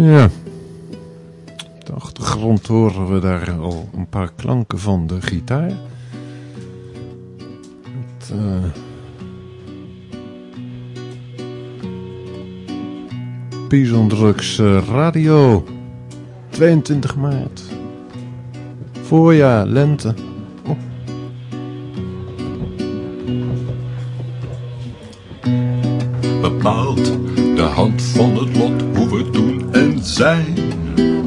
Ja. Op de achtergrond horen we daar al een paar klanken van de gitaar. Het, uh... Bijzonders radio. 22 maart. Voorjaar, lente. Oh. Bepaalt de hand van het lot en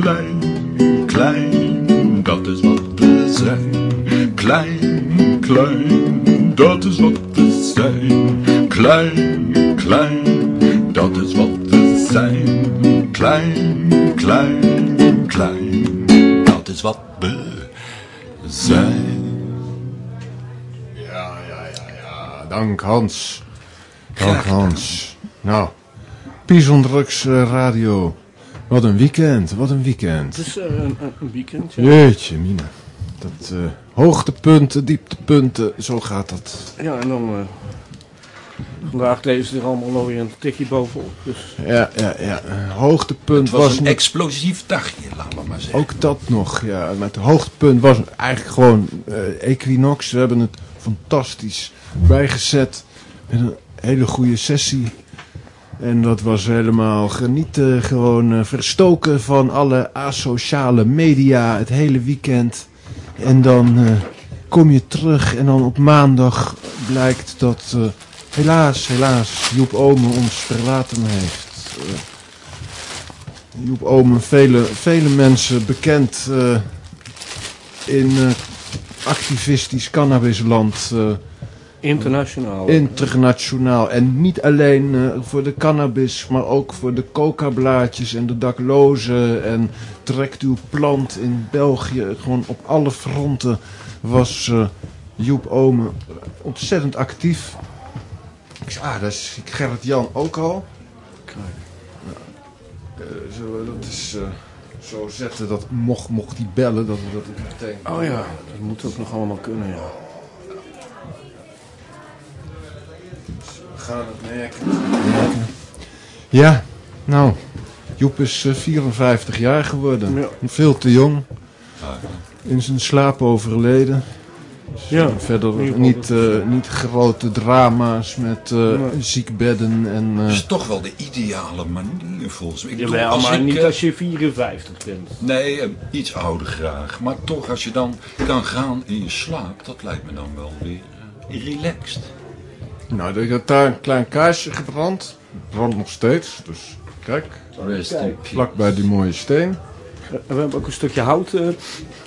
klein, klein, dat is wat we zijn. Klein, klein, dat is wat we zijn. Klein, klein, dat is wat we zijn. Klein, klein, klein, dat is wat we zijn. Ja, ja, ja, ja. Dank Hans. Dank Hans. Nou, bijzonders eh, radio. Wat een weekend, wat een weekend. Het is eh, een, een weekend, ja. Jeetje, mina. Dat eh, hoogtepunten, dieptepunten, zo gaat dat. Ja, en dan... eh, vandaag deze er allemaal nog weer een tikje bovenop. Dus Ja, ja, ja. Een hoogtepunt Het was was, een met- explosief dagje, laten we maar zeggen. ook dat nog. Ja, maar het hoogtepunt was eigenlijk gewoon eh, Equinox. We hebben het fantastisch bijgezet. Met een hele goede sessie. En dat was helemaal genieten. Gewoon eh, verstoken van alle asociale media het hele weekend. En dan eh, kom je terug en dan op maandag blijkt dat eh, helaas, helaas Joep Omen ons verlaten heeft. Eh, Joep Omen, vele, vele mensen bekend in activistisch cannabisland. Eh, Internationaal. internationaal. En niet alleen eh, voor de cannabis, maar ook voor de coca-blaadjes en de daklozen. En trekt uw plant in België. Gewoon op alle fronten was eh, Joep Ome ontzettend actief. Ik zei, ah, daar zie ik Gerrit-Jan ook al. Kijk. Eh, zullen we dat is zo zetten dat mocht, mocht hij bellen, dat we dat meteen... Oh ja, dat moet ook nog allemaal kunnen, ja. We gaan het merken. Ja, nou, Joep is eh, 54 jaar geworden. Ja. Veel te jong. In zijn slaap overleden. Dus, Ja, eh, verder niet, eh, niet grote drama's met eh, Nee. ziekbedden en... Dat eh, is toch wel de ideale manier volgens mij. Ik Jawel, maar ik, niet eh, als je 54 bent. Nee, eh, iets ouder graag. Maar toch, als je dan kan gaan in je slaap, dat lijkt me dan wel weer eh, relaxed. Nou, er had daar een klein kaarsje gebrand. Brandt nog steeds, dus kijk. Rest in peace. Vlak bij die mooie steen. En we hebben ook een stukje hout eh in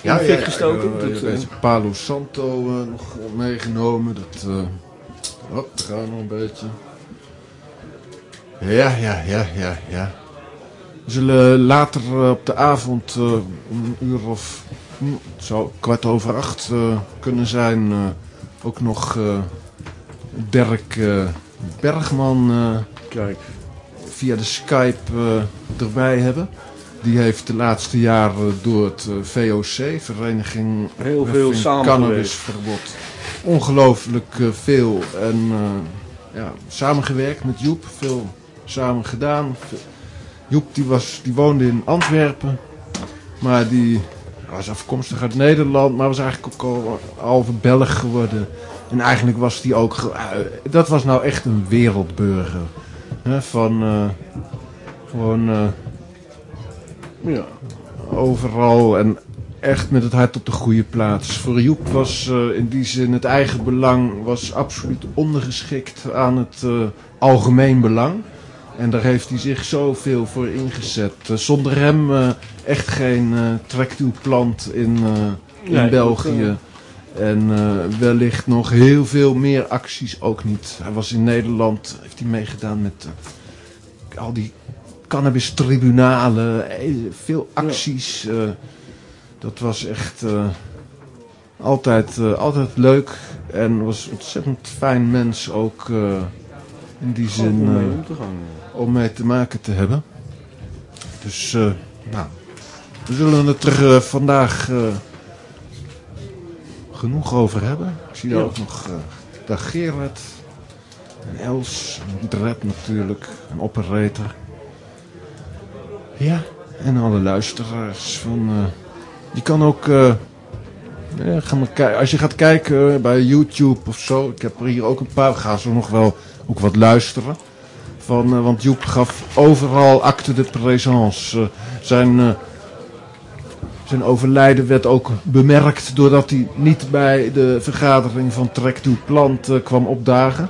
de fik gestoken. Ik, Dat, eh, Palo Santo eh, nog meegenomen. Dat, eh oh, we gaan nog een beetje. Ja, ja, ja, ja, ja. We zullen later eh, op de avond, eh, om een uur of hm, het zou kwart over acht eh, kunnen zijn, eh, ook nog eh Dirk eh, Bergman eh, Kijk. via de Skype eh, erbij hebben. Die heeft de laatste jaren door het VOC, Vereniging Heel veel. Cannabisverbod, ongelooflijk veel en ja, samengewerkt met Joep, veel samen gedaan. Joep die, was, die woonde in Antwerpen, maar die was afkomstig uit Nederland, maar was eigenlijk ook al halve Belg geworden. En eigenlijk was die ook, eh, dat was nou echt een wereldburger. Hè, van eh, gewoon eh, Ja. overal en echt met het hart op de goede plaats. Voor Joep was in die zin het eigen belang was absoluut ondergeschikt aan het algemeen belang. En daar heeft hij zich zoveel voor ingezet. Zonder hem echt geen uh, tractuurplant in, in Nee, België. En eh, wellicht nog heel veel meer acties ook niet. Hij was in Nederland, heeft hij meegedaan met eh, al die cannabis-tribunalen, eh, veel acties. dat was echt altijd, altijd leuk en was een ontzettend fijn mens ook in die zin om mee om te gaan. om mee te maken te hebben. Dus, nou, we zullen het er vandaag genoeg over hebben. Ik zie daar ook nog uh, daar Gerard en Els, en Dred natuurlijk, een operator. Ja, en alle luisteraars van... eh, je kan ook... eh, ja, ga maar kijken. Als je gaat kijken bij YouTube of zo. Ik heb er hier ook een paar. Ga zo nog wel ook wat luisteren. Van, want Joep gaf overal acte de présence. Zijn, zijn overlijden werd ook bemerkt doordat hij niet bij de vergadering van Trek to Plant eh, kwam opdagen.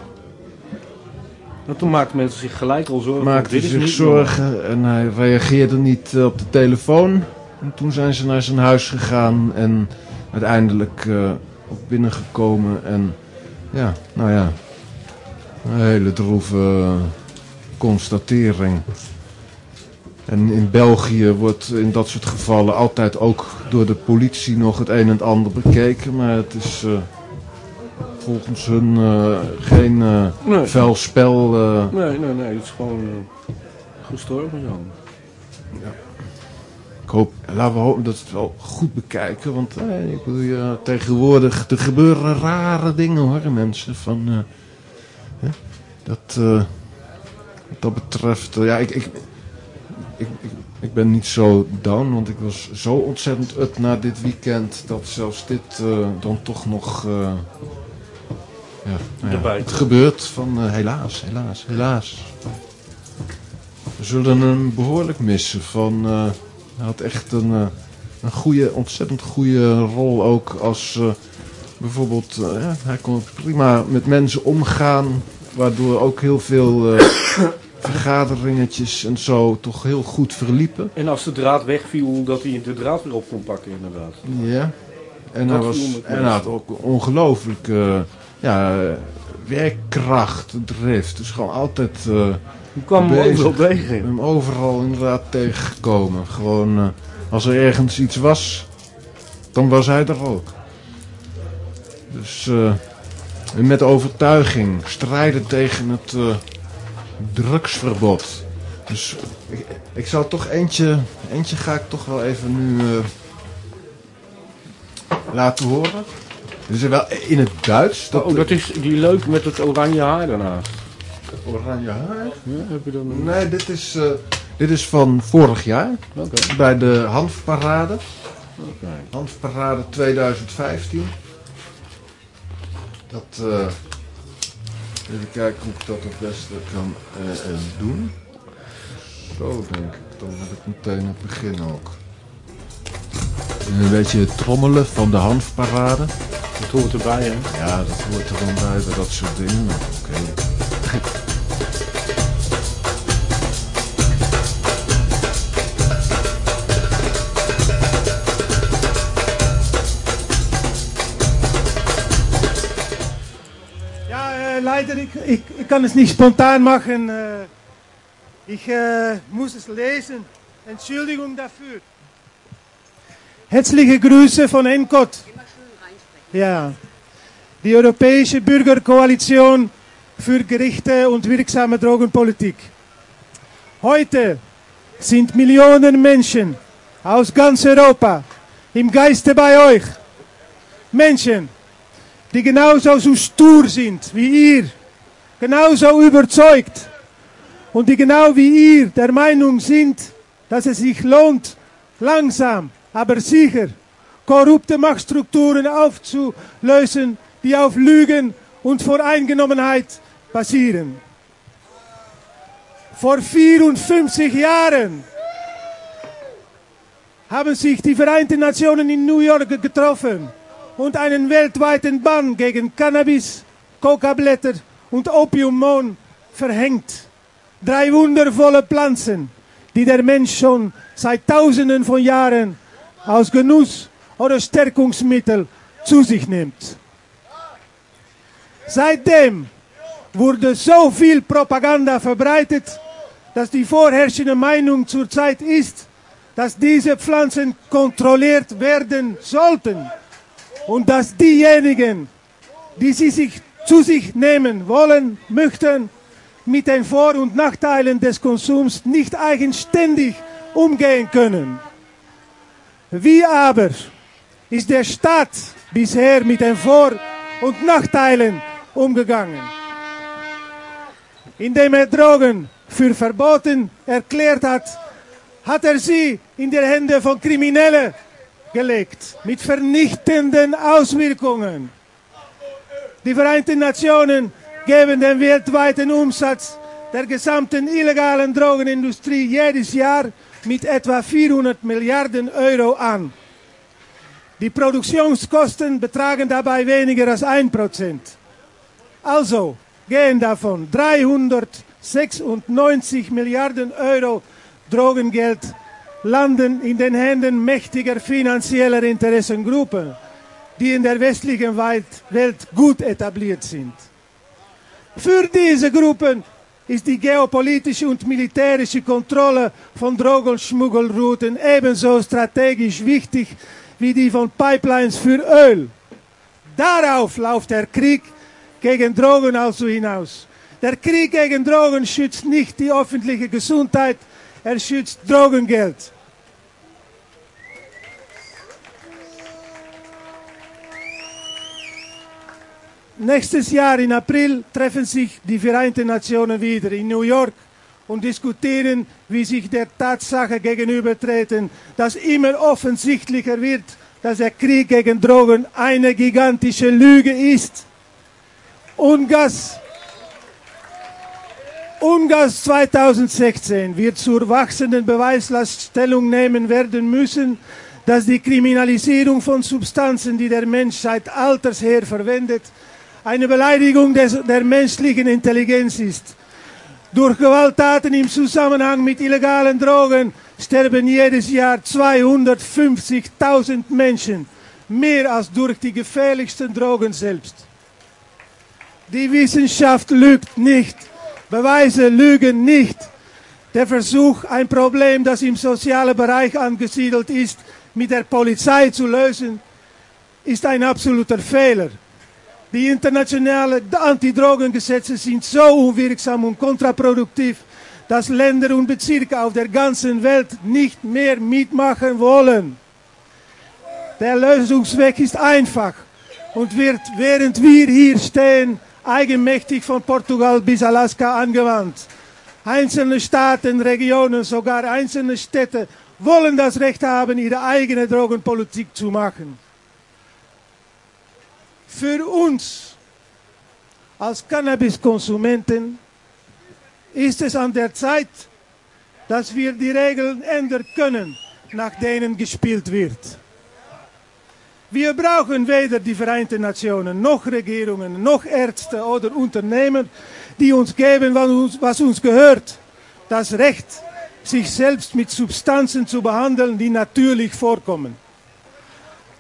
Nou, toen maakten mensen zich gelijk al zorgen. Maakte Dit is zich zorgen en hij reageerde niet eh, op de telefoon. En toen zijn ze naar zijn huis gegaan en uiteindelijk eh, ook binnengekomen. En ja, nou ja, een hele droeve constatering. En in België wordt in dat soort gevallen altijd ook door de politie nog het een en het ander bekeken. Maar het is eh, volgens hun eh, geen eh Nee. vuil spel. Nee, nee, nee. Het is gewoon gestorven zo. Ik hoop, laten we hopen dat we het wel goed bekijken. Want ik bedoel, ja, tegenwoordig, er gebeuren rare dingen hoor, mensen. Van, hè, dat, wat dat betreft, ja, ik, ik, ik, ik, ik ben niet zo down, want ik was zo ontzettend up na dit weekend. Dat zelfs dit eh, dan toch nog, eh, ja, nou ja, het gebeurt. Van, eh, helaas, helaas, helaas. We zullen hem behoorlijk missen. Van, hij had echt een, een goede, ontzettend goede rol ook als bijvoorbeeld, ja, hij kon prima met mensen omgaan, waardoor ook heel veel vergaderingetjes en zo toch heel goed verliepen. En als de draad wegviel, dat hij de draad weer op kon pakken inderdaad. Ja. En Dat hij, was, en hij had ook ongelooflijk, ja, werkkracht, drift. Dus gewoon altijd eh, Hoe kwam hem Bezig. overal tegen? hem overal inderdaad tegengekomen. Gewoon, eh, als er ergens iets was, dan was hij er ook. Dus eh, met overtuiging strijden tegen het drugsverbod. Dus ik, ik zou toch eentje, eentje ga ik toch wel even nu eh, laten horen. Is wel in het Duits. Oh, dat is die leuk met het oranje haar daarnaast. oranje haar. Ja, heb je dan. Nee, dit is, eh, dit is van vorig jaar. Bij de Hanfparade. Oké. Hanfparade 2015. Dat, eh, even kijken hoe ik dat het beste kan eh, eh, doen. Zo denk ik, dan heb ik meteen het begin ook. En een beetje het trommelen van de Hanfparade. Dat hoort erbij, hè? Ja, dat hoort er dan bij, bij dat soort dingen. Oké. Leider, ich, ich, ich kann es nicht spontan machen. Ich äh, muss es lesen. Entschuldigung dafür. Herzliche Grüße von ENCOT. Ja, die Europäische Bürgerkoalition für gerechte und wirksame Drogenpolitik. Heute sind Millionen Menschen aus ganz Europa im Geiste bei euch. Menschen, die genauso so stur sind wie ihr, genauso überzeugt und die genau wie ihr der Meinung sind, dass es sich lohnt, langsam, aber sicher korrupte Machtstrukturen aufzulösen, die auf Lügen und Voreingenommenheit basieren. Vor 54 Jahren haben sich die Vereinten Nationen in New York getroffen und einen weltweiten Bann gegen Cannabis, Coca-Blätter und Opiummon verhängt. Drei wundervolle Pflanzen, die der Mensch schon seit Tausenden von Jahren aus Genuss oder Stärkungsmittel zu sich nimmt. Seitdem wurde so viel Propaganda verbreitet, dass die vorherrschende Meinung zurzeit ist, dass diese Pflanzen kontrolliert werden sollten und dass diejenigen, die sie sich zu sich nehmen wollen, möchten, mit den Vor- und Nachteilen des Konsums nicht eigenständig umgehen können. Wie aber ist der Staat bisher mit den Vor- und Nachteilen umgegangen? Indem er Drogen für verboten erklärt hat, hat er sie in die Hände von Kriminellen gelegt, mit vernichtenden Auswirkungen. Die Vereinten Nationen geben den weltweiten Umsatz der gesamten illegalen Drogenindustrie jedes Jahr mit etwa 400 Milliarden Euro an. Die Produktionskosten betragen dabei weniger als 1%. Also gehen davon 396 Milliarden Euro Drogengeld landen in den Händen mächtiger finanzieller Interessengruppen, die in der westlichen Welt gut etabliert sind. Für diese Gruppen ist die geopolitische und militärische Kontrolle von Drogenschmuggelrouten ebenso strategisch wichtig wie die von Pipelines für Öl. Darauf läuft der Krieg gegen Drogen also hinaus. Der Krieg gegen Drogen schützt nicht die öffentliche Gesundheit, er schützt Drogengeld. Nächstes Jahr im April treffen sich die Vereinten Nationen wieder in New York und diskutieren, wie sich der Tatsache gegenübertreten, dass immer offensichtlicher wird, dass der Krieg gegen Drogen eine gigantische Lüge ist. UNGAS, UNGAS 2016 wird zur wachsenden Beweislast Stellung nehmen werden müssen, dass die Kriminalisierung von Substanzen, die der Mensch seit alters her verwendet, eine Beleidigung des, der menschlichen Intelligenz ist. Durch Gewalttaten im Zusammenhang mit illegalen Drogen sterben jedes Jahr 250.000 Menschen, mehr als durch die gefährlichsten Drogen selbst. Die Wissenschaft lügt nicht. Beweise lügen nicht. Der Versuch, ein Problem, das im sozialen Bereich angesiedelt ist, mit der Polizei zu lösen, ist ein absoluter Fehler. Die internationalen Antidrogengesetze sind so unwirksam und kontraproduktiv, dass Länder und Bezirke auf der ganzen Welt nicht mehr mitmachen wollen. Der Lösungsweg ist einfach und wird, während wir hier stehen, eigenmächtig von Portugal bis Alaska angewandt. Einzelne Staaten, Regionen, sogar einzelne Städte wollen das Recht haben, ihre eigene Drogenpolitik zu machen. Für uns als Cannabiskonsumenten ist es an der Zeit, dass wir die Regeln ändern können, nach denen gespielt wird. Wir brauchen weder die Vereinten Nationen, noch Regierungen, noch Ärzte oder Unternehmen, die uns geben, was uns, was uns gehört. Das Recht, sich selbst mit Substanzen zu behandeln, die natürlich vorkommen.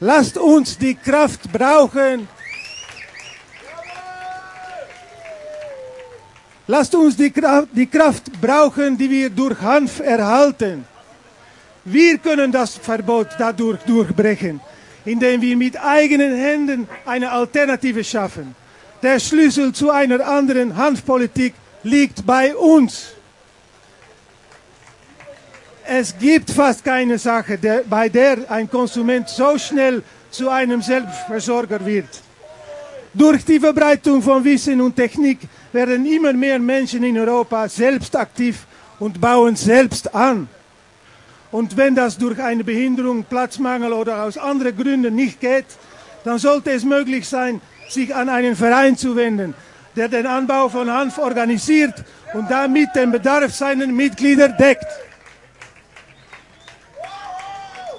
Lasst uns die Kraft brauchen. Lasst uns die Kraft, die Kraft brauchen, die wir durch Hanf erhalten. Wir können das Verbot dadurch durchbrechen, indem wir mit eigenen Händen eine Alternative schaffen. Der Schlüssel zu einer anderen Hanfpolitik liegt bei uns. Es gibt fast keine Sache, der, bei der ein Konsument so schnell zu einem Selbstversorger wird. Durch die Verbreitung von Wissen und Technik werden immer mehr Menschen in Europa selbst aktiv und bauen selbst an. Und wenn das durch eine Behinderung, Platzmangel oder aus anderen Gründen nicht geht, dann sollte es möglich sein, sich an einen Verein zu wenden, der den Anbau von Hanf organisiert und damit den Bedarf seiner Mitglieder deckt.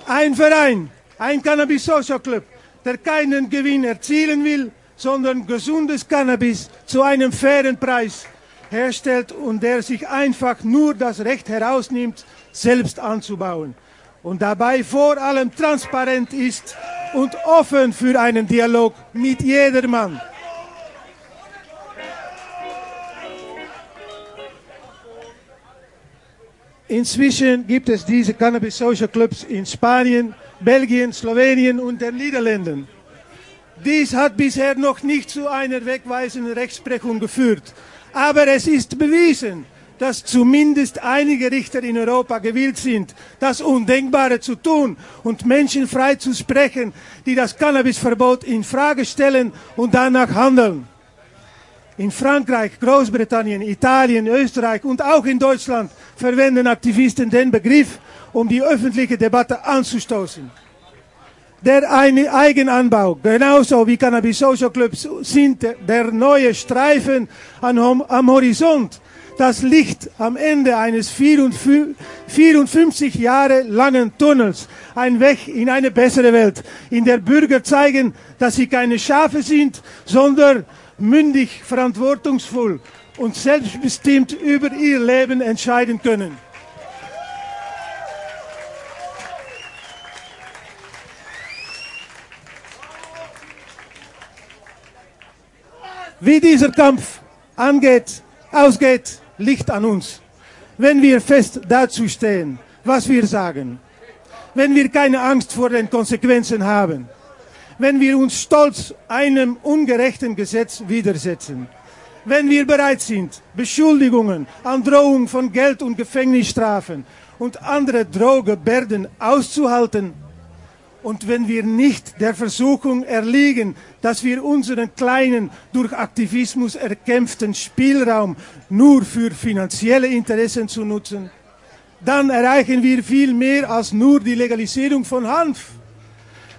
Ein Verein, ein Cannabis Social Club, der keinen Gewinn erzielen will, sondern gesundes Cannabis zu einem fairen Preis herstellt und der sich einfach nur das Recht herausnimmt, selbst anzubauen. Und dabei vor allem transparent ist und offen für einen Dialog mit jedermann. Inzwischen gibt es diese Cannabis Social Clubs in Spanien, Belgien, Slowenien und den Niederlanden. Dies hat bisher noch nicht zu einer wegweisenden Rechtsprechung geführt. Aber es ist bewiesen, dass zumindest einige Richter in Europa gewillt sind, das Undenkbare zu tun und Menschen frei zu sprechen, die das Cannabisverbot in Frage stellen und danach handeln. In Frankreich, Großbritannien, Italien, Österreich und auch in Deutschland verwenden Aktivisten den Begriff, um die öffentliche Debatte anzustoßen. Der Eigenanbau, genauso wie Cannabis Social Clubs, sind der neue Streifen am Horizont, das Licht am Ende eines 54 Jahre langen Tunnels, ein Weg in eine bessere Welt, in der Bürger zeigen, dass sie keine Schafe sind, sondern mündig, verantwortungsvoll und selbstbestimmt über ihr Leben entscheiden können. Wie dieser Kampf angeht, ausgeht, liegt an uns. Wenn wir fest dazu stehen, was wir sagen, wenn wir keine Angst vor den Konsequenzen haben, wenn wir uns stolz einem ungerechten Gesetz widersetzen, wenn wir bereit sind, Beschuldigungen, Androhung von Geld und Gefängnisstrafen und andere Drogebärden auszuhalten und wenn wir nicht der Versuchung erliegen, dass wir unseren kleinen, durch Aktivismus erkämpften Spielraum nur für finanzielle Interessen zu nutzen, dann erreichen wir viel mehr als nur die Legalisierung von Hanf.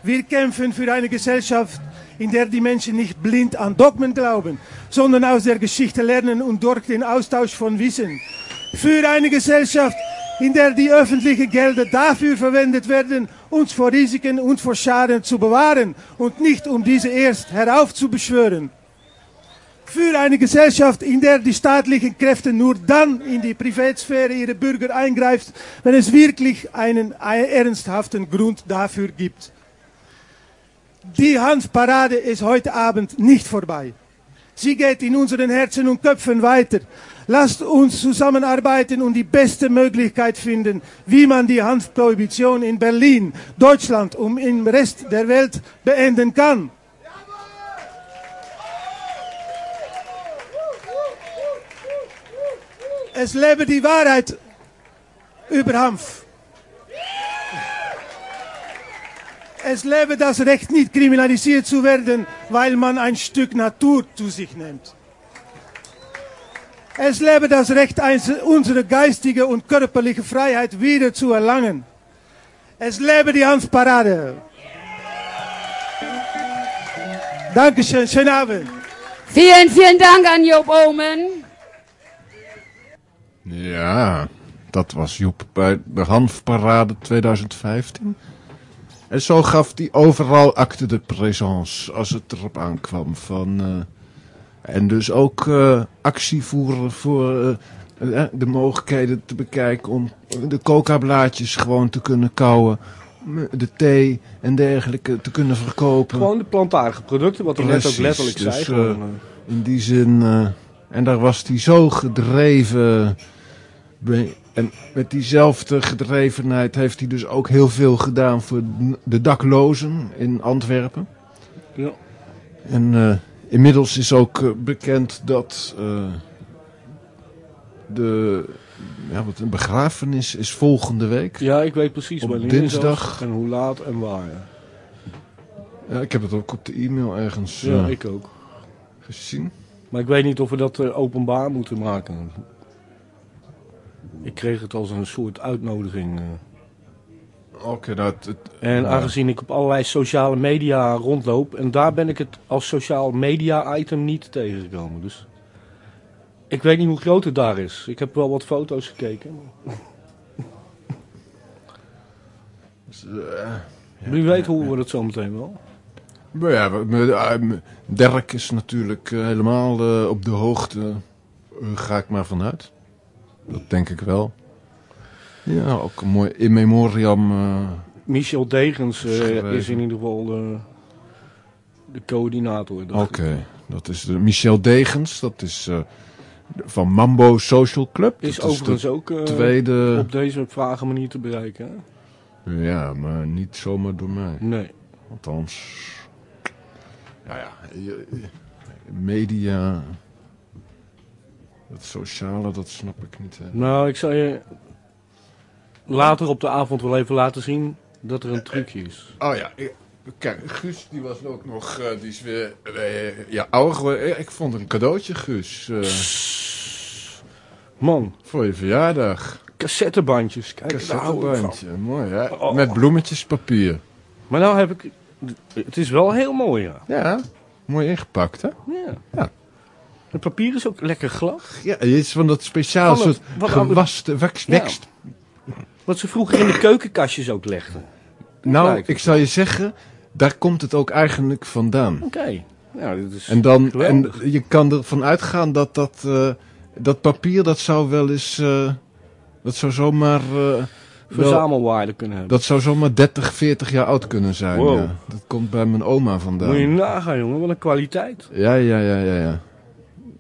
Wir kämpfen für eine Gesellschaft, in der die Menschen nicht blind an Dogmen glauben, sondern aus der Geschichte lernen und durch den Austausch von Wissen. Für eine Gesellschaft, in der die öffentlichen Gelder dafür verwendet werden, uns vor Risiken und vor Schaden zu bewahren und nicht um diese erst heraufzubeschwören. Für eine Gesellschaft, in der die staatlichen Kräfte nur dann in die Privatsphäre ihrer Bürger eingreift, wenn es wirklich einen ernsthaften Grund dafür gibt. Die Hanfparade ist heute Abend nicht vorbei. Sie geht in unseren Herzen und Köpfen weiter. Lasst uns zusammenarbeiten und die beste Möglichkeit finden, wie man die Hanfprohibition in Berlin, Deutschland und im Rest der Welt beenden kann. Es lebe die Wahrheit über Hanf. Es lebe das Recht, nicht kriminalisiert zu werden, weil man ein Stück Natur zu sich nimmt. Es lebe das Recht, eins- unsere geistige und körperliche Freiheit wieder zu erlangen. Es lebe die Hanfparade. Dankeschön, schönen Abend. Vielen, vielen Dank an Joop Omen. Ja, dat was Joep bij de Hanfparade 2015. En zo gaf hij overal acte de présence als het erop aankwam. Van, eh, en dus ook eh, actie voeren voor eh, eh, de mogelijkheden te bekijken om de coca-blaadjes gewoon te kunnen kouwen. De thee en dergelijke te kunnen verkopen. Gewoon de plantaardige producten, wat hij net ook letterlijk dus, zei. In die zin, en daar was hij zo gedreven. En met diezelfde gedrevenheid heeft hij dus ook heel veel gedaan voor de daklozen in Antwerpen. Ja. En inmiddels is ook eh, bekend dat eh, de ja, wat een begrafenis is volgende week. ja, ik weet precies Op wanneer dinsdag. En hoe laat en waar. Ja, ik heb het ook op de e-mail ergens ja eh, ik ook. gezien. Maar ik weet niet of we dat openbaar moeten maken. Ik kreeg het als een soort uitnodiging. Oké, nou, het, het- En aangezien ik op allerlei sociale media rondloop, en daar ben ik het als sociaal media item niet tegengekomen. Dus ik weet niet hoe groot het daar is. Ik heb wel wat foto's gekeken. Dus, eh, Wie weet hoe we dat zo meteen wel. Maar ja, eh, Dirk is natuurlijk eh, helemaal op de hoogte. Ga ik maar vanuit. Dat denk ik wel. Ja, ook een mooi in memoriam. eh, Michel Degens eh, is in ieder geval de, de coördinator. Oké, dat is de Michel Degens. Dat is eh, van Mambo Social Club. Is dat overigens ook tweede. op deze vage manier te bereiken. Hè? Ja, maar niet zomaar door mij. Nee. Althans. Ja, ja. Media. Het sociale, dat snap ik niet. Hè. Nou, ik zal je later op de avond wel even laten zien dat er een trucje is. Oh ja, kijk, Guus die was ook nog, eh, die is weer eh, ja, ouder geworden. Ik vond een cadeautje, Guus, eh, Man, voor je verjaardag. cassettebandjes. Kijk. Cassettebandje, mooi hè? Oh. Met bloemetjespapier. Maar nou heb ik... Het is wel heel mooi, ja. Ja, mooi ingepakt hè? ja. Ja. Het papier is ook lekker glad. Ja, het is van dat speciaal soort gewaste Ja. Wat ze vroeger in de keukenkastjes ook legden. Nou, ik zal je zeggen, daar komt het ook eigenlijk vandaan. Oké. Ja, is... En, dan, en je kan ervan uitgaan dat dat, eh, dat papier, dat zou wel eens, eh, dat zou zomaar... wel- verzamelwaarde kunnen hebben. Dat zou zomaar 30, 40 jaar oud kunnen zijn. Wow. Ja. Dat komt bij mijn oma vandaan. Moet je nagaan, jongen. Wat een kwaliteit. Ja, ja, ja, ja, ja.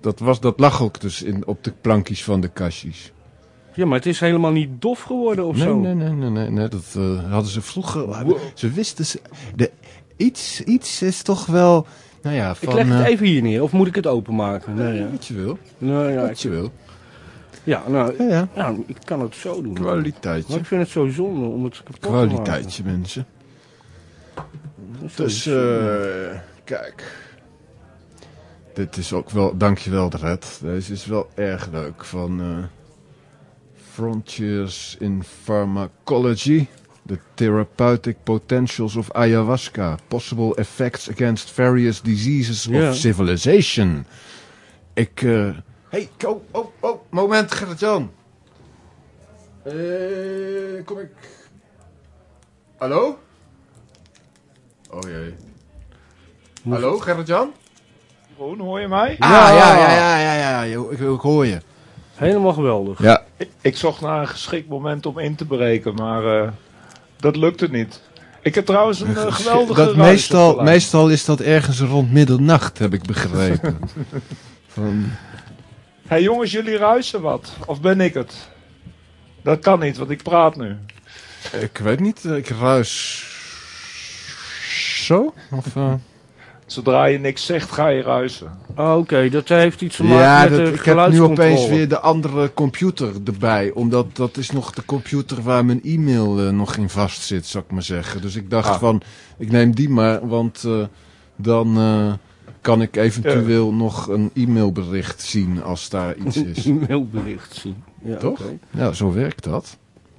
Dat, was, dat lag ook dus in, op de plankjes van de kastjes. Ja, maar het is helemaal niet dof geworden of Nee, zo. nee, nee, nee, nee, nee. Dat eh, hadden ze vroeger. Ze wisten ze. De, iets, iets is toch wel. Nou ja, van. ik leg het eh, even hier neer. Of moet ik het openmaken? Nee, ja. Wat je wil. Nee, ja, ik- Wat je wil. ja, nou, Ja, ja. ja, ik kan het zo doen. Maar Kwaliteitje. ik vind het zo zonde om het kapot te Kwaliteitje, mensen. maken. Dus, eh kijk. Dit is ook wel, dankjewel Dred. Deze is wel erg leuk. Van eh, Frontiers in Pharmacology. The Therapeutic Potentials of Ayahuasca. Possible Effects Against Various Diseases Ja. of Civilization. Ik, eh... Hey, oh, oh, oh, moment Gerrit-Jan. Eh, kom ik... Hallo? Oh jee. Hallo, Gerrit-Jan? Jeroen, hoor je mij? Ah, ja, ja, ja, ja, ja, ja. Ik, ik hoor je. Helemaal geweldig. Ja. Ik, ik zocht naar een geschikt moment om in te breken, maar eh, dat lukte niet. Ik heb trouwens een eh, geweldige Dat meestal, meestal is dat ergens rond middernacht, heb ik begrepen. Van, Hé hey, jongens, jullie ruisen wat? Of ben ik het? Dat kan niet, want ik praat nu. ik weet niet, eh, ik ruis... Zo? Of? Zodra je niks zegt, ga je ruisen. Oh, Oké, dat heeft iets te maken Ja, met dat, de ik heb nu opeens weer de andere computer erbij. Omdat dat is nog de computer waar mijn e-mail eh, nog in vast zit, zou ik maar zeggen. Dus ik dacht Ah. van, ik neem die maar, want eh, dan eh, kan ik eventueel nog een e-mailbericht zien als daar iets is. Een mailbericht zien. Ja, Toch? oké. Ja, zo werkt dat.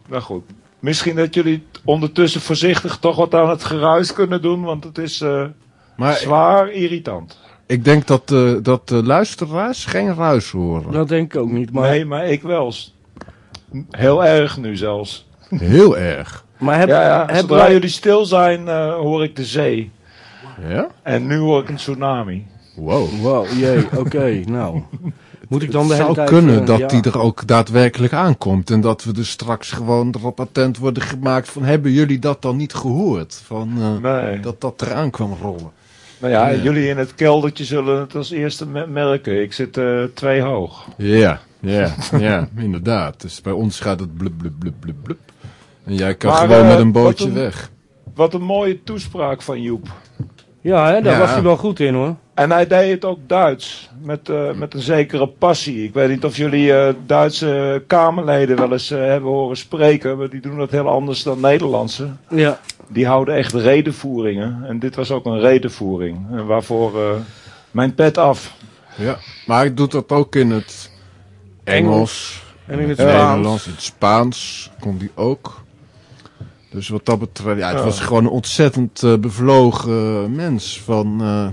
Nou goed. Misschien dat jullie ondertussen voorzichtig toch wat aan het geruis kunnen doen, want het is eh, Maar zwaar irritant. ik denk dat, eh, dat de luisteraars geen ruis horen. Dat denk ik ook niet. Maar, Nee, maar ik wel. Heel erg nu zelfs. Heel erg. maar heb, ja, Zodra wij- jullie stil zijn, eh, hoor ik de zee. Ja? En nu hoor ik een tsunami. Wow. Wow, jee, oké, nou. Moet ik dan de Het zou tijd... kunnen eh, dat ja. die er ook daadwerkelijk aankomt. En dat we dus straks gewoon erop attent worden gemaakt van... hebben jullie dat dan niet gehoord? Van, eh, Nee. Dat dat eraan kwam rollen. Nou ja, Ja. jullie in het keldertje zullen het als eerste me- merken. Ik zit eh, twee hoog. Ja, ja, ja, inderdaad. Dus bij ons gaat het blub, blub, blub, blub, blub. En jij kan Maar, gewoon eh, met een wat bootje een- weg. Wat een mooie toespraak van Joep. Ja, hè, daar Ja. was hij wel goed in hoor. En hij deed het ook Duits. Met, eh, met een zekere passie. Ik weet niet of jullie eh, Duitse Kamerleden wel eens eh, hebben horen spreken. Maar die doen dat heel anders dan Nederlandse. Ja, Die houden echt redenvoeringen. En dit was ook een redenvoering. En waarvoor eh, mijn pet af. Ja, maar hij doet dat ook in het Engels, en in het het Spaans. Nederlands, in het Spaans kon die ook. Dus wat dat betreft, ja, het Ja. was gewoon een ontzettend eh, bevlogen mens. Van, eh,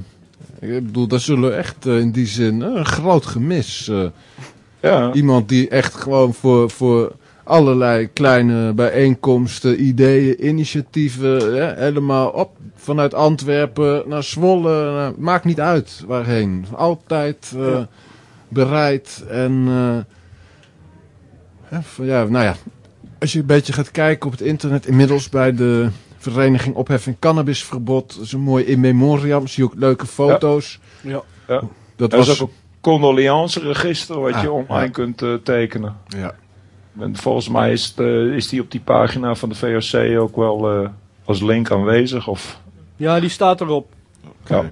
ik bedoel, daar zullen echt eh, in die zin eh, een groot gemis. eh, Ja. Iemand die echt gewoon voor, voor allerlei kleine bijeenkomsten, ideeën, initiatieven, hè, helemaal op vanuit Antwerpen naar Zwolle, naar- maakt niet uit waarheen. Altijd eh, Ja. bereid en eh, hè, van, ja, nou ja, als je een beetje gaat kijken op het internet, inmiddels bij de vereniging Opheffing Cannabisverbod, dat is een mooi in memoriam, zie je ook leuke foto's. Ja. Ja. Dat Er is was ook een condoleance register wat Ah, je online ja. kunt eh, tekenen. ja. En volgens mij is, het, eh, is die op die pagina van de VOC ook wel eh, als link aanwezig. Of, ja, die staat erop. ja.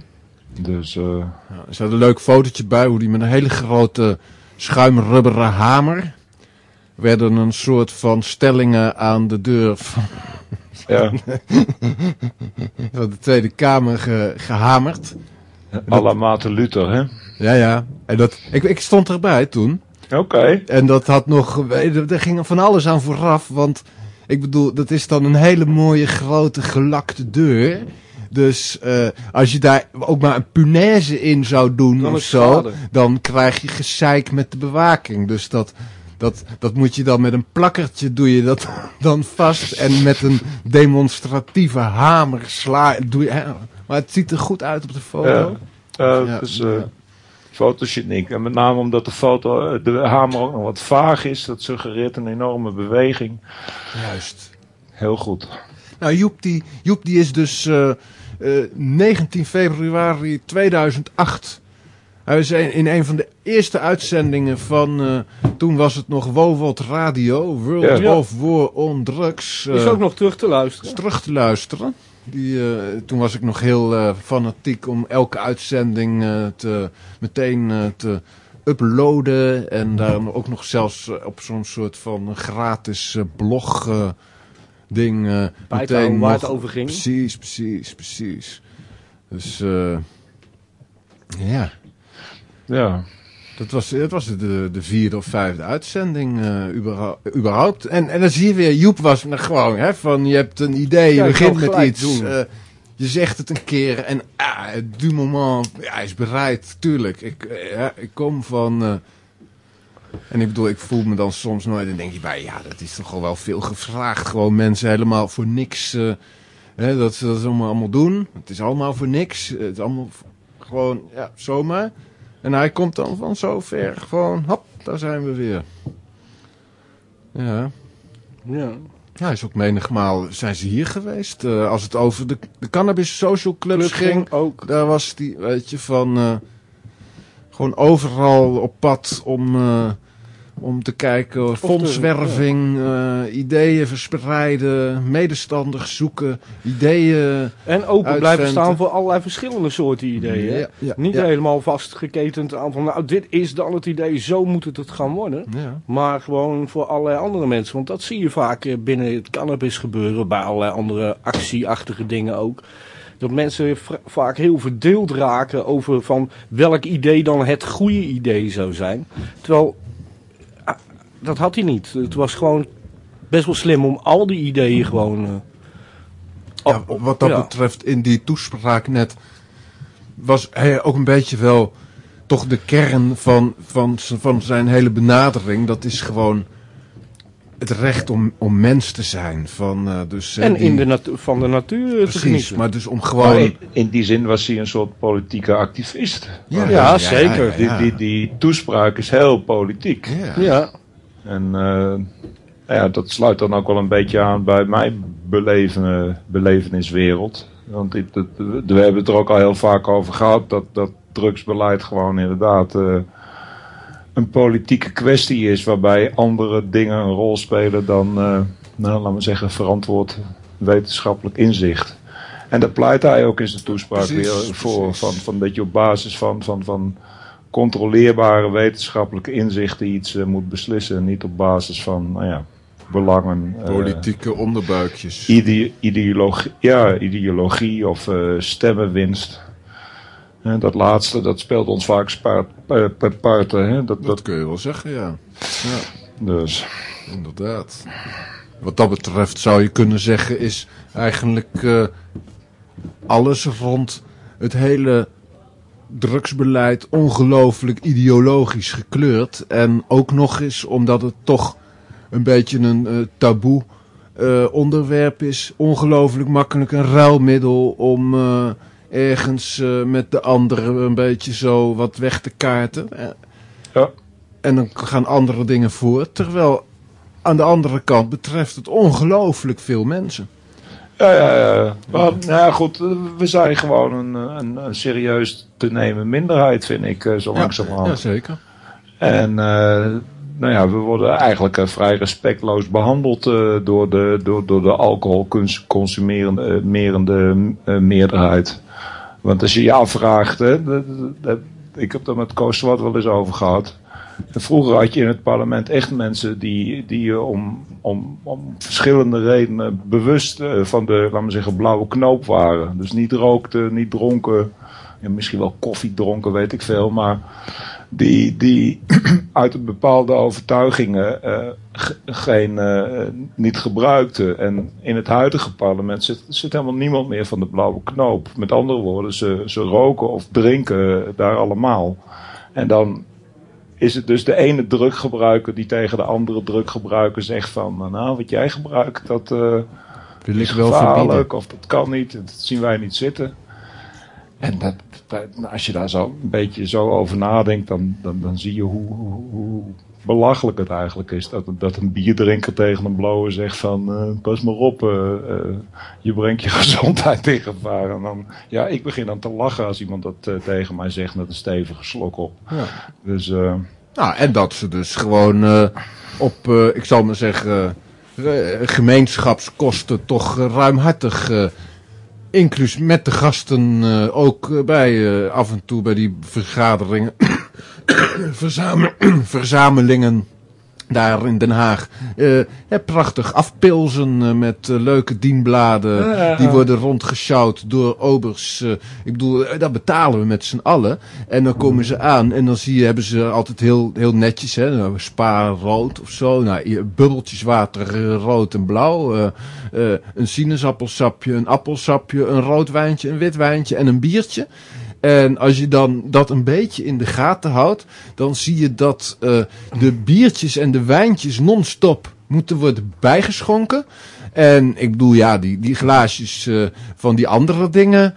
Dus eh, Ja, er staat een leuk fotootje bij hoe die met een hele grote schuimrubberen hamer werden een soort van stellingen aan de deur van ja, van de Tweede Kamer ge- gehamerd. à la Maarten Luther, hè? Ja, ja. En dat, ik, ik stond erbij toen. Oké. En dat had nog, er ging van alles aan vooraf. Want ik bedoel, dat is dan een hele mooie grote gelakte deur. Dus eh, als je daar ook maar een punaise in zou doen of zo, dan krijg je gezeik met de bewaking. Dus dat, dat, dat moet je dan met een plakkertje doe je dat dan vast. En met een demonstratieve hamer sla doe je. Maar het ziet er goed uit op de foto. Ja. Ja. Dus eh fotogeniek. En met name omdat de foto, eh, de hamer ook nog wat vaag is. Dat suggereert een enorme beweging. Juist. Heel goed. Nou, Joep die, Joep die is dus eh, eh, 19 februari 2008. Hij was in, in een van de eerste uitzendingen van, eh, toen was het nog Wowold Radio, World Ja. of War on Drugs. Is eh, ook nog terug te luisteren. terug te luisteren. Die, eh, toen was ik nog heel eh, fanatiek om elke uitzending eh, te, meteen te uploaden. En daar ook nog zelfs op zo'n soort van gratis eh, blog eh, ding. houden waar het nog- over ging. Precies, precies, precies. Dus eh, ja, Ja. Dat was, dat was de, de vierde of vijfde uitzending eh, überhaupt. En, en dan zie je weer, Joep was nou gewoon, hè, van je hebt een idee, je Ja, begint met iets. eh, je zegt het een keer en ah, du moment, ja, hij is bereid, tuurlijk. Ik, eh, ja, ik kom van... en ik bedoel, ik voel me dan soms nooit en denk je bij, ja, dat is toch al wel veel gevraagd. Gewoon mensen helemaal voor niks, hè, dat ze dat allemaal, allemaal doen. Het is allemaal voor niks. Het is allemaal gewoon, ja, zomaar. En hij komt dan van zo ver, gewoon, hop, daar zijn we weer. Ja, Ja. Ja, hij is ook menigmaal zijn ze hier geweest. Eh, als het over de, de cannabis social clubs Club ging, ook. daar was die, weet je, van eh, gewoon overal op pad om, eh, om te kijken, fondswerving, eh, ideeën verspreiden, medestanders zoeken, ideeën. En open blijven staan voor allerlei verschillende soorten ideeën. hè? Ja, ja, Niet helemaal vastgeketend aan van, nou, dit is dan het idee, zo moet het het gaan worden. Maar gewoon voor allerlei andere mensen. Want dat zie je vaak eh, binnen het cannabis gebeuren, bij allerlei andere actieachtige dingen ook. Dat mensen vaak heel verdeeld raken over van welk idee dan het goede idee zou zijn. Terwijl, dat had hij niet. Het was gewoon best wel slim om al die ideeën gewoon... eh, Ja, wat dat ja. betreft, in die toespraak net was hij ook een beetje wel toch de kern van, van, van zijn hele benadering. Dat is gewoon het recht om, om mens te zijn. Van, eh, dus, eh, En die- in de van de natuur te Precies, genieten. maar dus om Maar gewoon... in, in die zin was hij een soort politieke activist. Ja, zeker. Die, die, die toespraak is heel politiek. Ja. En eh, ja, dat sluit dan ook wel een beetje aan bij mijn beleven, beleveniswereld. Want dit, we hebben het er ook al heel vaak over gehad dat, dat drugsbeleid gewoon inderdaad eh, een politieke kwestie is waarbij andere dingen een rol spelen dan, eh, nou, laten we zeggen, verantwoord wetenschappelijk inzicht. En daar pleit hij ook in zijn toespraak Precies, weer voor. precies. Van, van dat je op basis van, van, van controleerbare wetenschappelijke inzichten iets eh, moet beslissen. Niet op basis van nou ja, belangen. eh, Politieke onderbuikjes. ide- ideologie, ja, ideologie of eh, stemmenwinst. Dat laatste, dat speelt ons vaak spaart, per, parten. Hè? Dat, Dat dat, kun je wel zeggen, ja. ja. dus. Inderdaad. Wat dat betreft zou je kunnen zeggen is eigenlijk alles rond het hele drugsbeleid ongelooflijk ideologisch gekleurd. En ook nog eens omdat het toch een beetje een eh, taboe eh, onderwerp is. Ongelooflijk makkelijk een ruilmiddel om eh, ergens met de anderen een beetje zo wat weg te kaarten. Ja. en dan gaan andere dingen voor. Terwijl aan de andere kant betreft het ongelooflijk veel mensen. Ja, ja, ja. Maar, nou ja, goed, we zijn gewoon een, een, een serieus te nemen minderheid, vind ik, eh, zo langzamerhand. Ja, zeker. En eh, nou ja, we worden eigenlijk eh, vrij respectloos behandeld eh, door de, door, door de alcoholconsumerende merende, eh, meerderheid. Want als je je afvraagt, hè, dat- dat- ik heb daar met Koos Zwart wel eens over gehad. Vroeger had je in het parlement echt mensen die, die om, om, om verschillende redenen bewust eh, van de, laten we zeggen, blauwe knoop waren. Dus niet rookten, niet dronken, ja, misschien wel koffie dronken, weet ik veel. Maar die, die uit bepaalde overtuigingen eh, ge- geen, eh, niet gebruikten. En in het huidige parlement zit, zit helemaal niemand meer van de blauwe knoop. Met andere woorden, ze, ze roken of drinken daar allemaal. En dan is het dus de ene druggebruiker die tegen de andere druggebruiker zegt van... Nou, wat jij gebruikt, dat ik is gevaarlijk of dat kan niet. Dat zien wij niet zitten. En dat, nou, als je daar zo een beetje zo over nadenkt, dan, dan, dan zie je hoe, hoe, hoe belachelijk het eigenlijk is. Dat, dat een bierdrinker tegen een blower zegt van eh, pas maar op, eh, eh, je brengt je gezondheid in gevaar. En dan, ja, ik begin dan te lachen als iemand dat tegen mij zegt met een stevige slok op. Ja. Dus Nou, en dat ze dus gewoon op, ik zal maar zeggen, gemeenschapskosten toch ruimhartig, inclusief met de gasten eh, ook eh, bij eh, af en toe bij die vergaderingen, verzamel- verzamelingen daar in Den Haag. eh, ja, prachtig afpilzen eh, met eh, leuke dienbladen. Die worden rondgesjouwd door obers. eh, ik bedoel, eh, dat betalen we met z'n allen. En dan komen ze aan en dan zie je, hebben ze altijd heel, heel netjes, hè, nou, spa rood of zo. Nou, bubbeltjes water, eh, rood en blauw. eh, eh, een sinaasappelsapje, een appelsapje, een rood wijntje, een wit wijntje en een biertje. En als je dan dat een beetje in de gaten houdt, dan zie je dat eh, de biertjes en de wijntjes non-stop moeten worden bijgeschonken. En ik bedoel, ja, die, die glaasjes eh, van die andere dingen.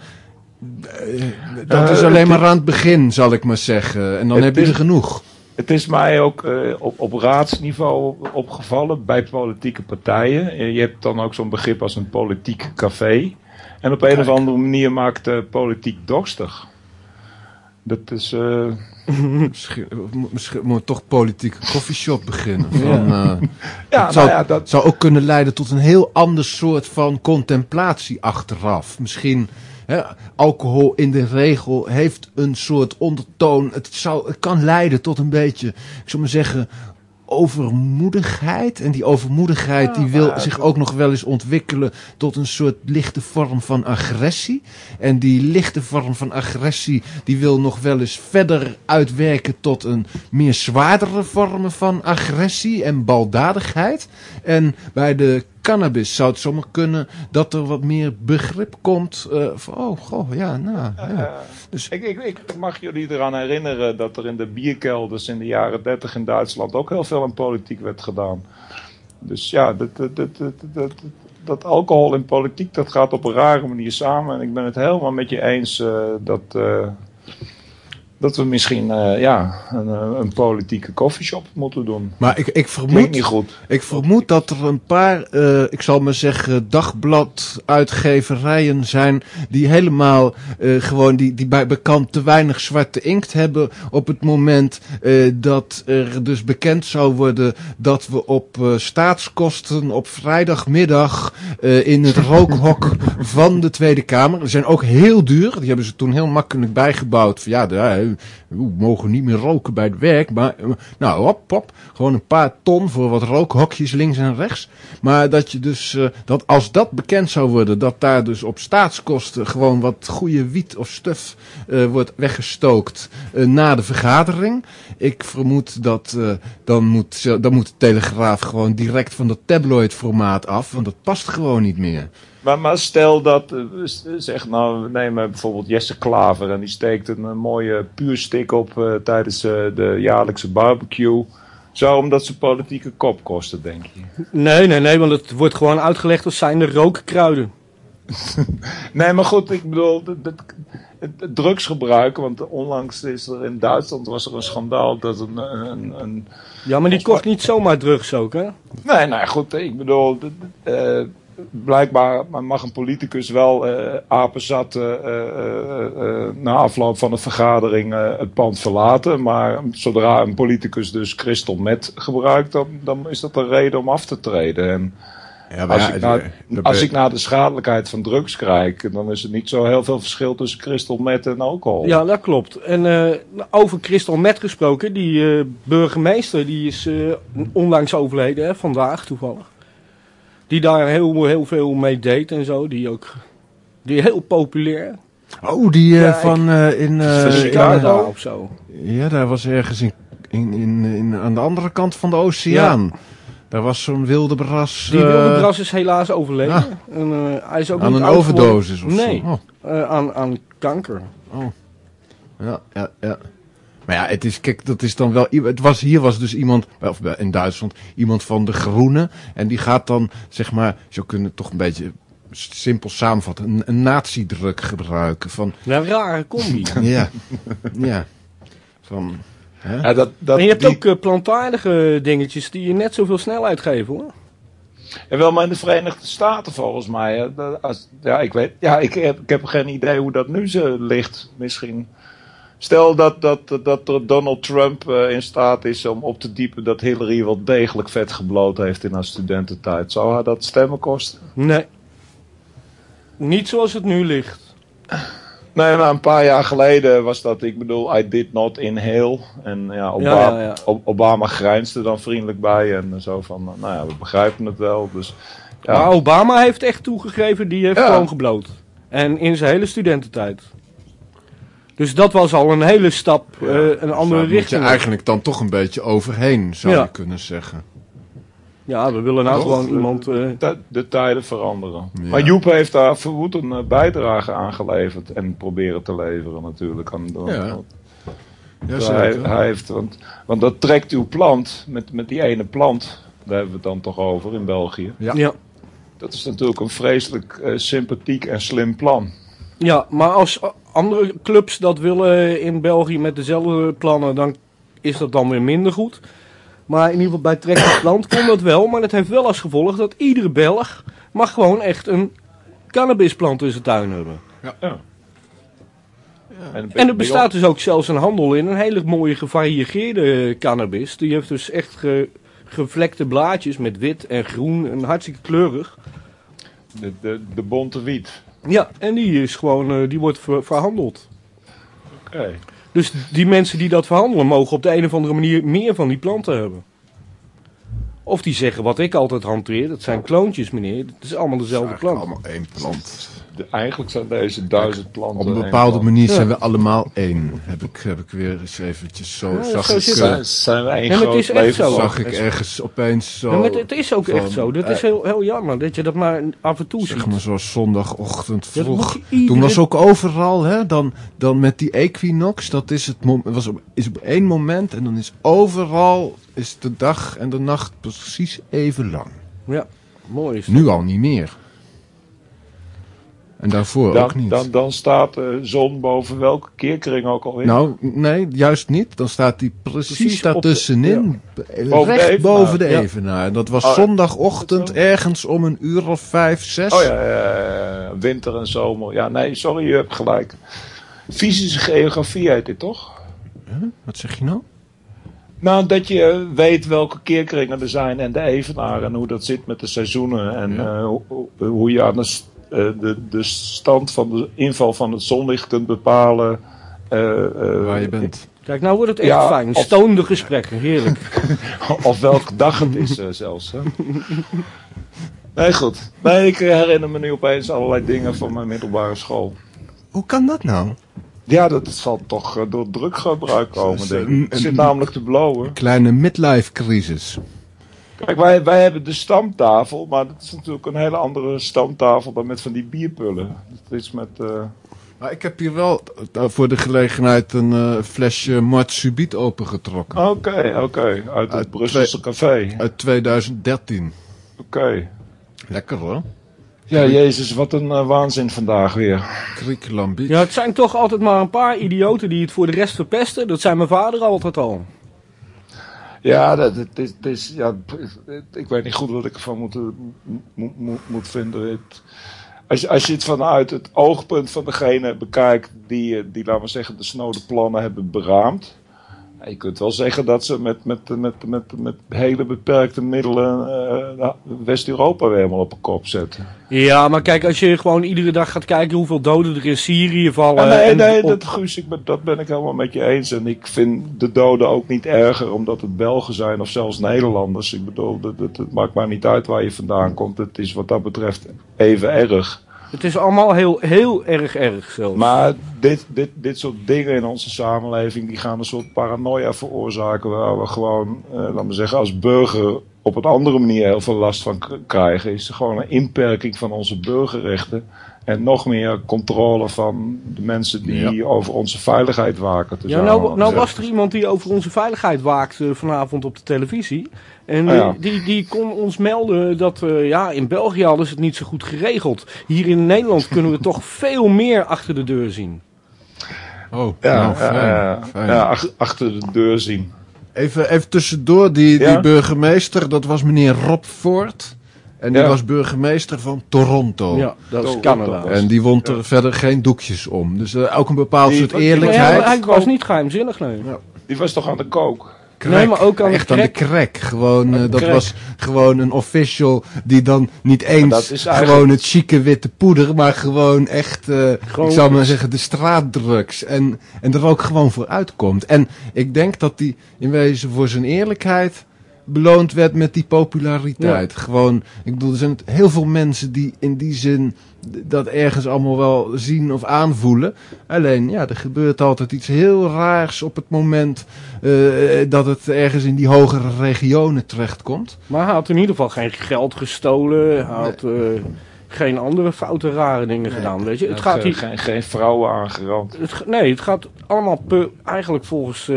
eh, dat is alleen maar aan het begin, zal ik maar zeggen. En dan heb je er genoeg. het is mij ook op, op raadsniveau opgevallen bij politieke partijen. Je hebt dan ook zo'n begrip als een politiek café. En op een of andere manier maakt eh, politiek dorstig. Dat is. eh, Misschien, misschien moet toch politieke koffieshop beginnen. Van, eh, ja, het zou, nou ja, dat, zou ook kunnen leiden tot een heel ander soort van contemplatie achteraf. Misschien, hè, alcohol in de regel heeft een soort ondertoon. Het, zou, het kan leiden tot een beetje, ik zou maar zeggen, overmoedigheid. En die overmoedigheid die wil zich ook nog wel eens ontwikkelen tot een soort lichte vorm van agressie. En die lichte vorm van agressie die wil nog wel eens verder uitwerken tot een meer zwaardere vormen van agressie en baldadigheid. En bij de cannabis zou het zomaar kunnen dat er wat meer begrip komt eh, van, oh, goh, ja, nou, ja. Dus ik, ik, ik mag jullie eraan herinneren dat er in de bierkelders in de jaren 30 in Duitsland ook heel veel aan politiek werd gedaan. Dus ja, dat, dat, dat, dat, dat, alcohol en politiek dat gaat op een rare manier samen. En ik ben het helemaal met je eens eh, dat, eh, dat we misschien eh, ja, een, eh, een politieke koffieshop moeten doen. Maar ik, ik vermoed... niet goed. Ik vermoed dat er een paar, eh, ik zal maar zeggen, dagbladuitgeverijen zijn die helemaal gewoon, die, die bij bekend te weinig zwarte inkt hebben op het moment dat er dus bekend zou worden dat we op staatskosten op vrijdagmiddag in het rookhok van de Tweede Kamer, die zijn ook heel duur, die hebben ze toen heel makkelijk bijgebouwd. Van, ja, de, we mogen niet meer roken bij het werk, maar eh, nou, hop, hop, gewoon een paar ton voor wat rookhokjes links en rechts. Maar dat je dus, eh, dat als dat bekend zou worden, dat daar dus op staatskosten gewoon wat goede wiet of stuf eh, wordt weggestookt na de vergadering. Ik vermoed dat dan, moet, dan moet de Telegraaf gewoon direct van dat tabloid formaat af, want dat past gewoon niet meer. Maar, maar stel dat, eh, zeg nou, we nemen bijvoorbeeld Jesse Klaver en die steekt een, eh, mooie puurstik op eh, tijdens eh, de jaarlijkse barbecue. Zou hem dat zijn politieke kop kosten, denk je? Nee, nee, nee, want het wordt gewoon uitgelegd als zijn de rookkruiden. Nee, maar goed, ik bedoel, het, drugsgebruik, want onlangs is er in Duitsland was er een schandaal dat een, een, een Ja, maar die kocht niet zomaar drugs ook, hè? Nee, nou ja, goed, ik bedoel, eh, blijkbaar mag een politicus wel eh apenzat eh, eh, eh, eh, na afloop van de vergadering het pand verlaten. Maar zodra een politicus dus crystal meth gebruikt, dan, dan is dat een reden om af te treden. En Ja, als, ik naar, als ik naar de schadelijkheid van drugs kijk, dan is er niet zo heel veel verschil tussen crystal meth en alcohol. Ja, dat klopt. En eh, over Christel Met gesproken, die eh, burgemeester die is eh, onlangs overleden, hè, vandaag toevallig. Die daar heel, heel veel mee deed en zo. Die ook die heel populair. Oh, die eh, Ja, van eh, in, eh, Chicago eh, of zo. Ja, daar was ergens in, in, in, in, aan de andere kant van de oceaan. Daar was zo'n wilde bras. Die wilde bras is helaas overleden. En, eh, hij is ook aan niet een overdosis of Nee, zo. Oh, eh, aan, aan kanker. ja, ja, ja. Maar ja, het is, kijk, dat is dan wel. Het was, hier was dus iemand, of in Duitsland, iemand van de Groenen. En die gaat dan, zeg maar, zo kunnen het toch een beetje simpel samenvatten, een, een nazi-druk gebruiken. Van, een rare combi. ja, ja. Van, hè? Ja, dat, dat, en je hebt die- ook eh, plantaardige dingetjes die je net zoveel snelheid geven hoor. Ja, wel, maar in de Verenigde Staten volgens mij. hè, dat- als, ja, ik weet. Ja, ik heb, ik heb geen idee hoe dat nu zo ligt. Misschien. Stel dat, dat, dat Donald Trump eh, in staat is om op te diepen dat Hillary wel degelijk vet gebloot heeft in haar studententijd. Zou haar dat stemmen kosten? Nee. Niet zoals het nu ligt. Nee, maar een paar jaar geleden was dat, ik bedoel, I did not inhale. En ja, Obama, Ja, ja, ja. Ob- Obama grijnsde dan vriendelijk bij. En zo van, nou ja, we begrijpen het wel. Dus, ja. Maar Obama heeft echt toegegeven, die heeft gewoon gebloot. En in zijn hele studententijd. Dus dat was al een hele stap, eh, een andere Daar moet je richting. eigenlijk dan toch een beetje overheen, zou Ja. je kunnen zeggen. Ja, we willen nou gewoon iemand... eh, de, de tijden veranderen. Ja. Maar Joep heeft daar verwoed een eh, bijdrage aan geleverd. En proberen te leveren natuurlijk. Aan, Ja. want Ja, hij, zeker. hij heeft, want, want dat trekt uw plant, met, met die ene plant, daar hebben we het dan toch over in België. Ja. ja. Dat is natuurlijk een vreselijk eh, sympathiek en slim plan. Ja, maar als andere clubs dat willen in België met dezelfde plannen, dan is dat dan weer minder goed. Maar in ieder geval bij Trek Land kon dat wel. Maar dat heeft wel als gevolg dat iedere Belg mag gewoon echt een cannabisplant in zijn tuin hebben. En, En er bestaat dus ook zelfs een handel in een hele mooie gevarieerde cannabis. Die heeft dus echt ge- gevlekte blaadjes met wit en groen en hartstikke kleurig. de, de, de bonte wiet. Ja, en die is gewoon, eh, die wordt ver- verhandeld. Oké. Dus die mensen die dat verhandelen mogen op de een of andere manier meer van die planten hebben. Of die zeggen wat ik altijd hanteer, dat zijn kloontjes meneer, het is allemaal dezelfde plant. allemaal één plant. De- eigenlijk zijn deze duizend planten. Op een bepaalde manier zijn we allemaal één. Heb ik, heb ik weer eens eventjes zo... Ja, zag zo ik, eh, Zijn, zijn we één Ja, maar het is echt leven? zo. zag ik ergens opeens zo... Ja, maar het is ook van, echt zo, dat is eh, heel, heel jammer dat je dat maar af en toe ziet. Zeg maar zoals zondagochtend vroeg. iedere- Toen was ook overal, hè, dan, dan met die equinox, dat is, het was op, is op één moment en dan is overal is de dag en de nacht precies even lang. Ja, mooi is. Nu al niet meer. En daarvoor ook niet. dan, dan staat de zon boven welke keerkring ook alweer. nou, nee, juist niet. Dan staat die precies, Precies de- daartussenin. Boven de recht evenaar. boven de evenaar. En dat was Oh, zondagochtend ergens om een uur of vijf, zes. Oh ja, ja, winter en zomer. Ja, nee, sorry, je hebt gelijk. Fysische geografie heet dit toch? Wat zeg je nou? Nou, dat je weet welke keerkringen er zijn en de evenaar en hoe dat zit met de seizoenen. En Ja. eh, hoe, hoe- je aan de, eh, de, de stand van de inval van het zonlicht kunt bepalen. eh, eh, Waar je bent. Kijk, nou wordt het echt Ja, fijn. of- Stoonde gesprekken, heerlijk. Of welke dag het is eh, zelfs. Hè? Nee, goed. Nee, ik herinner me nu opeens allerlei dingen van mijn middelbare school. Hoe kan dat nou? Ja, dat zal toch eh, door druggebruik komen, denk ik. Het zit namelijk te blowen. Kleine midlife crisis. Kijk, wij, wij hebben de stamtafel, maar dat is natuurlijk een hele andere stamtafel dan met van die bierpullen. Het is met... eh, Maar ik heb hier wel eh, voor de gelegenheid een eh, flesje Mart Subit opengetrokken. Oké, oké. Uit het Uit Brusselse café. Uit 2013. Oké. Lekker hoor. Ja, jezus, wat een waanzin vandaag weer. Griekenland Beach. Ja, het zijn toch altijd maar een paar idioten die het voor de rest verpesten. Dat zijn mijn vader altijd al. Ja, dat, is, is, ja, ik weet niet goed wat ik ervan moet, moet, moet, moet vinden. Het- als, als je het vanuit het oogpunt van degene bekijkt die, eh, die laten we zeggen, de snode plannen hebben beraamd. Je kunt wel zeggen dat ze met, met, met, met, met hele beperkte middelen eh, West-Europa weer helemaal op een kop zetten. Ja, maar kijk, als je gewoon iedere dag gaat kijken hoeveel doden er in Syrië vallen. Ja, nee, en nee, op- dat, Guus, ik ben, dat ben ik helemaal met je eens. En ik vind de doden ook niet erger omdat het Belgen zijn of zelfs Nederlanders. Ik bedoel, het, het, het maakt maar niet uit waar je vandaan komt. Het is wat dat betreft even erg. Het is allemaal heel, heel erg erg zelfs. Maar dit, dit, dit soort dingen in onze samenleving, die gaan een soort paranoia veroorzaken. Waar we gewoon, eh, laten we zeggen, als burger op een andere manier heel veel last van krijgen. Is gewoon een inperking van onze burgerrechten. En nog meer controle van de mensen die over onze veiligheid waken. Dus Ja, nou, nou was er iemand die over onze veiligheid waakte vanavond op de televisie. En Ah, ja. die, die, kon ons melden dat eh, ja, in België hadden ze het niet zo goed geregeld. Hier in Nederland kunnen we toch veel meer achter de deur zien. Oh, Ja, nou, fijn. ja, fijn. ja, ach- achter de deur zien. Even, even tussendoor, die, Ja? die burgemeester, dat was meneer Rob Ford. En die Ja. was burgemeester van Toronto. Ja, dat is Canada. En die wond er verder geen doekjes om. Dus eh, ook een bepaald Die- soort die- eerlijkheid. maar hij was niet geheimzinnig, nee. Die was toch aan de kook? Crack. Nee, maar ook aan de Echt aan de crack. Gewoon, eh, dat crack. was gewoon een official die dan niet eens eigenlijk- gewoon het chique witte poeder, maar gewoon echt, eh, Gewoon- ik zou maar zeggen, de straatdrugs. En, en er ook gewoon voor uitkomt. En ik denk dat hij in wezen voor zijn eerlijkheid beloond werd met die populariteit. Gewoon, ik bedoel, er zijn heel veel mensen die in die zin dat ergens allemaal wel zien of aanvoelen. Alleen, ja, er gebeurt altijd iets heel raars op het moment eh, dat het ergens in die hogere regionen terechtkomt. Maar hij had in ieder geval geen geld gestolen. Hij had eh, geen andere foute, rare dingen gedaan. Weet je? Het gaat Geen- hier, geen, geen vrouwen aangerand. het, nee, het gaat allemaal per- eigenlijk volgens eh,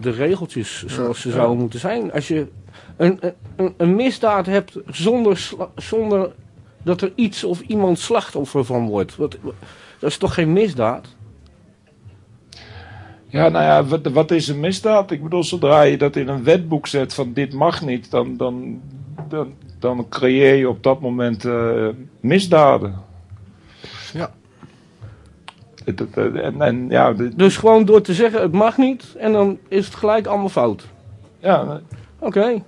de regeltjes zoals ze zouden moeten zijn. Als je een, een, een misdaad hebt zonder, zonder dat er iets of iemand slachtoffer van wordt. Wat, dat is toch geen misdaad? Ja, nou ja, wat, wat is een misdaad? Ik bedoel, zodra je dat in een wetboek zet van dit mag niet, dan, dan, dan, dan creëer je op dat moment eh, misdaden. Ja. Het- het- het- En, en ja, dit- Dus gewoon door te zeggen het mag niet en dan is het gelijk allemaal fout. ja, Oké.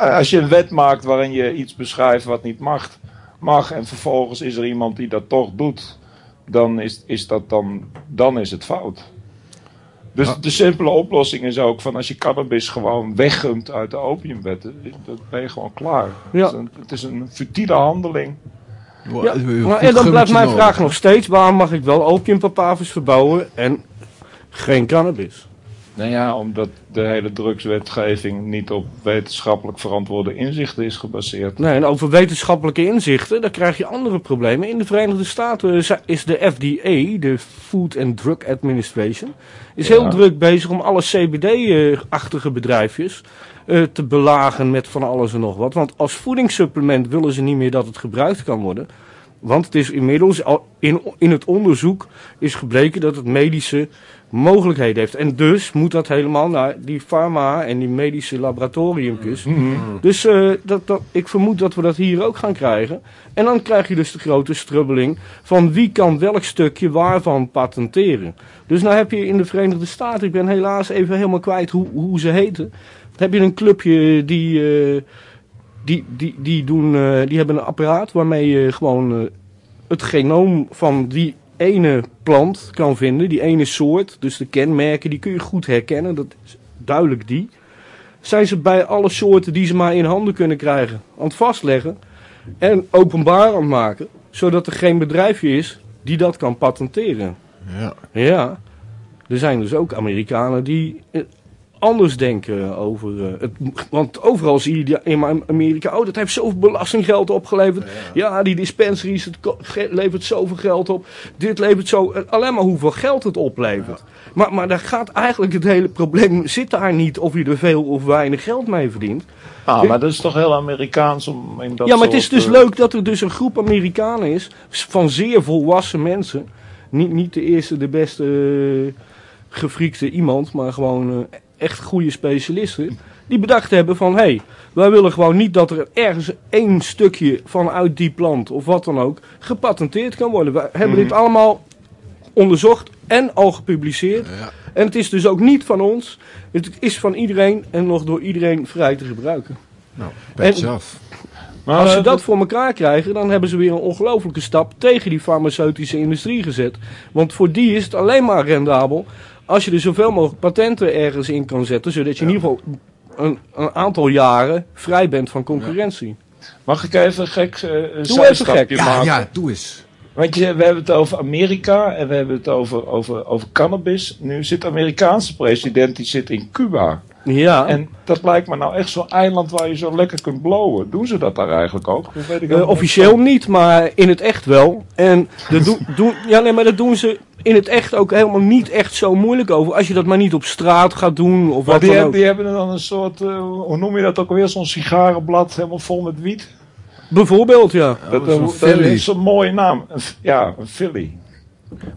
Als je een wet maakt waarin je iets beschrijft wat niet mag, mag en vervolgens is er iemand die dat toch doet, dan is, is, dat dan, dan is het fout. Dus Ja. de simpele oplossing is ook van als je cannabis gewoon weggumt uit de opiumwetten, dan ben je gewoon klaar. Ja. Het, is een, het is een futiele handeling. Ja, maar en dan blijft mijn vraag nog steeds: waarom mag ik wel opiumpapavers verbouwen en geen cannabis? Nou ja, omdat de hele drugswetgeving niet op wetenschappelijk verantwoorde inzichten is gebaseerd. Nee, en over wetenschappelijke inzichten, dan krijg je andere problemen. In de Verenigde Staten is de FDA, de Food and Drug Administration, is Ja. heel druk bezig om alle CBD-achtige bedrijfjes eh, te belagen met van alles en nog wat. Want als voedingssupplement willen ze niet meer dat het gebruikt kan worden. Want het is inmiddels al in, in het onderzoek is gebleken dat het medische mogelijkheden heeft. En dus moet dat helemaal naar die pharma en die medische laboratoriumpjes. Dus eh, dat, dat, ik vermoed dat we dat hier ook gaan krijgen. En dan krijg je dus de grote strubbeling van wie kan welk stukje waarvan patenteren. Dus nou heb je in de Verenigde Staten, ik ben helaas even helemaal kwijt hoe, hoe ze heten. Heb je een clubje die, eh, die, die, die, doen, eh, die hebben een apparaat waarmee je gewoon het genoom van die ene plant kan vinden, die ene soort. Dus de kenmerken, die kun je goed herkennen, dat is duidelijk die. Zijn ze bij alle soorten die ze maar in handen kunnen krijgen aan het vastleggen en openbaar aan het maken, zodat er geen bedrijfje is die dat kan patenteren. Ja. Ja, er zijn dus ook Amerikanen die eh, anders denken over eh, het. Want overal zie je die in Amerika, oh, dat heeft zoveel belastinggeld opgeleverd. Ja, die dispensaries, het levert zoveel geld op. Dit levert zo. eh, Alleen maar hoeveel geld het oplevert. Maar, maar daar gaat eigenlijk het hele probleem, zit daar niet of je er veel of weinig geld mee verdient. Ah, maar dat is toch heel Amerikaans om in dat ja, maar het is dus eh, leuk dat er dus een groep Amerikanen is, van zeer volwassen mensen. Niet, niet de eerste, de beste gefriekte iemand, maar gewoon echt goede specialisten. Die bedacht hebben van, hé, hey, wij willen gewoon niet dat er ergens één stukje vanuit die plant of wat dan ook gepatenteerd kan worden. We hebben dit allemaal onderzocht en al gepubliceerd. Ja. En het is dus ook niet van ons. Het is van iedereen en nog door iedereen vrij te gebruiken. Nou, petje En- af. Maar Als ze eh, dat voor elkaar krijgen, dan hebben ze weer een ongelofelijke stap tegen die farmaceutische industrie gezet. Want voor die is het alleen maar rendabel als je er zoveel mogelijk patenten ergens in kan zetten, zodat je in ieder geval een, een aantal jaren vrij bent van concurrentie. Mag ik even gek eh, een even zijstapje gek. Ja, maken? ja, doe eens. Want je, we hebben het over Amerika en we hebben het over, over, over cannabis. Nu zit de Amerikaanse president, die zit in Cuba. Ja, En dat lijkt me nou echt zo'n eiland waar je zo lekker kunt blowen. Doen ze dat daar eigenlijk ook? Dat weet ik eh, officieel niet, maar in het echt wel. En dat doen, doen, ja, nee, maar dat doen ze in het echt ook helemaal niet echt zo moeilijk over. Als je dat maar niet op straat gaat doen of Maar wat die, dan ook. die hebben dan een soort, eh, hoe noem je dat ook alweer, zo'n sigarenblad helemaal vol met wiet. Bijvoorbeeld, ja. dat, is een mooie naam. Ja, een Philly.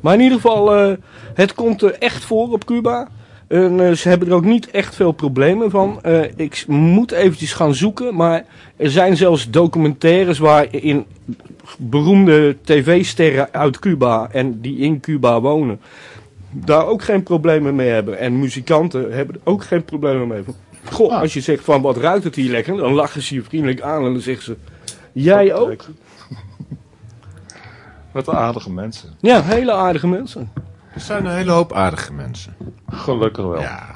Maar in ieder geval, eh, het komt er echt voor op Cuba. En eh, ze hebben er ook niet echt veel problemen van. Eh, ik moet eventjes gaan zoeken, maar er zijn zelfs documentaires waarin beroemde tv-sterren uit Cuba en die in Cuba wonen, daar ook geen problemen mee hebben. En muzikanten hebben er ook geen problemen mee. Goh, als je zegt van wat ruikt het hier lekker, dan lachen ze je vriendelijk aan en dan zeggen ze, jij ook? Wat aardige mensen. Ja, hele aardige mensen. Er zijn een hele hoop aardige mensen. Gelukkig wel. Ja,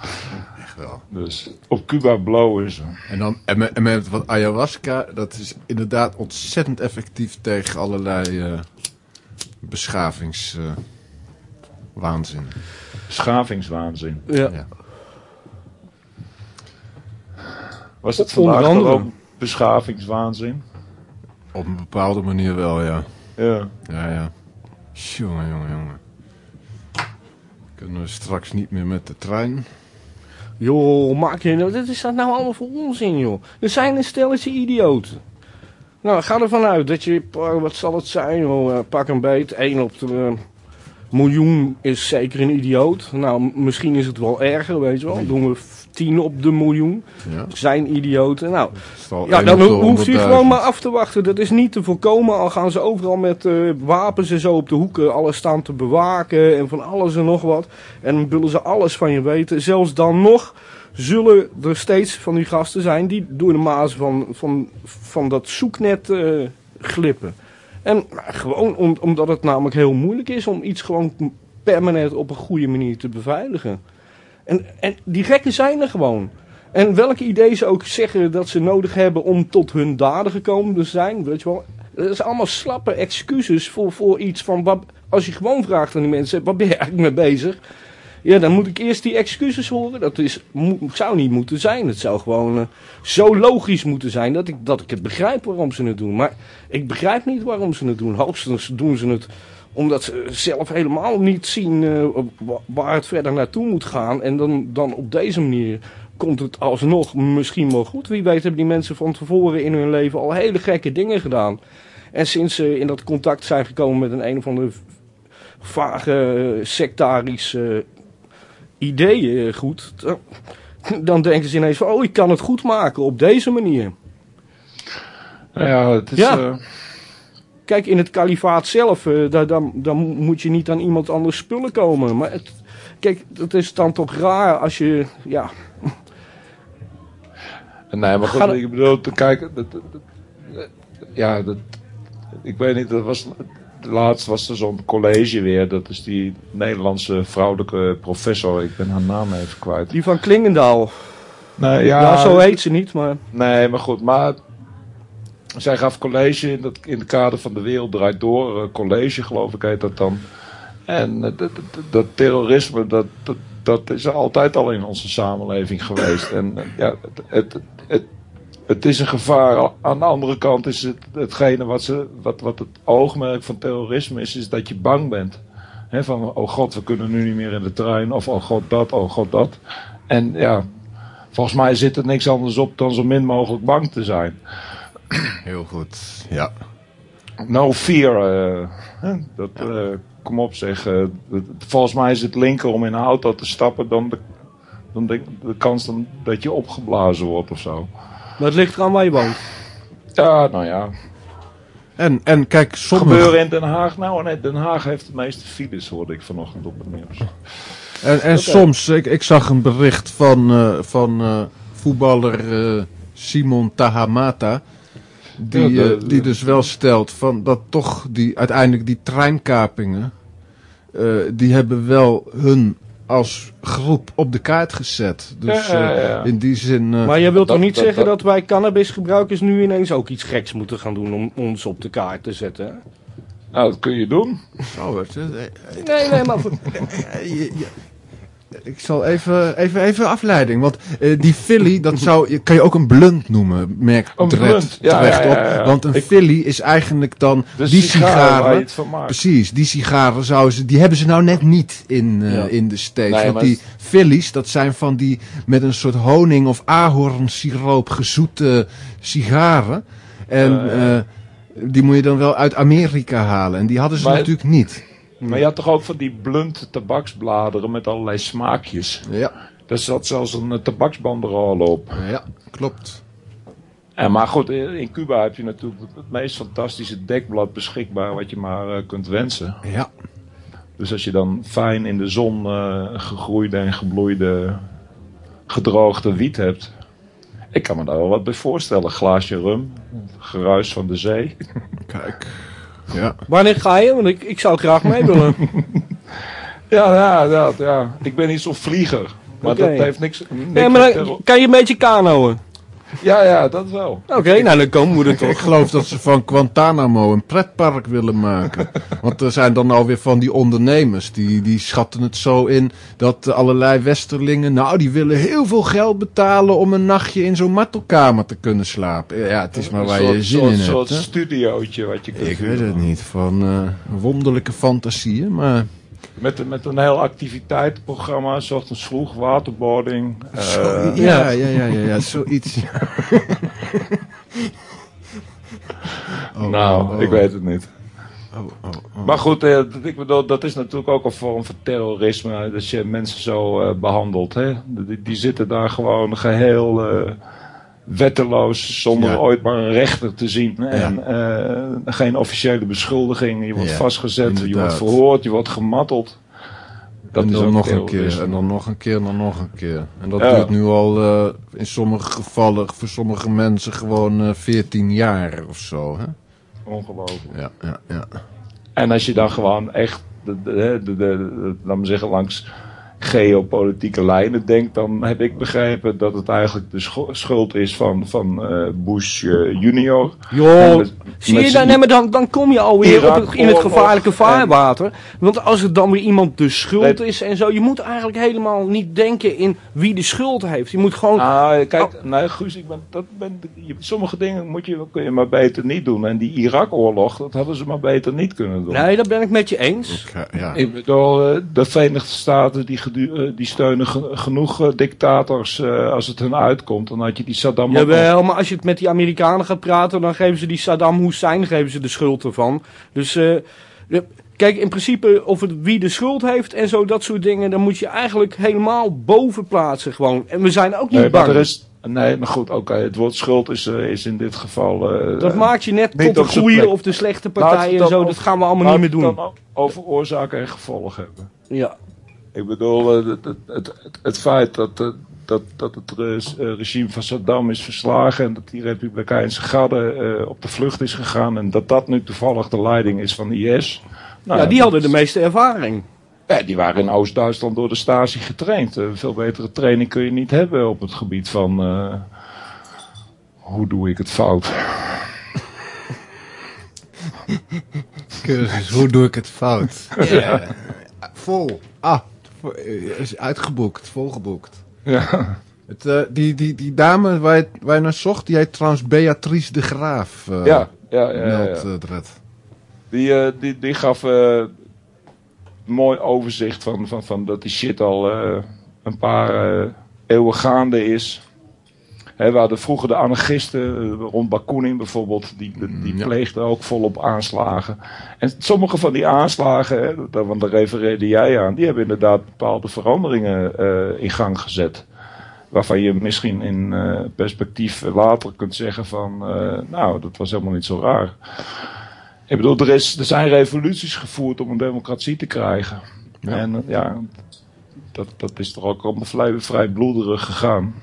echt wel. Dus op Cuba blowen ze. En, dan, en, met, en met wat ayahuasca, dat is inderdaad ontzettend effectief tegen allerlei eh beschavingswaanzin. waanzin. Schavingswaanzin. Ja. Ja. Was het Onder vandaag andere. ook beschavingswaanzin? Op een bepaalde manier wel, ja. Ja. Ja, ja. Jongen, jongen, jongen. Kunnen we straks niet meer met de trein? Joh, maak je nou, wat is dat nou allemaal voor onzin, joh? Er zijn een stelletje idioten. Nou, ga ervan uit dat je, eh, wat zal het zijn, joh, eh, pak een beet, één op de, miljoen is zeker een idioot. Nou, misschien is het wel erger, weet je wel. Doen we 10 op de miljoen. Ja. Zijn idioten. Nou, ja, dan de hoeft 100.000. gewoon maar af te wachten. Dat is niet te voorkomen. Al gaan ze overal met eh, wapens en zo op de hoeken alles staan te bewaken. En van alles en nog wat. En dan willen ze alles van je weten. Zelfs dan nog zullen er steeds van die gasten zijn die door de maas van, van, van dat zoeknet eh, glippen. En nou, gewoon om, omdat het namelijk heel moeilijk is om iets gewoon permanent op een goede manier te beveiligen. En, en die gekken zijn er gewoon. En welke idee ze ook zeggen dat ze nodig hebben om tot hun daden gekomen te zijn, weet je wel. Dat is allemaal slappe excuses voor, voor iets van, wat, als je gewoon vraagt aan die mensen, wat ben je eigenlijk mee bezig? Ja, dan moet ik eerst die excuses horen. Dat is, zou niet moeten zijn. Het zou gewoon eh, zo logisch moeten zijn dat ik, dat ik het begrijp waarom ze het doen. Maar ik begrijp niet waarom ze het doen. Hoogstens doen ze het omdat ze zelf helemaal niet zien eh, wa- waar het verder naartoe moet gaan. En dan, dan op deze manier komt het alsnog misschien wel goed. Wie weet hebben die mensen van tevoren in hun leven al hele gekke dingen gedaan. En sinds ze in dat contact zijn gekomen met een een of andere vage eh, sectarisch eh, idee eh, goed... dan- denken ze ineens van, oh, ik kan het goed maken op deze manier. Nou ja, het is... Ja. eh, Kijk, in het kalifaat zelf, eh, daar, daar, daar moet je niet aan iemand anders spullen komen. Maar het, kijk, het is dan toch raar als je, ja, Nee, maar goed, ik bedoel, te kijken. Dat, dat- dat- ja, dat, ik weet niet, dat was. Laatst was er zo'n college weer. Dat is die Nederlandse vrouwelijke professor. Ik ben haar naam even kwijt. die van Klingendaal. Nee, Ja, zo heet ze niet, maar Nee, maar goed, maar. Zij gaf college in, dat, in het kader van de Wereld Draait Door. eh, college, geloof ik, heet dat dan. En eh, dat, dat, terrorisme, dat, dat, is altijd al in onze samenleving geweest. En eh, ja, het, het, het, het is een gevaar. Aan de andere kant is het hetgene wat, ze, wat, wat het oogmerk van terrorisme is, is dat je bang bent. Van, oh god, we kunnen nu niet meer in de trein. Of oh god dat, oh god dat. En ja, volgens mij zit er niks anders op dan zo min mogelijk bang te zijn. Heel goed, ja. No fear. eh, hè, dat, eh, kom op zeg. eh, volgens mij is het linker om in een auto te stappen dan de, dan de, de kans dan dat je opgeblazen wordt of zo. maar het ligt eraan waar je woont. Ja, nou ja. En, en kijk, sommige... Gebeuren in Den Haag. Nou, nee, Den Haag heeft de meeste files, hoorde ik vanochtend op het nieuws. En, en soms, ik, ik zag een bericht van, eh, van eh, voetballer eh, Simon Tahamata. Die, Ja, de- eh, die dus wel stelt van dat toch die, uiteindelijk die treinkapingen. eh, die hebben wel hun als groep op de kaart gezet. Dus Ja, ja, eh, in die zin. eh, Maar je wilt toch niet dat- zeggen dat- dat wij cannabisgebruikers nu ineens ook iets geks moeten gaan doen om ons op de kaart te zetten? hè? Nou, dat kun je doen. Nee, nee, maar... Je- je- ik zal even, even, even afleiding. Want eh, die Philly, dat zou, je- kan je ook een blunt noemen, merkt Een ja, terecht ja, op. ja, ja. Want een Ik- Philly is eigenlijk dan De die sigaren. Precies, die sigaren zouden ze, die hebben ze nou net niet in, eh, Ja. in de States. Nee, Want maar die Phillies, dat zijn van die met een soort honing of ahornsiroop gezoete sigaren. En eh, die moet je dan wel uit Amerika halen. En die hadden ze Maar- natuurlijk niet. Maar je had toch ook van die blunt tabaksbladeren met allerlei smaakjes. Ja, Daar zat zelfs een eh, tabaksbanderole op. ja klopt. En maar goed, eh, in Cuba heb je natuurlijk het meest fantastische dekblad beschikbaar wat je maar eh, kunt wensen. Ja. Dus als je dan fijn in de zon eh, gegroeide en gebloeide gedroogde wiet hebt. Ik kan me daar wel wat bij voorstellen. Glaasje rum, geruis van de zee. Kijk. Ja. Wanneer ga je? Want ik, ik zou graag mee willen. Ja, ja, ja, ja. Ik ben niet zo'n vlieger. Maar dat heeft niks, niks Nee, maar dan kan je een beetje kanoën. Ja, ja, dat wel. Oké, nou dan komen we er Ik toch. geloof dat ze van Guantanamo een pretpark willen maken. Want er zijn dan alweer van die ondernemers. Die, die schatten het zo in dat allerlei westerlingen... Nou, die willen heel veel geld betalen om een nachtje in zo'n martelkamer te kunnen slapen. Ja, het is maar waar een je soort, zin soort, in soort hebt. hè. studiootje wat je kunt Ik weet het niet. Van eh, wonderlijke fantasieën. Maar Met, met een heel activiteitenprogramma, s ochtends vroeg, waterboarding. eh, ja, ja, ja, ja, ja, zoiets. ja. Oh, nou, oh, oh. ik weet het niet. Oh, oh, oh. Maar goed, eh, dat- ik bedoel, dat is natuurlijk ook een vorm van terrorisme. Dat je mensen zo eh, behandelt. Hè? Die, die zitten daar gewoon geheel eh, wetteloos, zonder Ja. ooit maar een rechter te zien. En eh, geen officiële beschuldiging. Je wordt vastgezet, je wordt verhoord, je wordt gemarteld. Dat en is dan nog een keer, en dan nog een keer, en dan nog een keer. En dat Ja. duurt nu al eh, in sommige gevallen, voor sommige mensen gewoon eh 14 jaar of zo. Hè? Ongelooflijk. Ja, ja, ja. En als je dan gewoon echt, de, de, de, de, de- laat me zeggen, langs geopolitieke lijnen denkt, dan heb ik begrepen dat het eigenlijk de scho- schuld is van, van eh, Bush eh, junior. Met- zie met je dan, nee, maar dan, dan kom je alweer op, het- in het gevaarlijke en- vaarwater. Want als het dan weer iemand de schuld Nee. is en zo, je moet eigenlijk helemaal niet denken in wie de schuld heeft. Je moet gewoon, Ah, kijk, nee, Guus, ik ben, dat ben, je, sommige dingen moet je, kun je maar beter niet doen. En die Irak-oorlog, dat hadden ze maar beter niet kunnen doen. nee, dat ben ik met je eens. Ik ga- ja. Ik bedoel, eh, de Verenigde Staten die, eh, die steunen ge- genoeg eh, dictators eh, als het hun uitkomt. Dan had je die Saddam Jawel, maar als je het met die Amerikanen gaat praten, dan geven ze die Saddam Hussein geven ze de schuld ervan. Dus eh, de- kijk, in principe of het wie de schuld heeft en zo, dat soort dingen, dan moet je eigenlijk helemaal boven plaatsen gewoon. En we zijn ook niet Nee, maar bang. er is, nee, maar goed, oké. het woord schuld is, eh, is in dit geval. eh, Dat maakt je net tot de goede of de slechte partijen en zo. Dat over- gaan we allemaal niet meer doen. dan over oorzaken en gevolgen hebben. Ja. Ik bedoel, eh, het, het, het, het, feit dat, eh, dat, dat het eh, regime van Saddam is verslagen en dat die Republikeinse garde eh, op de vlucht is gegaan en dat dat nu toevallig de leiding is van IS. Nou, ja, die dat- hadden de meeste ervaring. Ja, die waren in Oost-Duitsland door de Stasi getraind. Veel betere training kun je niet hebben op het gebied van. eh, hoe doe ik het fout? Cursus, hoe doe ik het fout? Ja. Vol. Ah, is uitgeboekt, volgeboekt. Ja. Het, eh, die, die, die dame waar je, waar je naar zocht, die heet trouwens Beatrice de Graaf. eh, Ja, ja, ja. ja, eh. Die, eh, die, die gaf eh, mooi overzicht van, van, van dat die shit al eh, een paar eh, eeuwen gaande is. Hè, we hadden vroeger de anarchisten, eh, rond Bakunin bijvoorbeeld, die, die, Ja. pleegden ook volop aanslagen. En sommige van die aanslagen, daar, want daar refereerde jij aan, die hebben inderdaad bepaalde veranderingen eh, in gang gezet. Waarvan je misschien in eh, perspectief later kunt zeggen van, nou, dat was helemaal niet zo raar. Ik bedoel, er, is, er zijn revoluties gevoerd om een democratie te krijgen. Ja. En ja, dat, dat is toch ook allemaal vrij, vrij bloederig gegaan.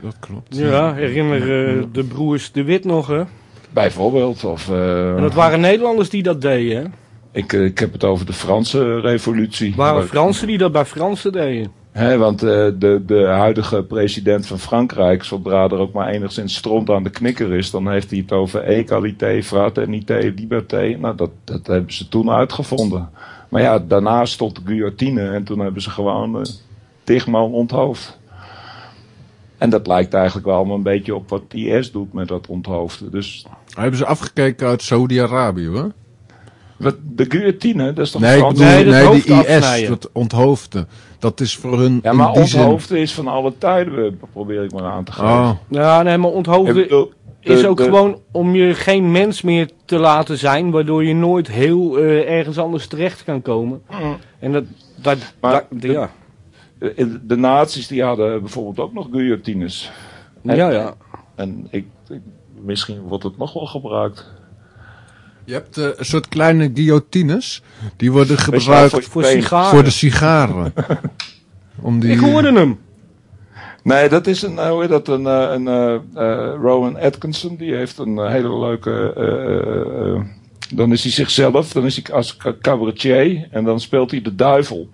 Dat klopt. Ja, herinner eh, de broers De Wit nog, hè? Bijvoorbeeld. Of, eh, En dat waren Nederlanders die dat deden, hè? ik, eh, ik heb het over de Franse revolutie. Het waren Fransen die dat bij Fransen deden. Hè, want eh, de, de huidige president van Frankrijk, zodra er ook maar enigszins stront aan de knikker is, dan heeft hij het over egalité, fraternité, liberté. Nou, dat, dat hebben ze toen uitgevonden. Maar ja, daarna stond de guillotine en toen hebben ze gewoon uh, onthoofd. En dat lijkt eigenlijk wel allemaal een beetje op wat IS doet met dat onthoofden. Dus Hebben ze afgekeken uit Saudi-Arabië, hoor? wat, de guillotine, dat is toch Nee, ik Frans? bedoel, Nee, dat nee, hoofd die IS, afsnijden. dat onthoofden. Dat is voor hun Ja, in maar zin... onthoofden is van alle tijden, probeer ik maar aan te geven. Oh, Ja, nee, maar onthoofden bedoel, is ook de- gewoon om je geen mens meer te laten zijn, waardoor je nooit heel eh, ergens anders terecht kan komen. En dat, dat, Maar dat- de- ja. De, de nazi's die hadden bijvoorbeeld ook nog guillotines. ja, ja. En ik, ik- misschien wordt het nog wel gebruikt. je hebt eh, een soort kleine guillotines. Die worden gebruikt voor voor, de sigaren. Om die... Ik hoorde hem. Nee, dat is een, eh, hoe heet dat, een, eh, een eh, eh, Rowan Atkinson. Die heeft een eh, hele leuke... eh, eh, eh, dan is hij zichzelf, dan is hij als ca- cabaretier. En dan speelt hij de duivel.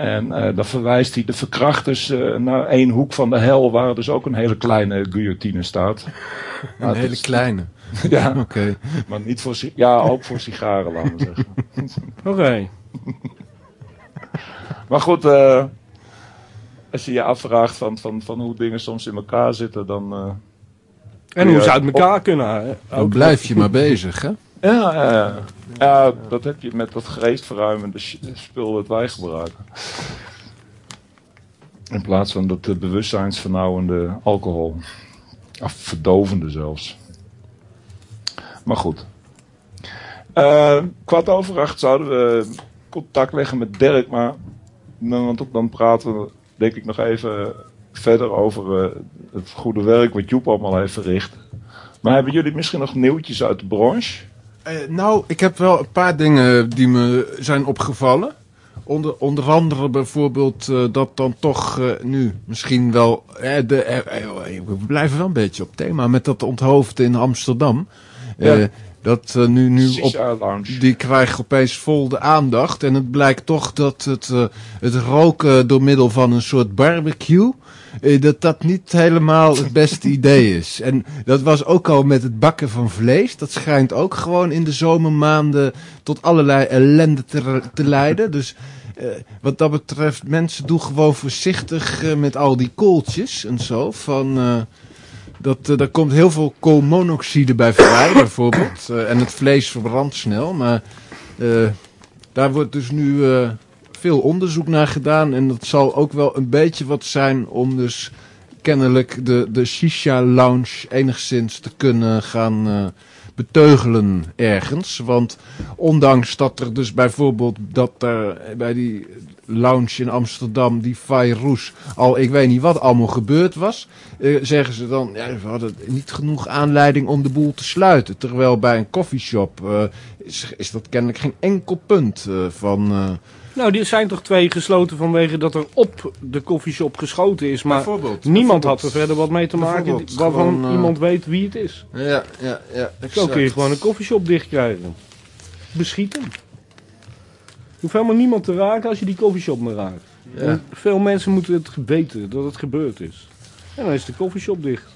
En eh, dan verwijst hij de verkrachters eh, naar één hoek van de hel... waar dus ook een hele kleine guillotine staat. Een Nou, hele is- kleine. Ja, Oké. maar niet voor... Ja, ook voor sigaren, laten we zeggen. Oké. Maar goed, eh, als je je afvraagt van, van, van hoe dingen soms in elkaar zitten, dan... eh, En hoe ze uit elkaar kunnen. hè? Dan blijf je maar bezig, hè? Ja, ja, dat heb je met dat geestverruimende spul dat wij gebruiken. In plaats van dat eh, bewustzijnsvernauwende alcohol. Of verdovende zelfs. Maar goed. Eh, kwart zouden we contact leggen met Dirk, maar want dan praten we denk ik nog even verder over eh, het goede werk wat Joep allemaal heeft verricht. Maar hebben jullie misschien nog nieuwtjes uit de branche? Eh, nou, ik heb wel een paar dingen die me zijn opgevallen. Onder, onder andere bijvoorbeeld eh, dat dan toch eh, nu misschien wel... de, eh, we blijven wel een beetje op thema met dat onthoofd in Amsterdam. Ja. Dat nu, nu op, die krijgt opeens vol de aandacht. En het blijkt toch dat het, eh, het roken door middel van een soort barbecue... eh, dat dat niet helemaal het beste idee is. En dat was ook al met het bakken van vlees. Dat schijnt ook gewoon in de zomermaanden tot allerlei ellende te, te leiden. Dus eh, wat dat betreft, mensen doen gewoon voorzichtig eh, met al die kooltjes en zo. Van... dat, daar komt heel veel koolmonoxide bij vrij, bijvoorbeeld. En het vlees verbrandt snel. Maar daar wordt dus nu veel onderzoek naar gedaan. En dat zal ook wel een beetje wat zijn om dus kennelijk de, de shisha-lounge enigszins te kunnen gaan eh, beteugelen ergens. Want ondanks dat er dus bijvoorbeeld dat er bij die lounge in Amsterdam, die Fayroes, al ik weet niet wat allemaal gebeurd was, eh, zeggen ze dan, ja, we hadden niet genoeg aanleiding om de boel te sluiten. Terwijl bij een coffeeshop eh, is, is dat kennelijk geen enkel punt van... eh, Nou, er zijn toch twee gesloten vanwege dat er op de koffieshop geschoten is. Maar niemand had er verder wat mee te maken waarvan gewoon, eh, iemand weet wie het is. ja, ja, ja. Zo kun je gewoon een koffieshop dichtkrijgen. Beschieten. Je hoeft helemaal niemand te raken als je die koffieshop maar raakt. Ja. Veel mensen moeten het weten dat het gebeurd is. En dan is de koffieshop dicht.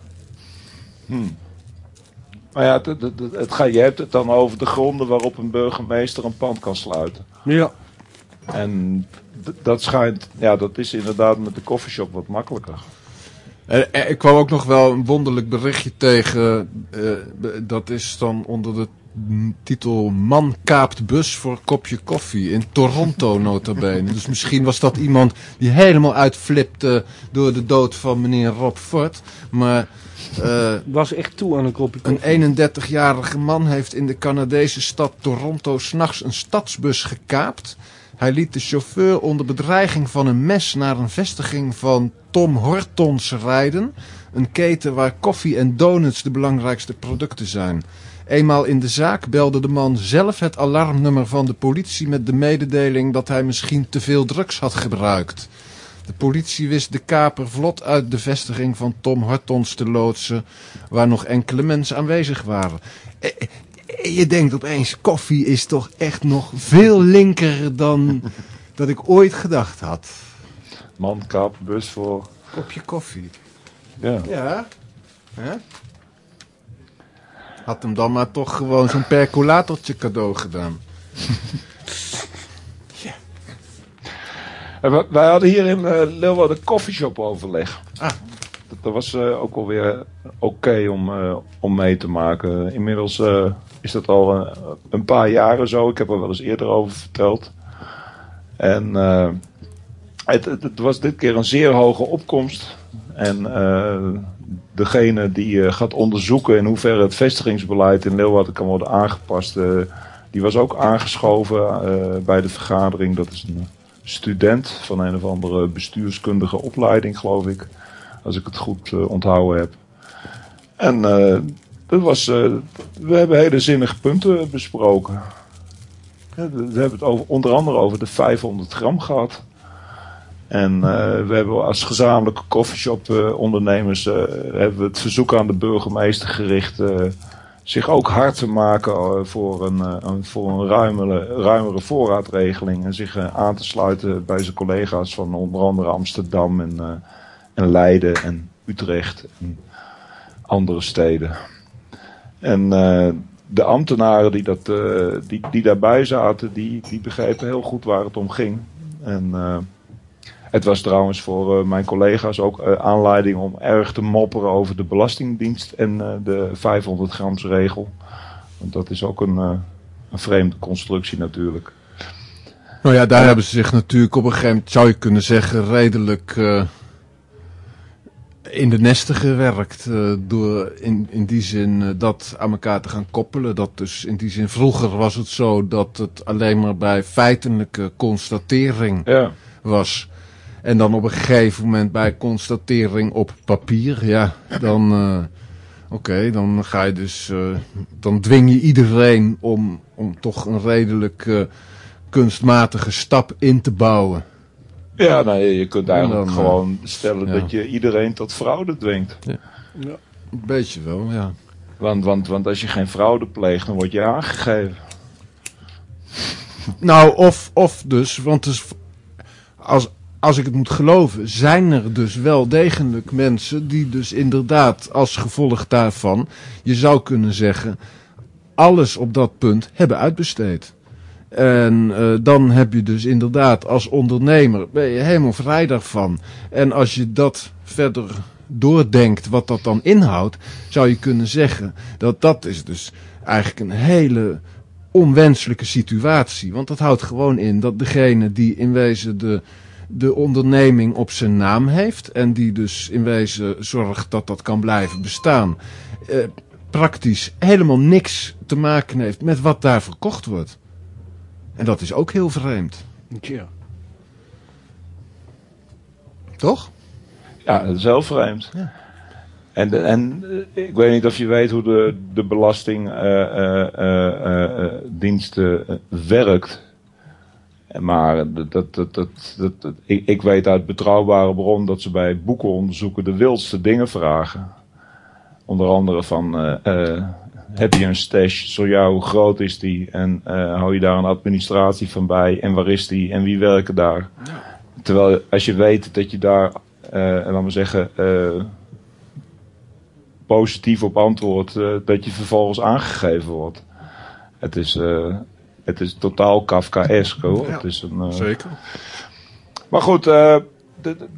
Maar ja, het, het, het, het ga- je hebt het dan over de gronden waarop een burgemeester een pand kan sluiten. Ja. En dat schijnt, ja, dat is inderdaad met de koffieshop wat makkelijker. Eh, eh, ik kwam ook nog wel een wonderlijk berichtje tegen. eh, dat is dan onder de titel Man kaapt bus voor kopje koffie in Toronto nota bene. Dus misschien was dat iemand die helemaal uitflipte door de dood van meneer Rob Ford. Maar eh, Was echt toe aan een kopje koffie. een 31-jarige man heeft in de Canadese stad Toronto s'nachts een stadsbus gekaapt. Hij liet de chauffeur onder bedreiging van een mes naar een vestiging van Tom Hortons rijden. Een keten waar koffie en donuts de belangrijkste producten zijn. Eenmaal in de zaak belde de man zelf het alarmnummer van de politie met de mededeling dat hij misschien te veel drugs had gebruikt. De politie wist de kaper vlot uit de vestiging van Tom Hortons te loodsen, waar nog enkele mensen aanwezig waren. Eh, eh, Je denkt opeens, koffie is toch echt nog veel linker dan dat ik ooit gedacht had. Man, kap, bus voor. Kopje koffie. Ja. Ja. Hè? Had hem dan maar toch gewoon zo'n percolatortje cadeau gedaan. En wij- hadden hier in eh Leeuwarden koffieshop overleg. Ah. Dat, dat was eh, ook alweer oké om, eh, om mee te maken. Inmiddels eh, is dat al een, een paar jaren zo. Ik heb er wel eens eerder over verteld. En eh, het, het, was dit keer een zeer hoge opkomst. En eh, degene die eh, gaat onderzoeken in hoeverre het vestigingsbeleid in Leeuwarden kan worden aangepast, eh, die was ook aangeschoven eh, bij de vergadering. Dat is een student van een of andere bestuurskundige opleiding, geloof ik. Als ik het goed eh, onthouden heb. En eh, eh, we hebben hele zinnige punten besproken. We hebben het over, onder andere over de 500 gram gehad. En eh, we hebben als gezamenlijke coffeeshop eh, ondernemers hebben het verzoek aan de burgemeester gericht zich ook hard te maken voor een, een, voor een ruimere, ruimere voorraadregeling. En zich aan te sluiten bij zijn collega's van onder andere Amsterdam en, en Leiden en Utrecht en andere steden. En eh, de ambtenaren die, dat, eh, die, die daarbij zaten, die, die begrepen heel goed waar het om ging. En eh, het was trouwens voor mijn collega's ook aanleiding om erg te mopperen over de Belastingdienst en de 500 grams regel. Want dat is ook een, een vreemde constructie natuurlijk. Nou ja, daar hebben ze zich natuurlijk op een gegeven moment, zou je kunnen zeggen, redelijk... in de nesten gewerkt. eh, door in, in die zin eh, dat aan elkaar te gaan koppelen. Dat dus in die zin vroeger was het zo dat het alleen maar bij feitelijke constatering Ja. was. En dan op een gegeven moment bij constatering op papier, ja, dan, eh, oké, dan ga je dus, dan dwing je iedereen om, om toch een redelijk kunstmatige stap in te bouwen. Ja, nee, je kunt eigenlijk En dan, gewoon stellen ja. dat je iedereen tot fraude dwingt. Een beetje wel, ja. Want, want, want als je geen fraude pleegt, dan word je aangegeven. Nou, of, of dus, want dus, als, als ik het moet geloven, zijn er dus wel degelijk mensen die dus inderdaad als gevolg daarvan, je zou kunnen zeggen, alles op dat punt hebben uitbesteed. En eh, dan heb je dus inderdaad als ondernemer, ben je helemaal vrij daarvan. En als je dat verder doordenkt wat dat dan inhoudt, zou je kunnen zeggen dat dat is dus eigenlijk een hele onwenselijke situatie. Want dat houdt gewoon in dat degene die in wezen de, de onderneming op zijn naam heeft. en die dus in wezen zorgt dat dat kan blijven bestaan. eh, praktisch helemaal niks te maken heeft met wat daar verkocht wordt. En dat is ook heel vreemd. Tja. Toch? Ja, dat is heel vreemd. En, de- en eh, ik weet niet of je weet hoe de, de belastingdienst werkt. Maar dat, dat, dat, dat, ik, ik weet uit betrouwbare bron dat ze bij boekenonderzoeken de wildste dingen vragen. Onder andere van, eh, eh, heb je een stash, zo ja, hoe groot is die? En eh, hou je daar een administratie van bij? En waar is die? En wie werken daar? Terwijl als je weet dat je daar, eh laten we zeggen, eh, positief op antwoordt, dat je vervolgens aangegeven wordt. Het is, het is totaal Kafkaesk hoor. Ja, het is een, Zeker. maar goed, eh, de- de-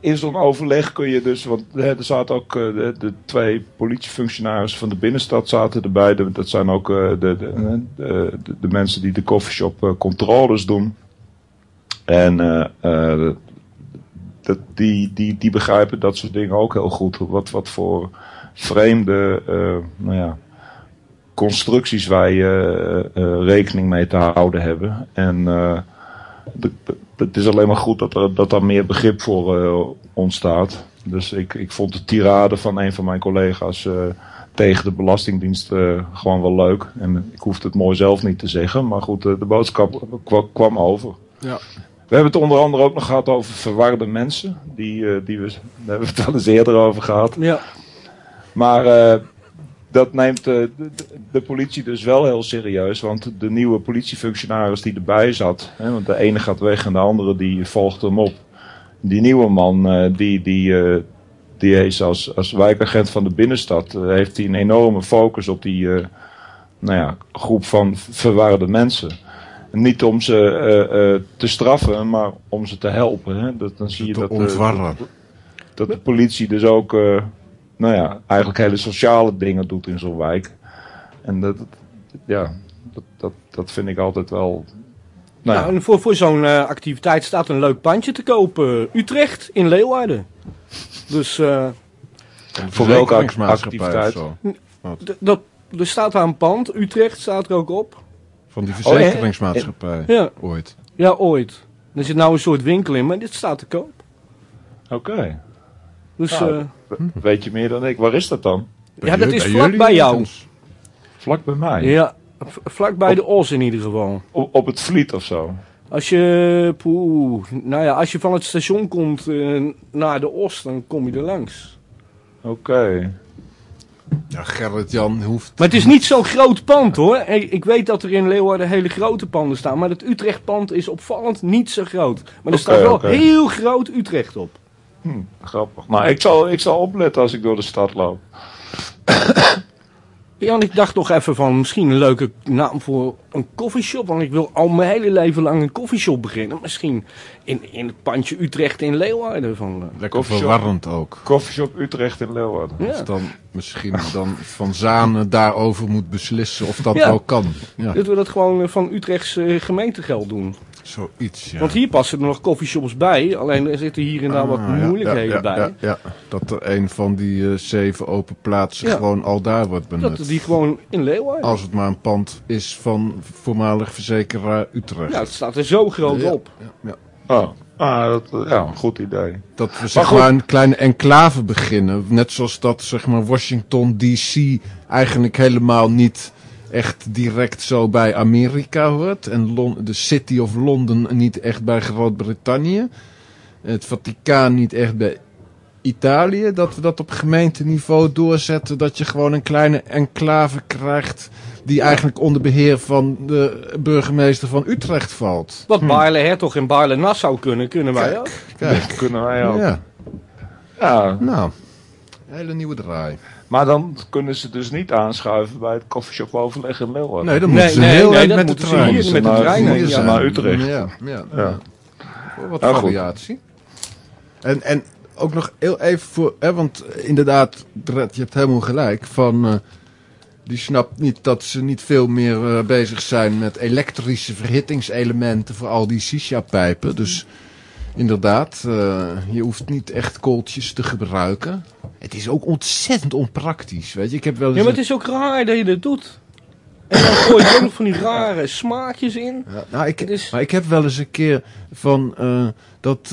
in zo'n overleg kun je dus, want hè, er zaten ook eh, de, de twee politiefunctionarissen van de binnenstad zaten erbij. De- dat zijn ook eh, de, de, de, de, de mensen die de coffeeshop eh, controles doen. En dat, die, die, die begrijpen dat soort dingen ook heel goed. Wat, wat voor vreemde nou ja, constructies wij rekening mee te houden hebben. En eh, d- d- het is alleen maar goed dat er, dat er meer begrip voor eh, ontstaat. Dus ik, ik vond de tirade van een van mijn collega's eh, tegen de Belastingdienst eh, gewoon wel leuk. En ik hoefde het mooi zelf niet te zeggen, maar goed, de boodschap kwa- kwam over. Ja. We hebben het onder andere ook nog gehad over verwarde mensen. Die, die we, daar hebben we het wel eens eerder over gehad. Ja. Maar dat neemt eh, de, de, politie dus wel heel serieus. Want de nieuwe politiefunctionaris die erbij zat. Hè, want de ene gaat weg en de andere die volgt hem op. Die nieuwe man, eh, die, die, eh, die heeft als, als wijkagent van de binnenstad. heeft hij een enorme focus op die nou ja, groep van verwaarde mensen. Niet om ze te straffen, maar om ze te helpen. Hè. Dat, dan zie je te dat, ontwarren. dat de politie dus ook, nou ja, eigenlijk hele sociale dingen doet in zo'n wijk. En dat, dat- ja, dat, dat, dat vind ik altijd wel. Nou ja, Nou, en voor, voor zo'n eh, activiteit staat een leuk pandje te kopen. Utrecht in Leeuwarden. Dus eh, voor welke activiteit? of zo. d- dat, er staat daar een pand. Utrecht staat er ook op. Van die ja. verzekeringsmaatschappij. Ja, Ooit. ja ooit. Er zit nou een soort winkel in, maar dit staat te koop. Oké. Dus Nou, eh, Weet je meer dan ik? Waar is dat dan? ja, dat is Bij vlak bij jou. Vlak bij mij. Ja, vlak bij de Os in ieder geval. Op, op het Vliet of zo. Als je, poeh, nou ja, als je van het station komt eh, naar de Os, dan kom je er langs. Oké. Ja, Gerrit-Jan hoeft... Maar het is niet zo'n groot pand hoor. Ik weet dat er in Leeuwarden hele grote panden staan. Maar het Utrecht-pand is opvallend niet zo groot. Maar er staat wel heel groot Utrecht op. Hm, grappig. Nou, ik zal, ik zal opletten als ik door de stad loop. Ja, en ik dacht nog even van misschien een leuke naam voor een koffieshop. Want ik wil al mijn hele leven lang een koffieshop beginnen. Misschien in, in het pandje Utrecht in Leeuwarden. Van, Lekker Koffieshop. verwarrend ook. Coffeeshop Utrecht in Leeuwarden. ja. Dus dan misschien dan Van Zanen daarover moet beslissen of dat Ja. wel kan. Ja. Dat we dat gewoon eh, van Utrechts eh, gemeentegeld doen. Zoiets, ja. Want hier passen er nog coffeeshops bij, alleen er zitten hier en daar wat Ah, ja, moeilijkheden ja, ja, bij. Ja, ja. Dat er een van die eh, zeven open plaatsen Ja. gewoon al daar wordt benut. Dat die gewoon in Leeuwarden. Als het maar een pand is van voormalig verzekeraar Utrecht. Ja, het staat er zo groot Ja, op. ja, ja. Oh, ah, dat, ja, een goed idee. Dat we zeg goed. maar een kleine enclave beginnen. Net zoals dat zeg maar Washington DC eigenlijk helemaal niet echt direct zo bij Amerika hoort. En Lon- de City of London niet echt bij Groot-Brittannië. Het Vaticaan niet echt bij Italië. Dat we dat op gemeenteniveau doorzetten. Dat je gewoon een kleine enclave krijgt. Die eigenlijk onder beheer van de burgemeester van Utrecht valt. Wat Baarle Hertog en Baarle Nassau kunnen, kunnen wij ook. Kijk, Kunnen wij ook. ja. Ja, Nou, hele nieuwe draai. Maar dan kunnen ze dus niet aanschuiven bij het coffeeshop overleg in Leeuwarden. Nee, dan Nee, moeten ze nee, heel nee, met de trein. hier met de trein zijn ja. naar Utrecht. Ja, ja. Ja. Voor wat Nou, goed. variatie. En, en ook nog heel even voor, hè, want inderdaad, Dred, je hebt helemaal gelijk. Van, eh, die snapt niet dat ze niet veel meer eh, bezig zijn met elektrische verhittingselementen voor al die shisha-pijpen. Dus inderdaad, eh, je hoeft niet echt kooltjes te gebruiken. Het is ook ontzettend onpraktisch, weet je. Ik heb wel eens Ja, maar het is ook raar dat je dat doet. En dan gooi je ook nog van die rare smaakjes in. Ja, nou, ik, is- Maar ik heb wel eens een keer van eh, dat eh,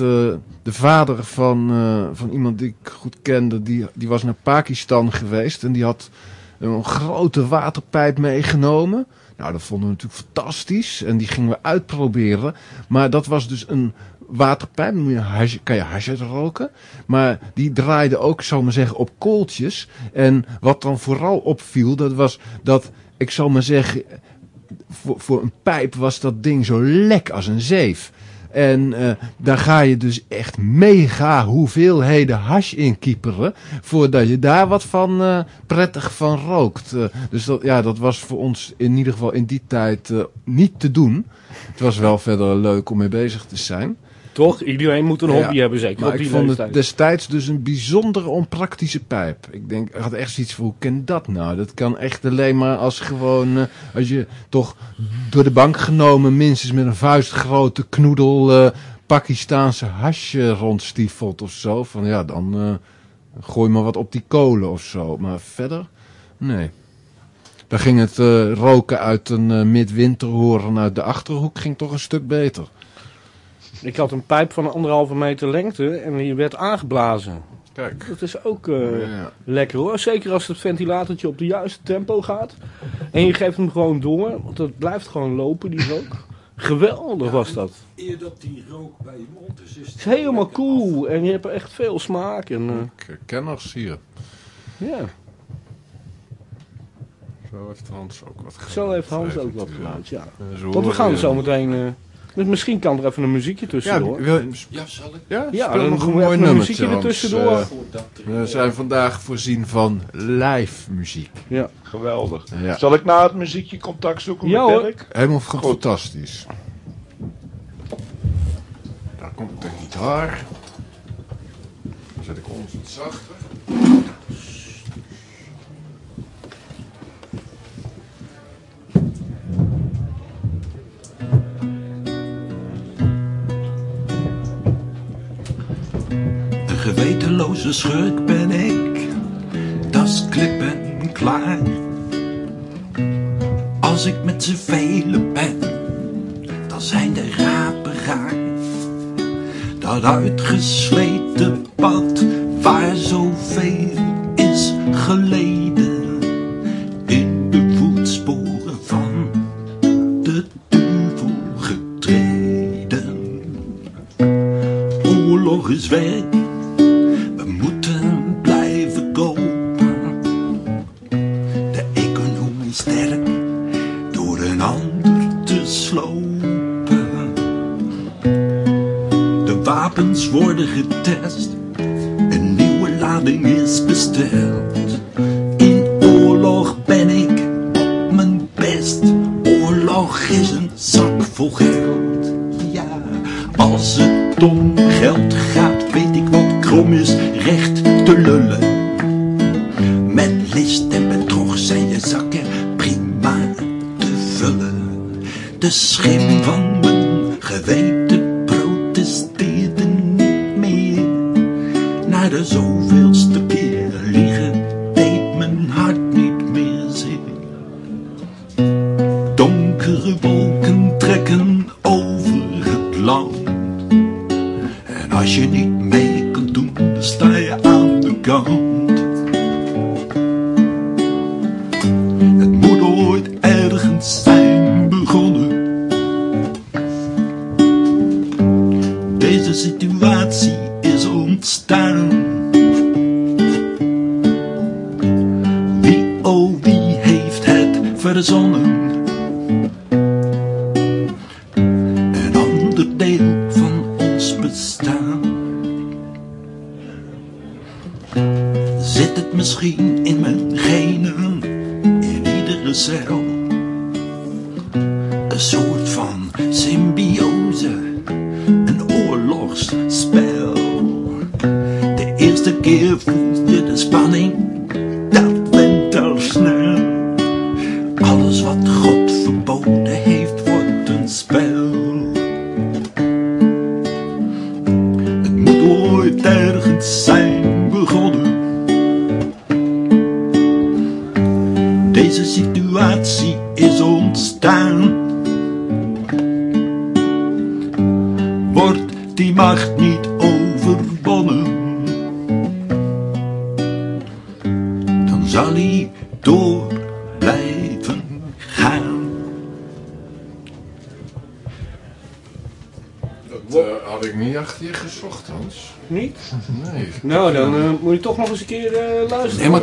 de vader van, van iemand die ik goed kende, die, die was naar Pakistan geweest en die had een grote waterpijp meegenomen. Nou, dat vonden we natuurlijk fantastisch en die gingen we uitproberen. Maar dat was dus een waterpijp, dan moet je hash- kan je hash roken. Maar die draaide ook, zal maar zeggen, op kooltjes. En wat dan vooral opviel, dat was dat, ik zal maar zeggen, voor, voor een pijp was dat ding zo lek als een zeef. En eh, daar ga je dus echt mega hoeveelheden hash in kieperen. Voordat je daar wat van eh, prettig van rookt. Eh, dus dat, ja, dat was voor ons in ieder geval in die tijd niet te doen. Het was wel verder leuk om mee bezig te zijn. Toch? Iedereen moet een Ja, hobby hebben, zeker Maar op ik die vond leeftijd. het destijds dus een bijzonder onpraktische pijp. Ik denk, ik had echt zoiets van, hoe kan dat nou? Dat kan echt alleen maar als gewoon, eh, als je toch door de bank genomen minstens met een vuistgrote knoedel eh, Pakistaanse hash eh, rondstiefelt of zo. Van ja, dan eh, gooi maar wat op die kolen of zo. Maar verder, nee. Dan ging het roken uit een midwinterhoren uit de Achterhoek ging toch een stuk beter. Ik had een pijp van anderhalve meter lengte en die werd aangeblazen. Kijk. Dat is ook eh, Ja. lekker hoor. Zeker als het ventilatortje op de juiste tempo gaat. En je geeft hem gewoon door, want het blijft gewoon lopen, die rook. Geweldig was dat. Eer dat die rook bij je mond is, is Het is helemaal cool en je hebt er echt veel smaak. En, eh, Ik ken nog hier. ja, Zo heeft Hans ook wat gedaan. zo heeft Hans ook wat geluid, ja. Want we gaan zo meteen... eh, dus misschien kan er even een muziekje Ja, tussendoor. wil, Ja, zal ik? ja, Ja, speel dan nog doen een we mooi even een nummertje. muziekje Hans. ertussendoor. Eh, er, we zijn vandaag voorzien van live muziek. Ja. Geweldig. Ja. Zal ik na het muziekje contact zoeken Ja, met. Dirk? Helemaal. Goed. fantastisch. Daar komt de gitaar. Dan zet ik ons wat zachter. Gewetenloze schurk ben ik, dat is klip klaar. Als ik met z'n velen ben, dan zijn de rapen raar. Dat uitgesleten pad waar zoveel is geleden in de voetsporen van de duivel getreden. Oorlog is weg, wapens worden getest, een nieuwe lading is besteld. In oorlog ben ik op mijn best. Oorlog is een zak vol geld. Ja, als het om geld gaat, weet ik wat krom is recht te lullen. Met list en bedrog zijn je zakken prima te vullen. De schim van mijn geweten Deze situatie is ontstaan. Wie, oh heeft het verzonnen?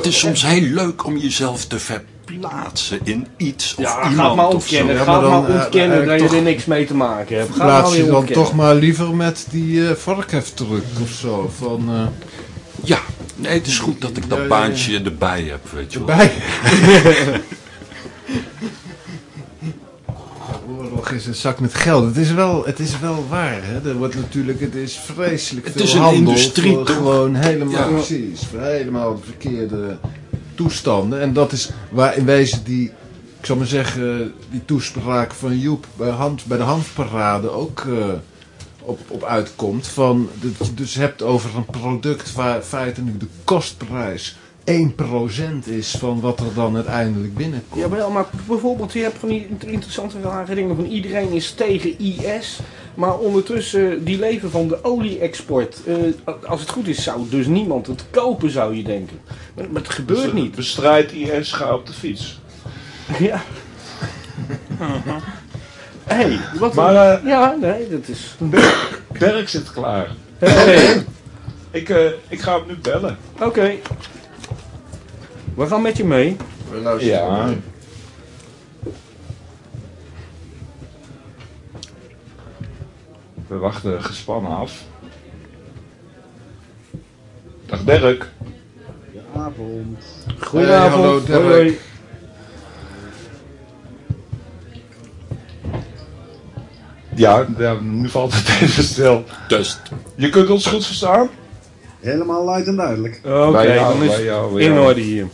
Is soms heel leuk om jezelf te verplaatsen in iets of Ja, ga iemand het maar of zo. ontkennen. Ja, Ga maar het maar dan, eh, ontkennen dat eigenlijk je er niks mee te maken hebt. Ga Plaats je dan ontkennen. toch maar liever met die eh varkensdruk of zo. Van, eh Ja, nee, het is goed dat ik dat Ja, ja, ja. baantje erbij heb, weet je wel. erbij. Oorlog is een zak met geld. Het is wel, het is wel waar. Hè? Er wordt natuurlijk, het is vreselijk Het veel is een handel industrie, voor? Gewoon helemaal Ja. precies. Voor helemaal verkeerde toestanden. En dat is waar in wezen die, ik zal maar zeggen, die toespraak van Joep bij, hand, bij de handparade ook eh, op, op uitkomt. Van, dat je dus hebt over een product waar feitelijk de kostprijs 1% is van wat er dan uiteindelijk binnenkomt. Ja, wel, maar bijvoorbeeld, je hebt van die interessante rare dingen van iedereen is tegen IS. Maar ondertussen, die leven van de olie-export. Eh, als het goed is, zou dus niemand het kopen, zou je denken. Maar, maar het gebeurt Dus, eh, niet. Bestrijd IS, ga op de fiets. Ja. Hé, hey, wat Maar, een- eh, Ja, nee, dat is... Berk zit klaar. Hey. Ik, eh, ik ga hem nu bellen. Oké. We gaan met je mee. We luisteren. Ja. We wachten gespannen af. Dag Dirk. Avond. Goedenavond. Hey, hallo, Dirk. Hoi, hoi. Ja, nu valt het even stil. Test. Je kunt ons goed verstaan? Helemaal luid en duidelijk. Oké, dan is bij in orde hier.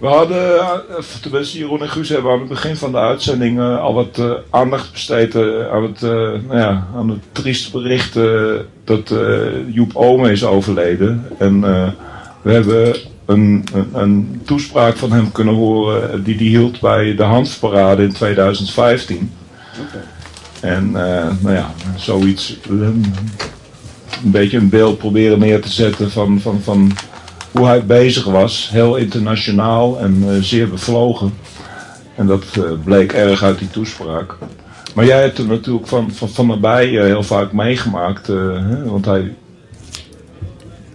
We hadden, eh, tenminste Jeroen en Guus hebben aan het begin van de uitzending eh, al wat eh, aandacht besteed aan, het, nou ja, aan het trieste bericht dat Joep Ome is overleden. En we hebben een, een, een toespraak van hem kunnen horen die hij hield bij de Handparade in 2015. En nou ja, zoiets, een beetje een beeld proberen neer te zetten van, van, van hoe hij bezig was. Heel internationaal en eh, zeer bevlogen. En dat eh, bleek erg uit die toespraak. Maar jij hebt er natuurlijk van, van, van nabij eh, heel vaak meegemaakt. hè, want hij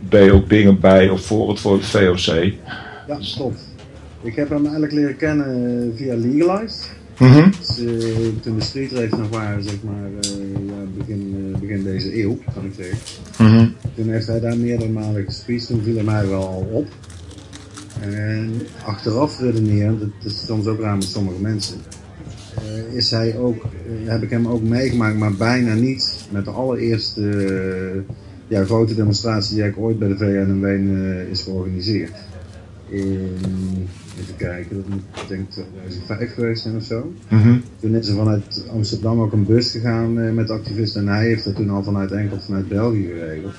deed ook dingen bij of voor het, voor het VOC. Ja, klopt. Ik heb hem eigenlijk leren kennen via Legalized. Mhm. Dus, toen de street race nog waren, zeg maar, ja, begin, begin deze eeuw, kan ik zeggen. Mhm. Toen heeft hij daar meerdere malen gespeeld, toen viel hij mij wel al op. En achteraf redenerend, dat is soms ook raar met sommige mensen, eh, is hij ook, eh, heb ik hem ook meegemaakt, maar bijna niet met de allereerste eh, ja, grote demonstratie die eigenlijk ooit bij de VN in Wenen eh, is georganiseerd. In even kijken, dat moet ik denk 2005 geweest zijn of zo. Mhm. Toen is er vanuit Amsterdam ook een bus gegaan met activisten en hij heeft dat toen al vanuit enkel vanuit België geregeld.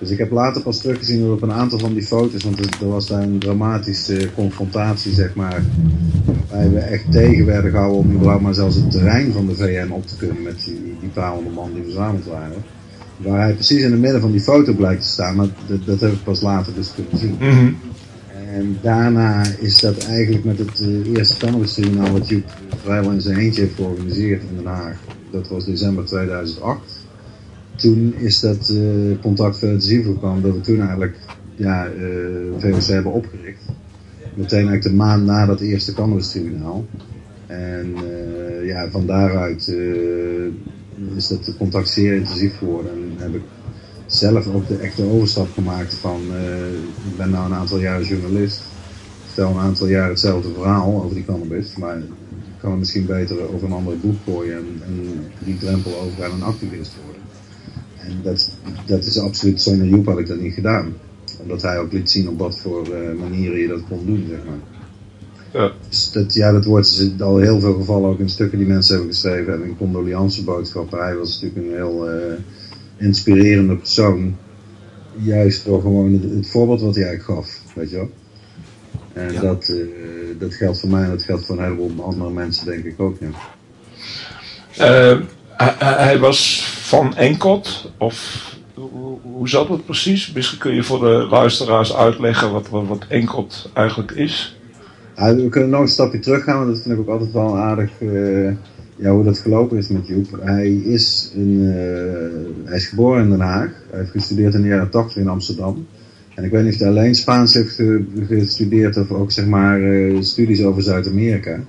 Dus ik heb later pas teruggezien op een aantal van die foto's, want er, was daar een dramatische confrontatie, zeg maar. Waarbij we echt tegen werden gehouden om überhaupt maar zelfs het terrein van de VN op te kunnen met die, die paar honderd man die verzameld waren. Waar hij precies in het midden van die foto blijkt te staan, maar dat, dat heb ik pas later dus kunnen zien. Mhm. En daarna is dat eigenlijk met het eh, eerste cannabis-tribunaal wat Joep vrijwel in zijn eentje heeft georganiseerd in Den Haag. Dat was december 2008. Toen is dat eh, contact veel intensiever gekomen, dat we toen eigenlijk ja, eh hebben opgericht. Meteen eigenlijk de maand na dat eerste cannabis-tribunaal. En eh, ja, van daaruit is dat contact zeer intensief geworden. En heb ik zelf ook de echte overstap gemaakt van, ik ben nou een aantal jaren journalist. Vertel een aantal jaar hetzelfde verhaal over die cannabis, maar ik kan het misschien beter over een ander boek gooien en, en die drempel over aan een activist worden. En dat, dat is absoluut zonder Joep had ik dat niet gedaan. Omdat hij ook liet zien op wat voor eh, manieren je dat kon doen, zeg maar. Ja. Dus dat, ja, dat wordt al heel veel gevallen ook in stukken die mensen hebben geschreven en in condolianceboodschappen. Hij was natuurlijk een heel eh, inspirerende persoon. Juist door gewoon het, het voorbeeld wat hij eigenlijk gaf, weet je wel. En dat, eh, dat geldt voor mij en dat geldt voor een heleboel andere mensen denk ik ook, ja. Hij, hij was van Enkot, of hoe, zat het precies? Misschien kun je voor de luisteraars uitleggen wat, wat, Enkot eigenlijk is. We kunnen nog een stapje terug gaan, want dat vind ik ook altijd wel aardig eh, ja, hoe dat gelopen is met Joep. Hij is, een, eh, hij is geboren in Den Haag. Hij heeft gestudeerd in de jaren 80 in Amsterdam. En ik weet niet of hij alleen Spaans heeft ge- gestudeerd of ook zeg maar eh, studies over Zuid-Amerika.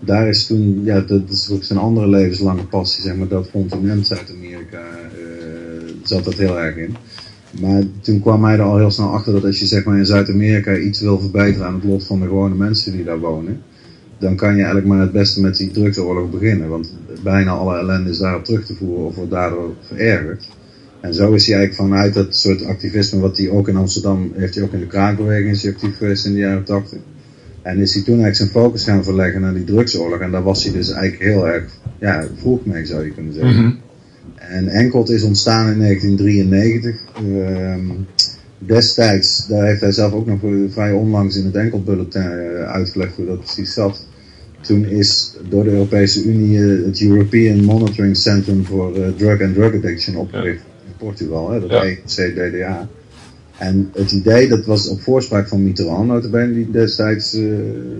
Daar is toen, ja, dat is ook zijn andere levenslange passie, zeg maar, dat continent Zuid-Amerika eh, zat dat heel erg in. Maar toen kwam hij er al heel snel achter dat als je zeg maar in Zuid-Amerika iets wil verbeteren aan het lot van de gewone mensen die daar wonen, dan kan je eigenlijk maar het beste met die drugsoorlog beginnen. Want bijna alle ellende is daarop terug te voeren of wordt daardoor verergerd. En zo is hij eigenlijk vanuit dat soort activisme wat hij ook in Amsterdam, heeft hij ook in de kraakbeweging is actief geweest in de jaren 80. En is hij toen eigenlijk zijn focus gaan verleggen naar die drugsoorlog. En daar was hij dus eigenlijk heel erg ja, vroeg mee zou je kunnen zeggen. En Enkelt is ontstaan in 1993. Ehm, destijds, daar heeft hij zelf ook nog vrij onlangs in het Enkeltbulletin eh, uitgelegd hoe dat precies zat. Toen is door de Europese Unie eh, het European Monitoring Centrum voor eh, Drug and Drug Addiction opgericht in Portugal, hè, dat Ja. ECDDA. En het idee, dat was op voorspraak van Mitterrand, notabene, die destijds eh,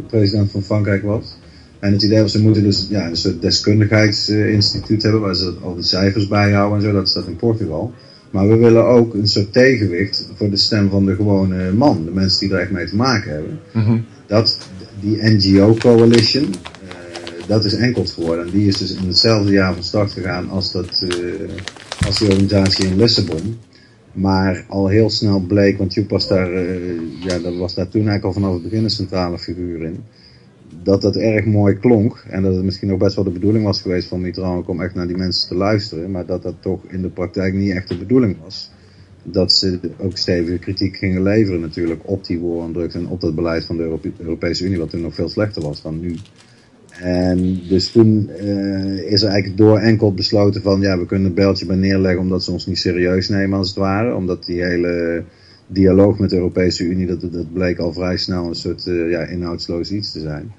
president van Frankrijk was. En het idee was, ze moeten dus ja, een soort deskundigheidsinstituut hebben waar ze al de cijfers bijhouden en zo, dat staat in Portugal. Maar we willen ook een soort tegenwicht voor de stem van de gewone man, de mensen die er echt mee te maken hebben. Dat, die NGO Coalition, eh, dat is enkelt geworden. En die is dus in hetzelfde jaar van start gegaan als, dat, eh, als die organisatie in Lissabon. Maar al heel snel bleek, want Joep was daar, eh, ja, dat was daar toen eigenlijk al vanaf het begin een centrale figuur in. Dat dat erg mooi klonk. En dat het misschien ook best wel de bedoeling was geweest van Mitterrand om echt naar die mensen te luisteren. Maar dat dat toch in de praktijk niet echt de bedoeling was. Dat ze ook stevige kritiek gingen leveren natuurlijk op die war on en op dat beleid van de Europe- Europese Unie. Wat toen nog veel slechter was dan nu. En dus toen eh, is er eigenlijk door enkel besloten van ja, we kunnen het beltje bij neerleggen omdat ze ons niet serieus nemen als het ware. Omdat die hele dialoog met de Europese Unie, dat, dat bleek al vrij snel een soort eh, ja, inhoudsloos iets te zijn.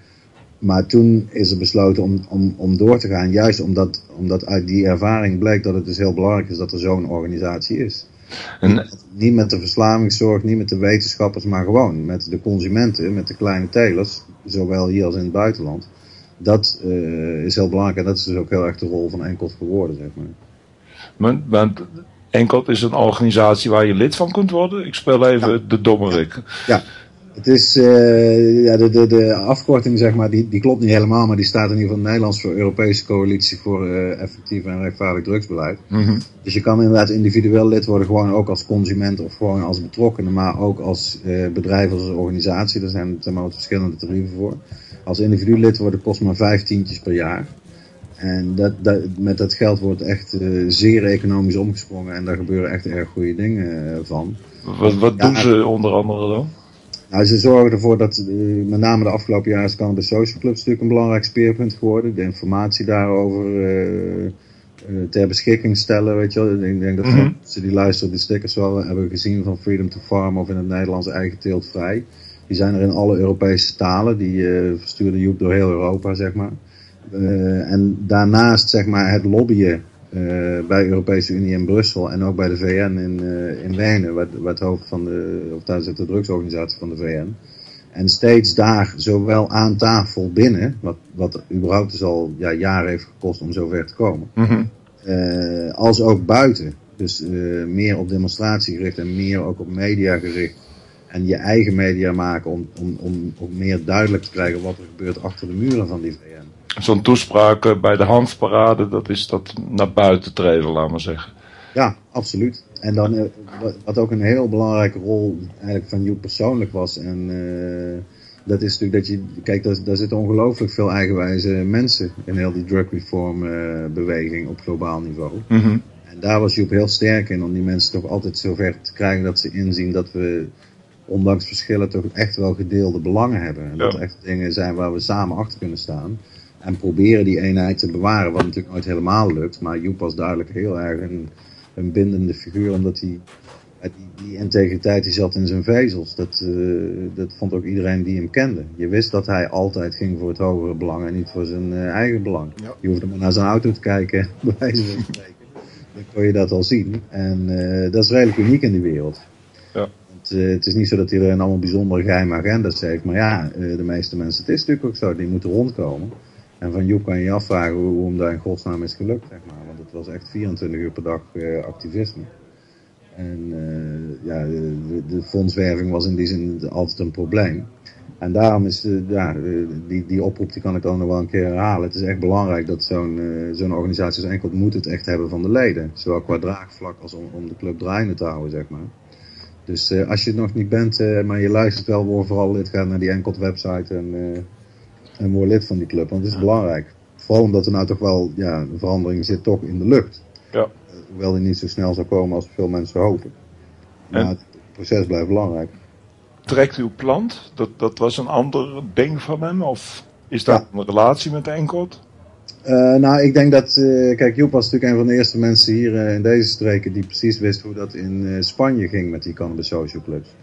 Maar toen is er besloten om, om, om door te gaan, juist omdat, omdat uit die ervaring bleek dat het dus heel belangrijk is dat er zo'n organisatie is. En, Niet met de verslavingszorg, niet met de wetenschappers, maar gewoon met de consumenten, met de kleine telers, zowel hier als in het buitenland. Dat eh, is heel belangrijk en dat is dus ook heel erg de rol van Enkelt geworden, zeg maar. want, want Enkot is een organisatie waar je lid van kunt worden. Ik speel even de dommerik. Ja, het is, eh, ja, de, de, de afkorting zeg maar, die, die klopt niet helemaal, maar die staat in ieder geval Nederlands voor Europese Coalitie voor eh, Effectief en Rechtvaardig Drugsbeleid. Dus je kan inderdaad individueel lid worden, gewoon ook als consument of gewoon als betrokkene, maar ook als eh, bedrijf, als organisatie. Daar zijn er maar wat verschillende tarieven voor. Als individu lid worden kost maar vijf tientjes per jaar. En dat, dat, met dat geld wordt echt eh, zeer economisch omgesprongen en daar gebeuren echt erg goede dingen eh, van. Wat, wat Ja, doen ze onder andere dan? Nou, ze zorgen ervoor dat, eh, met name de afgelopen jaren is Cannabis Social Club natuurlijk een belangrijk speerpunt geworden. De informatie daarover ter beschikking stellen, weet je wel. Ik denk dat Mhm. ze die luisteren, die stickers wel hebben gezien van Freedom to Farm of in het Nederlands eigen teelt vrij. Die zijn er in alle Europese talen, die eh verstuurde Joep door heel Europa, zeg maar. Eh, en daarnaast, zeg maar, het lobbyen eh, bij de Europese Unie in Brussel en ook bij de VN in, eh, in Wenen, waar, waar het hoofd van de, of daar zit de drugsorganisatie van de VN. En steeds daar, zowel aan tafel binnen, wat, wat überhaupt dus al ja, jaren heeft gekost om zover te komen, Mhm. als ook buiten. Dus meer op demonstratie gericht en meer ook op media gericht. En je eigen media maken om, om, om, om meer duidelijk te krijgen wat er gebeurt achter de muren van die VN. Zo'n toespraak eh, bij de handparade, dat is dat naar buiten treden, laat maar zeggen. Ja, absoluut. En dan, eh, wat- ook een heel belangrijke rol eigenlijk van Joep persoonlijk was. En eh, dat is natuurlijk dat je, kijk, daar, daar zitten ongelooflijk veel eigenwijze mensen in heel die drug reform beweging op globaal niveau. Mhm. En daar was Joep heel sterk in om die mensen toch altijd zover te krijgen dat ze inzien dat we, ondanks verschillen, toch echt wel gedeelde belangen hebben. En dat Ja. er echt dingen zijn waar we samen achter kunnen staan. En proberen die eenheid te bewaren, wat natuurlijk nooit helemaal lukt. Maar Joep was duidelijk heel erg een, een bindende figuur, omdat hij die, die integriteit die zat in zijn vezels. Dat, eh, dat vond ook iedereen die hem kende. Je wist dat hij altijd ging voor het hogere belang en niet voor zijn eh, eigen belang. Ja. Je hoefde maar naar zijn auto te kijken, bij wijze van spreken. Dan kon je dat al zien. En eh, dat is redelijk uniek in die wereld. Eh, het is niet zo dat iedereen allemaal bijzondere geheime agendas heeft. Maar ja, eh, de meeste mensen, het is natuurlijk ook zo, die moeten rondkomen. En van Joep kan je afvragen hoe, hoe hem daar in godsnaam is gelukt, zeg maar. Want het was echt 24 uur per dag eh, activisme. En ja, de, fondswerving was in die zin altijd een probleem. En daarom is ja, die, die oproep die kan ik dan nog wel een keer herhalen. Het is echt belangrijk dat zo'n zo'n organisatie als Enkel moet het echt hebben van de leden. Zowel qua draagvlak als om, om de club draaiende te houden, zeg maar. Dus eh, als je het nog niet bent, eh, maar je luistert wel, word vooral lid, ga naar die Enkelt website en, eh, en word lid van die club. Want het is belangrijk. Vooral omdat er nou toch wel, ja, een verandering zit toch in de lucht. Ja. Hoewel die niet zo snel zal komen als veel mensen hopen. Maar En- het proces blijft belangrijk. Trekt uw plant? Dat, dat was een ander ding van hem? Of is dat een relatie met Enkelt? Eh, nou, ik denk dat, eh, kijk, Joep was natuurlijk een van de eerste mensen hier eh, in deze streken die precies wist hoe dat in Spanje ging met die Cannabis Social Clubs.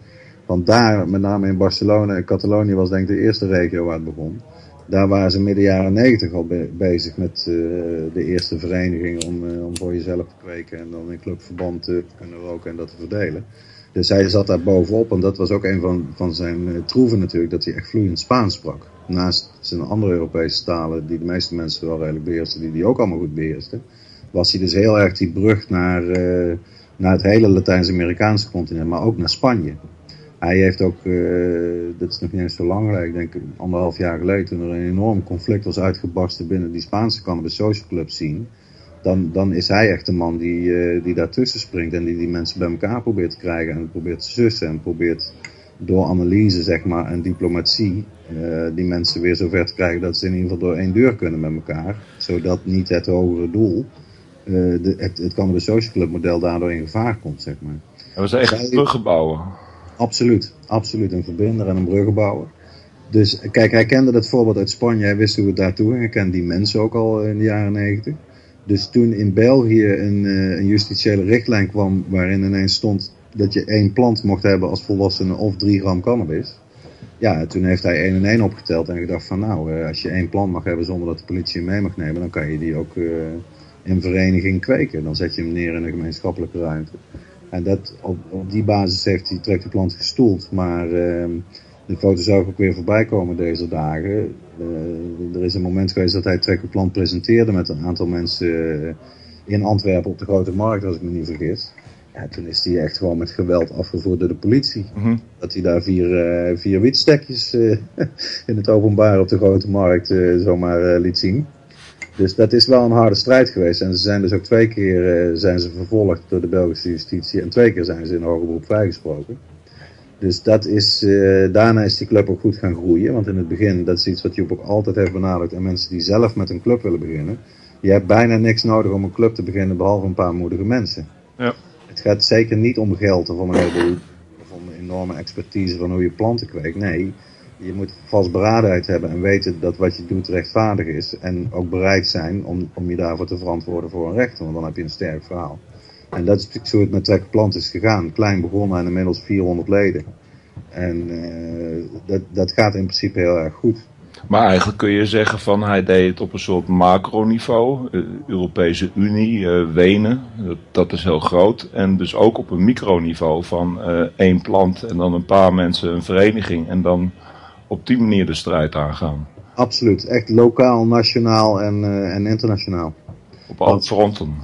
Want daar, met name in Barcelona en Catalonië, was denk ik de eerste regio waar het begon. Daar waren ze midden jaren negentig al be- bezig met de eerste vereniging om, om voor jezelf te kweken en dan in clubverband te kunnen roken en dat te verdelen. Dus hij zat daar bovenop en dat was ook een van, van zijn troeven natuurlijk, dat hij echt vloeiend Spaans sprak. Naast zijn andere Europese talen, die de meeste mensen wel redelijk beheersten, die die ook allemaal goed beheersten, was hij dus heel erg die brug naar, eh, naar het hele Latijns-Amerikaanse continent, maar ook naar Spanje. Hij heeft ook, eh, dat is nog niet eens zo lang ik denk anderhalf jaar geleden, toen er een enorm conflict was uitgebarsten binnen die Spaanse cannabis social club scene, dan, dan is hij echt de man die, eh, die daartussen springt en die die mensen bij elkaar probeert te krijgen en probeert te sussen en probeert door analyse zeg maar en diplomatie eh, die mensen weer zover te krijgen dat ze in ieder geval door één deur kunnen met elkaar, zodat niet het hogere doel, eh, de, het, het cannabis social club model daardoor in gevaar komt zeg maar. Hij was echt een bruggenbouwer. Absoluut, absoluut. Een verbinder en een bruggenbouwer. Dus kijk, hij kende dat voorbeeld uit Spanje. Hij wist hoe het daartoe ging. Hij kende die mensen ook al in de jaren negentig. Dus toen in België een, eh, een justitiële richtlijn kwam waarin ineens stond dat je één plant mocht hebben als volwassene of drie gram cannabis. Ja, toen heeft hij één en één opgeteld en gedacht van nou, eh, als je één plant mag hebben zonder dat de politie hem mee mag nemen, dan kan je die ook eh, in vereniging kweken. Dan zet je hem neer in een gemeenschappelijke ruimte. En dat, op, op die basis heeft hij trekt de plant gestoeld. Maar ehm, de foto zou ook weer voorbij komen deze dagen. Eh, er is een moment geweest dat hij plant presenteerde met een aantal mensen in Antwerpen op de Grote Markt, als ik me niet vergis. Ja, toen is hij echt gewoon met geweld afgevoerd door de politie. Mhm. Dat hij daar vier, eh, vier wietstekjes eh, in het openbaar op de Grote Markt eh, zomaar liet zien. Dus dat is wel een harde strijd geweest. En ze zijn dus ook twee keer zijn ze vervolgd door de Belgische justitie. En twee keer zijn ze in hoger beroep vrijgesproken. Dus dat is, daarna is die club ook goed gaan groeien. Want in het begin, dat is iets wat Joep ook altijd heeft benadrukt. En mensen die zelf met een club willen beginnen. Je hebt bijna niks nodig om een club te beginnen, behalve een paar moedige mensen. Ja. Het gaat zeker niet om geld of om een heleboel, of enorme expertise van hoe je planten kweekt. Nee, je moet vastberadenheid hebben en weten dat wat je doet rechtvaardig is. En ook bereid zijn om, om je daarvoor te verantwoorden voor een rechter, want dan heb je een sterk verhaal. En dat is zo het met Trekken Plant is gegaan. Klein begonnen en inmiddels 400 leden. En uh, dat, dat gaat in principe heel erg goed. Maar eigenlijk kun je zeggen van hij deed het op een soort macroniveau. Uh, Europese Unie, uh, Wenen, dat, dat, is heel groot. En dus ook op een microniveau van één plant en dan een paar mensen, een vereniging. En dan op die manier de strijd aangaan. Absoluut, echt lokaal, nationaal en, en internationaal. Op alle fronten.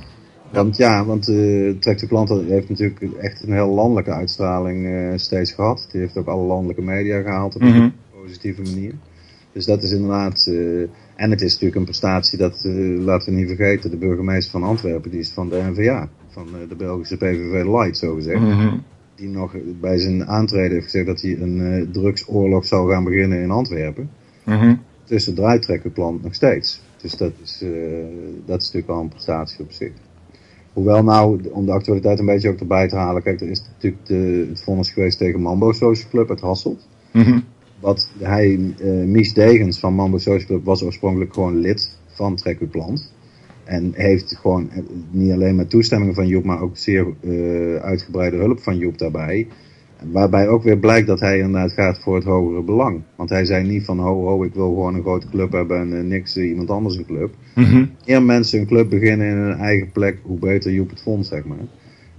Want ja, want uh, Trek de Klanten heeft natuurlijk echt een heel landelijke uitstraling steeds gehad. Die heeft ook alle landelijke media gehaald op een mm -hmm. positieve manier. Dus dat is inderdaad... Uh, en het is natuurlijk een prestatie dat, laten we niet vergeten, de burgemeester van Antwerpen, die is van de NVA. Van de Belgische PVV Light, zo gezegd. Mm -hmm. Die nog bij zijn aantreden heeft gezegd dat hij een drugsoorlog zou gaan beginnen in Antwerpen. Mm -hmm. De Klant nog steeds. Dus dat is, dat is natuurlijk wel een prestatie op zich. Hoewel nou, om de actualiteit een beetje ook erbij te halen. Kijk, er is natuurlijk de, het vonnis geweest tegen Mambo Social Club uit Hasselt. Mm -hmm. Wat hij, uh, Mies Degens van Mambo Social Club was oorspronkelijk gewoon lid van Trek uw Plant. En heeft gewoon niet alleen met toestemming van Joep, maar ook zeer uh, uitgebreide hulp van Joep daarbij. Waarbij ook weer blijkt dat hij inderdaad gaat voor het hogere belang. Want hij zei niet van, ho, ho, ik wil gewoon een grote club hebben en uh, niks uh, iemand anders een club. Mm -hmm. Eer mensen een club beginnen in een eigen plek, hoe beter Joep het vond, zeg maar.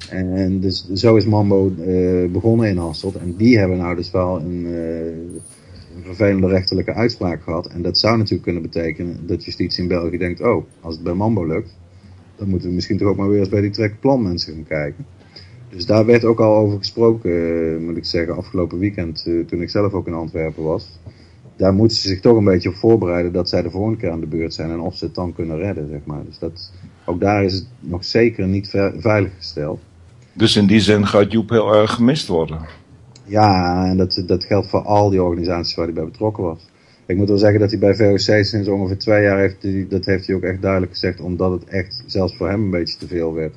En dus zo is Mambo begonnen in Hasselt. En die hebben nou dus wel een, een vervelende rechterlijke uitspraak gehad. En dat zou natuurlijk kunnen betekenen dat justitie in België denkt, oh, als het bij Mambo lukt, dan moeten we misschien toch ook maar weer eens bij die trekplan mensen gaan kijken. Dus daar werd ook al over gesproken, uh, moet ik zeggen, afgelopen weekend, uh, toen ik zelf ook in Antwerpen was. Daar moeten ze zich toch een beetje op voorbereiden dat zij de volgende keer aan de beurt zijn en of ze het dan kunnen redden, zeg maar. Dus dat, ook daar is het nog zeker niet veilig gesteld. Dus in die zin gaat Joep heel erg gemist worden? Ja, en dat, dat geldt voor al die organisaties waar hij bij betrokken was. Ik moet wel zeggen dat hij bij VOC sinds ongeveer twee jaar heeft, dat heeft hij ook echt duidelijk gezegd, omdat het echt zelfs voor hem een beetje te veel werd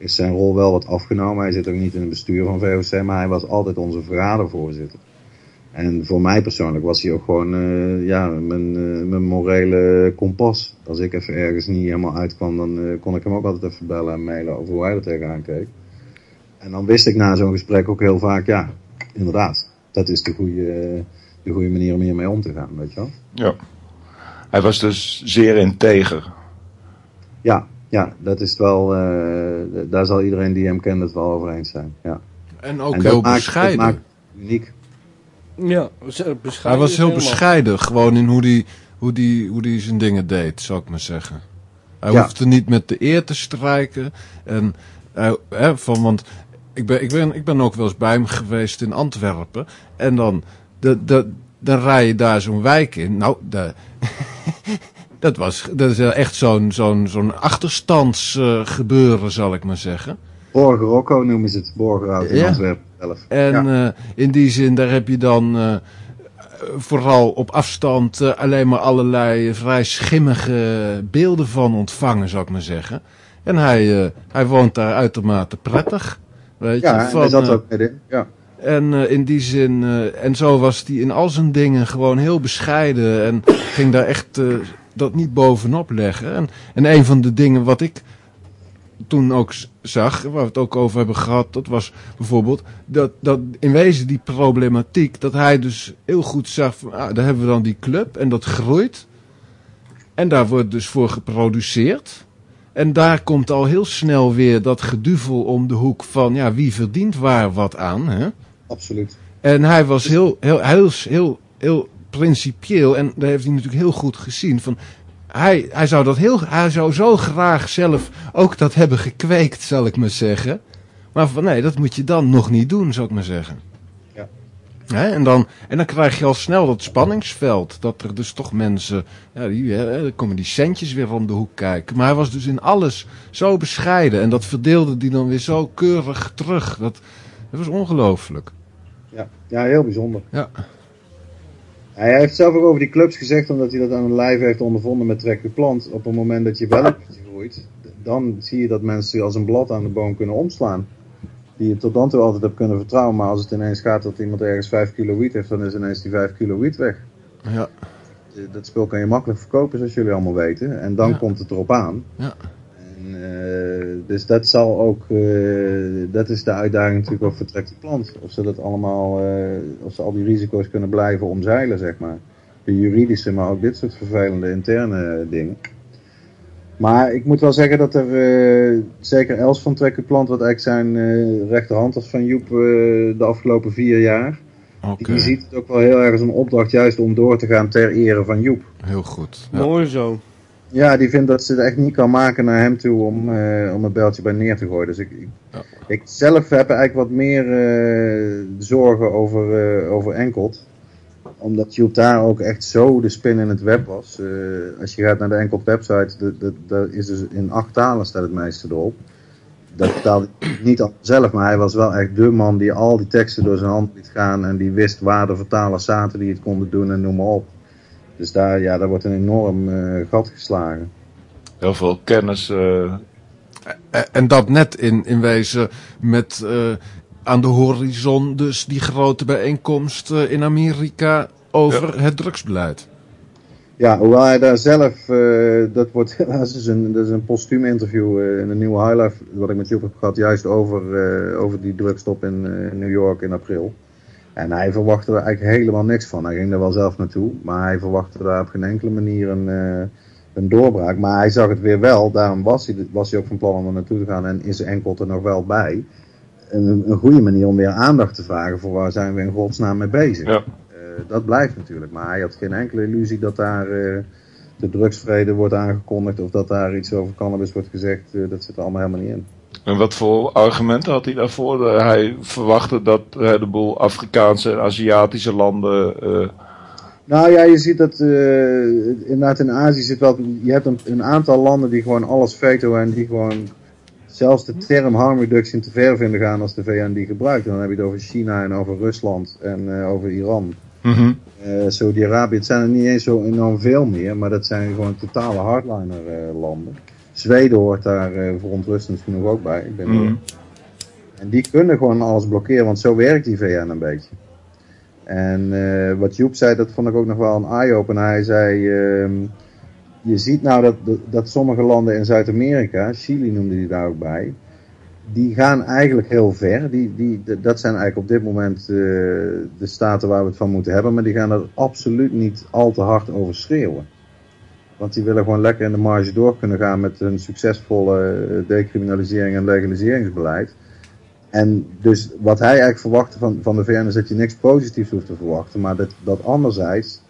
is zijn rol wel wat afgenomen. Hij zit ook niet in het bestuur van VOC, maar hij was altijd onze vergadervoorzitter. En voor mij persoonlijk was hij ook gewoon uh, ja, mijn, uh, mijn morele kompas. Als ik even ergens niet helemaal uitkwam, dan uh, kon ik hem ook altijd even bellen en mailen over hoe hij er tegenaan keek. En dan wist ik na zo'n gesprek ook heel vaak, ja, inderdaad, dat is de goede, de goede manier om hiermee om te gaan, weet je wel. Ja. Hij was dus zeer integer. Ja, ja, dat is wel, uh, daar zal iedereen die hem kent het wel over eens zijn. Ja. En ook en heel maakt, bescheiden. Dat maakt uniek. Ja, bescheiden. Hij was heel bescheiden, gewoon in hoe die, hoe, die, hoe die zijn dingen deed, zou ik maar zeggen. Hij ja. hoefde niet met de eer te strijken. En, uh, hè, van, want ik ben, ik, ben, ik ben ook wel eens bij hem geweest in Antwerpen. En dan, de, de, dan rij je daar zo'n wijk in. Nou, de, dat, was, dat is echt zo'n zo'n zo'n achterstandsgebeuren, uh, zal ik maar zeggen. Borger Rocco noemen ze het, Borgerhout in ja. Antwerpen zelf. En ja. uh, in die zin, daar heb je dan uh, vooral op afstand alleen maar allerlei vrij schimmige beelden van ontvangen, zou ik maar zeggen. En hij, hij woont daar uitermate prettig. Weet ja, je, van, hij zat ook midden. Ja. En uh, in die zin, uh, en zo was hij in al zijn dingen gewoon heel bescheiden. En ging daar echt uh, dat niet bovenop leggen. En, en een van de dingen wat ik toen ook zag, waar we het ook over hebben gehad, dat was bijvoorbeeld dat, dat in wezen die problematiek, dat hij dus heel goed zag van, ah, daar hebben we dan die club en dat groeit. En daar wordt dus voor geproduceerd. En daar komt al heel snel weer dat geduvel om de hoek van, ja, wie verdient waar wat aan, hè? Absoluut. En hij was heel, heel, heel, heel, heel principieel, en dat heeft hij natuurlijk heel goed gezien, van hij, hij, zou dat heel, hij zou zo graag zelf ook dat hebben gekweekt, zal ik maar zeggen. Maar van nee, dat moet je dan nog niet doen, zou ik maar zeggen. En, dan, en dan krijg je al snel dat spanningsveld. Dat er dus toch mensen, ja, die, dan komen die centjes weer om de hoek kijken. Maar hij was dus in alles zo bescheiden. En dat verdeelde die dan weer zo keurig terug. Dat, dat was ongelooflijk. Ja. ja, heel bijzonder. Ja. Hij heeft zelf ook over die clubs gezegd, omdat hij dat aan een lijf heeft ondervonden met Trek de Plant. Op het moment dat je wel een beetje groeit, dan zie je dat mensen als een blad aan de boom kunnen omslaan. Die je tot dan toe altijd hebt kunnen vertrouwen. Maar als het ineens gaat dat iemand ergens 5 kilo wiet heeft, dan is ineens die 5 kilo wiet weg. Ja. Dat spul kan je makkelijk verkopen, zoals jullie allemaal weten. En dan Ja. komt het erop aan. Ja. En, eh, dus dat zal ook, eh, dat is de uitdaging natuurlijk ook voor Trek de Plant. Of ze dat allemaal, eh, of ze al die risico's kunnen blijven omzeilen, zeg maar. De juridische, maar ook dit soort vervelende interne dingen. Maar ik moet wel zeggen dat er, eh, zeker Els van Trek de Plant, wat eigenlijk zijn eh, rechterhand was van Joep eh, de afgelopen vier jaar. Oké. Die ziet het ook wel heel erg als een opdracht juist om door te gaan ter ere van Joep. Heel goed. Ja. Mooi zo. Ja, die vindt dat ze het echt niet kan maken naar hem toe om, eh, om een beltje bij neer te gooien. Dus ik, ik, Ja. ik zelf heb eigenlijk wat meer eh, zorgen over, eh, over Enkelt. Omdat Joep daar ook echt zo de spin in het web was. Eh, als je gaat naar de Enkelt website, dat- dat- dat is dus in acht talen staat het meeste erop. Dat vertaalde hij niet al zelf, maar hij was wel echt de man die al die teksten door zijn hand liet gaan. En die wist waar de vertalers zaten die het konden doen en noem maar op. Dus daar, ja, daar wordt een enorm eh, gat geslagen. Heel veel kennis. eh, En- En dat net in, in wezen met eh, aan de horizon dus die grote bijeenkomst eh, in Amerika over het drugsbeleid. Ja, hoewel hij daar zelf, eh, dat wordt helaas dus een, dat is een postuum interview eh, in een nieuwe highlife, wat ik met Joep heb gehad, juist over, eh, over die drugstop in eh, New York in april. En hij verwachtte er eigenlijk helemaal niks van. Hij ging er wel zelf naartoe, maar hij verwachtte daar op geen enkele manier een, eh, een doorbraak. Maar hij zag het weer wel, daarom was hij, was hij ook van plan om er naartoe te gaan en is enkel er nog wel bij. Een, een goede manier om weer aandacht te vragen voor waar zijn we in godsnaam mee bezig. ja. Eh, dat blijft natuurlijk. Maar hij had geen enkele illusie dat daar eh, de drugsvrede wordt aangekondigd of dat daar iets over cannabis wordt gezegd. Eh, dat zit er allemaal helemaal niet in. En wat voor argumenten had hij daarvoor? Hij verwachtte dat een heleboel Afrikaanse en Aziatische landen. Nou ja, je ziet dat inderdaad in Azië zit wel. Je hebt een, een aantal landen die gewoon alles veto en die gewoon zelfs de term harm reduction te ver vinden gaan als de VN die gebruikt. En dan heb je het over China en over Rusland en eh, over Iran. mhm. Eh, Saudi-Arabië, het zijn er niet eens zo enorm veel meer, maar dat zijn gewoon totale hardliner eh, landen. Zweden hoort daar eh, verontrustend genoeg ook bij. Ik ben Mhm. En die kunnen gewoon alles blokkeren, want zo werkt die VN een beetje. En eh, wat Joep zei, dat vond ik ook nog wel een eye-opener. Hij zei, ehm, je ziet nou dat, dat sommige landen in Zuid-Amerika, Chili noemde hij daar ook bij, die gaan eigenlijk heel ver. Die, die, dat zijn eigenlijk op dit moment eh, de staten waar we het van moeten hebben, maar die gaan er absoluut niet al te hard over schreeuwen. Want die willen gewoon lekker in de marge door kunnen gaan met hun succesvolle eh, decriminalisering en legaliseringsbeleid. En dus wat hij eigenlijk verwachtte van, van de VN is dat je niks positiefs hoeft te verwachten, maar dat, dat anderzijds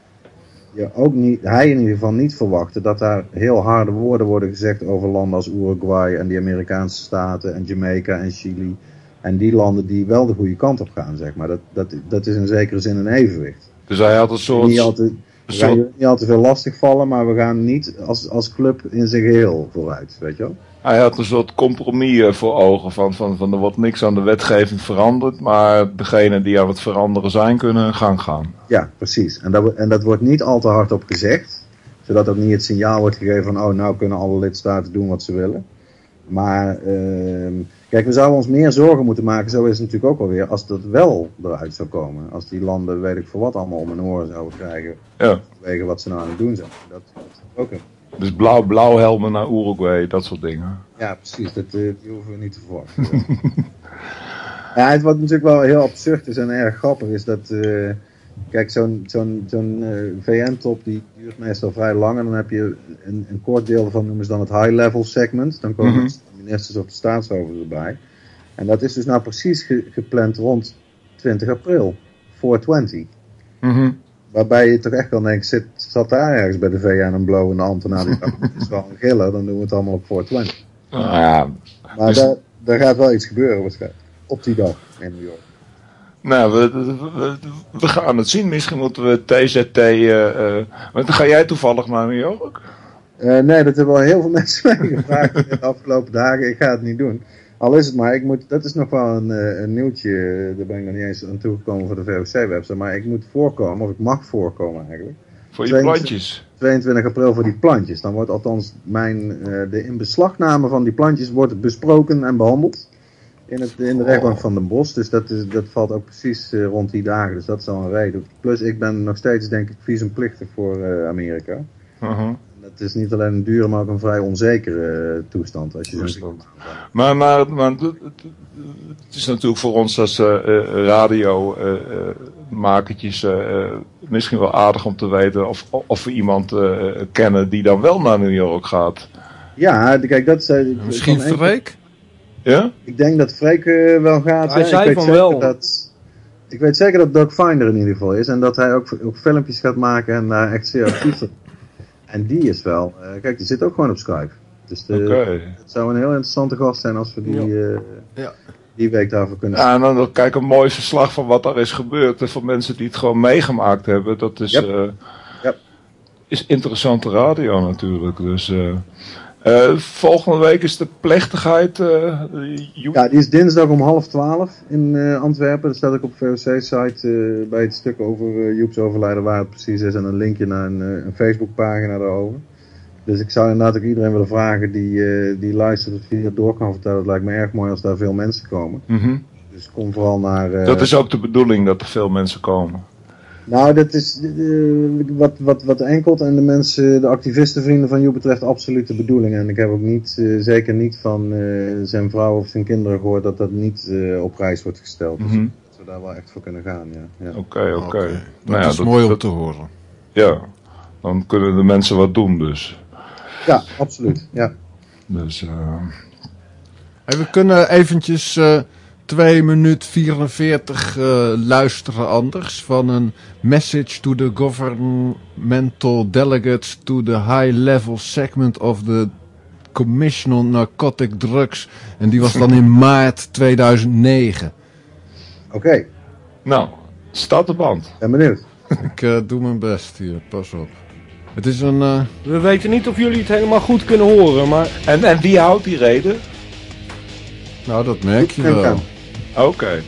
je ook niet, hij in ieder geval niet verwachtte dat daar heel harde woorden worden gezegd over landen als Uruguay en die Amerikaanse staten en Jamaica en Chili. En die landen die wel de goede kant op gaan, zeg maar. Dat, dat, dat is in zekere zin een evenwicht. Dus hij had een soort. Niet altijd, we gaan niet al te veel lastig vallen, maar we gaan niet als, als club in zijn geheel vooruit, weet je wel? Hij had een soort compromis eh, voor ogen van, van, van er wordt niks aan de wetgeving veranderd, maar degenen die aan het veranderen zijn kunnen hun gang gaan. Ja, precies. En dat, en dat wordt niet al te hard op gezegd. Zodat ook niet het signaal wordt gegeven van, oh, nou kunnen alle lidstaten doen wat ze willen. Maar, ehm, kijk, we zouden ons meer zorgen moeten maken, zo is het natuurlijk ook alweer, als dat wel eruit zou komen. Als die landen, weet ik voor wat, allemaal om hun oren zouden krijgen, Ja. vanwege wat ze nou aan het doen zijn. Dat, dat is ook een, Dus blauw, blauw helmen naar Uruguay, dat soort dingen. ja, precies, dat, eh, die hoeven we niet te verwachten. ja, het wat natuurlijk wel heel absurd is en erg grappig is dat, eh, kijk, zo'n zo'n zo'n eh, VN-top die duurt meestal vrij lang en dan heb je een, een kort deel van noemen ze dan het high-level segment. Dan komen Mhm. de ministers of de staatshoofden erbij. En dat is dus nou precies ge- gepland rond 20 april, 420. Mhm. Waarbij je toch echt kan denken, zit, zat daar ergens bij de VN een blowende ambtenaar die is wel een giller, dan doen we het allemaal op 420. Nou ja, Maar Dus- daar, daar gaat wel iets gebeuren waarschijnlijk. Op die dag in New York. nou, we, we, gaan het zien. Misschien moeten we TZT. eh eh, want dan ga jij toevallig naar New York? Eh, nee, dat hebben wel heel veel mensen mij gevraagd de afgelopen dagen. Ik ga het niet doen. Al is het maar, ik moet, dat is nog wel een, eh, een nieuwtje. eh, Daar ben ik nog niet eens aan toegekomen voor de VOC-website. Maar ik moet voorkomen, of ik mag voorkomen eigenlijk. Voor je 22 plantjes. 22 april voor die plantjes. Dan wordt althans mijn, eh, de inbeslagname van die plantjes wordt besproken en behandeld. in, het, in de rechtbank van Den Bosch. Dus dat, is, dat valt ook precies rond die dagen. Dus dat is al een reden. Plus ik ben nog steeds denk ik visumplichtig voor Amerika. Het is niet alleen een dure, maar ook een vrij onzekere eh, toestand. Als je Toestand. Maar, maar, maar het is natuurlijk voor ons als eh radio eh, eh, makertjes eh, eh, misschien wel aardig om te weten of, of we iemand eh, kennen die dan wel naar New York gaat. Ja, kijk, dat is... Misschien Freek? Ja? Ik denk dat Freek wel gaat. Hij hè. zei ik weet van wel. Dat, ik weet zeker dat Doug Finder in ieder geval is. En dat hij ook, ook filmpjes gaat maken en daar echt zeer actief. En die is wel... eh, kijk, die zit ook gewoon op Skype. Dus de, Oké. het zou een heel interessante gast zijn als we die, eh, Ja. die week daarvoor kunnen Ja, en dan nog kijk een mooi verslag van wat er is gebeurd. En voor mensen die het gewoon meegemaakt hebben. Dat is, Yep. eh, Yep. is interessante radio natuurlijk. Dus, eh, volgende week is de plechtigheid. eh. Ja, die is dinsdag om half twaalf in eh, Antwerpen. Dat staat ook op VOC-site bij het stuk over Joep's overlijden waar het precies is. En een linkje naar een, een Facebookpagina daarover. Dus ik zou inderdaad ook iedereen willen vragen die, die luistert of die dat door kan vertellen. Het lijkt me erg mooi als daar veel mensen komen. Mhm. Dus kom vooral naar... Dat is ook de bedoeling dat er veel mensen komen. Nou, dat is eh, wat, wat, wat Enkelt en de mensen, de activistenvrienden van Joep betreft, absoluut de bedoeling. En ik heb ook niet, eh, zeker niet van eh, zijn vrouw of zijn kinderen gehoord dat dat niet eh, op prijs wordt gesteld. Dus Mhm. dat we daar wel echt voor kunnen gaan, ja. ja. Oké, oké. Oké. Dat Nou ja, is mooi om te horen. Ja, dan kunnen de mensen wat doen dus. Ja, absoluut. Ja. Dus, eh, Hey, we kunnen eventjes eh 2 minuut 44 eh, luisteren anders van een message to the governmental delegates to the high level segment of the Commission on Narcotic Drugs. En die was dan in maart 2009. Oké, nou, staat de band. ben benieuwd. Ik eh, doe mijn best hier, pas op. Het is een... eh, We weten niet of jullie het helemaal goed kunnen horen, maar En, en wie houdt die reden? nou, dat merk je Kan, wel. Kan. Oké.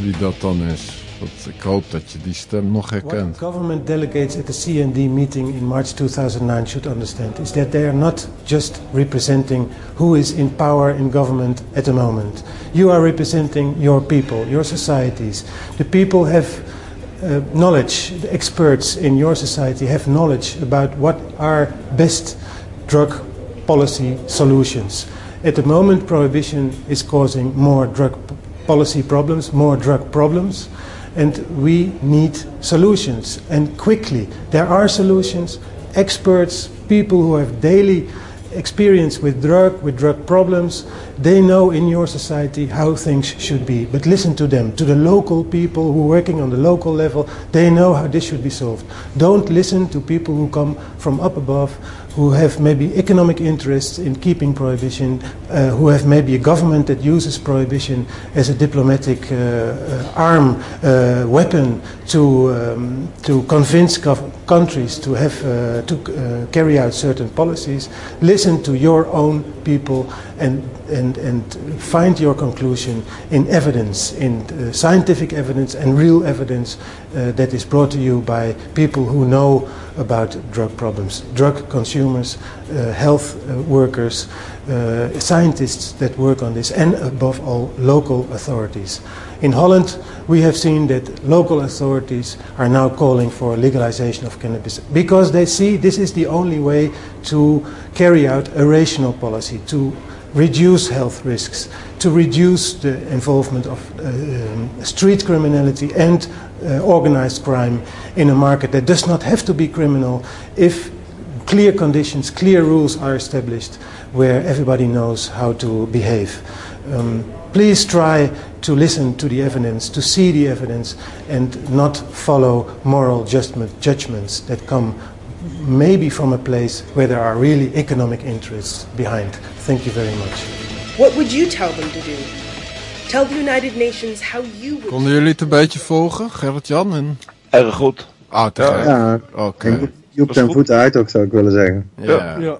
Wie dat dan is. Want ik hoop dat je die stem nog What government delegates at the CND meeting in March 2009 should understand is that they are not just representing who is in power in government at the moment. You are representing your people, your societies. The people have uh, knowledge, the experts in your society have knowledge about what are best drug policy solutions. At the moment, prohibition is causing more drug policy problems, more drug problems, and we need solutions and quickly. There are solutions, experts, people who have daily experience with drug, with drug problems, they know in your society how things should be. But listen to them, to the local people who are working on the local level, they know how this should be solved. Don't listen to people who come from up above, who have maybe economic interests in keeping prohibition, uh, who have maybe a government that uses prohibition as a diplomatic uh, uh, arm, uh, weapon to, um, to convince countries to, have, uh, to uh, carry out certain policies. Listen to your own people and, and, and find your conclusion in evidence, in uh, scientific evidence and real evidence uh, that is brought to you by people who know about drug problems, drug consumers, uh, health uh, workers, uh, scientists that work on this, and above all, local authorities. In Holland, we have seen that local authorities are now calling for legalization of cannabis because they see this is the only way to carry out a rational policy, to reduce health risks, to reduce the involvement of uh, um, street criminality and uh, organized crime in a market that does not have to be criminal if clear conditions, clear rules are established where everybody knows how to behave. Um, please try to listen to the evidence, to see the evidence, and not follow moral judgment, judgments that come maybe from a place where there are really economic interests behind. Thank you very much. What would you tell them to do? Tell the United Nations how you would. Konden jullie het een beetje volgen, Gerrit-Jan? En... Erg goed. Ah, te gek. Ja, Oké. en Joep ten voeten uit ook, zou ik willen zeggen. Ja. ja.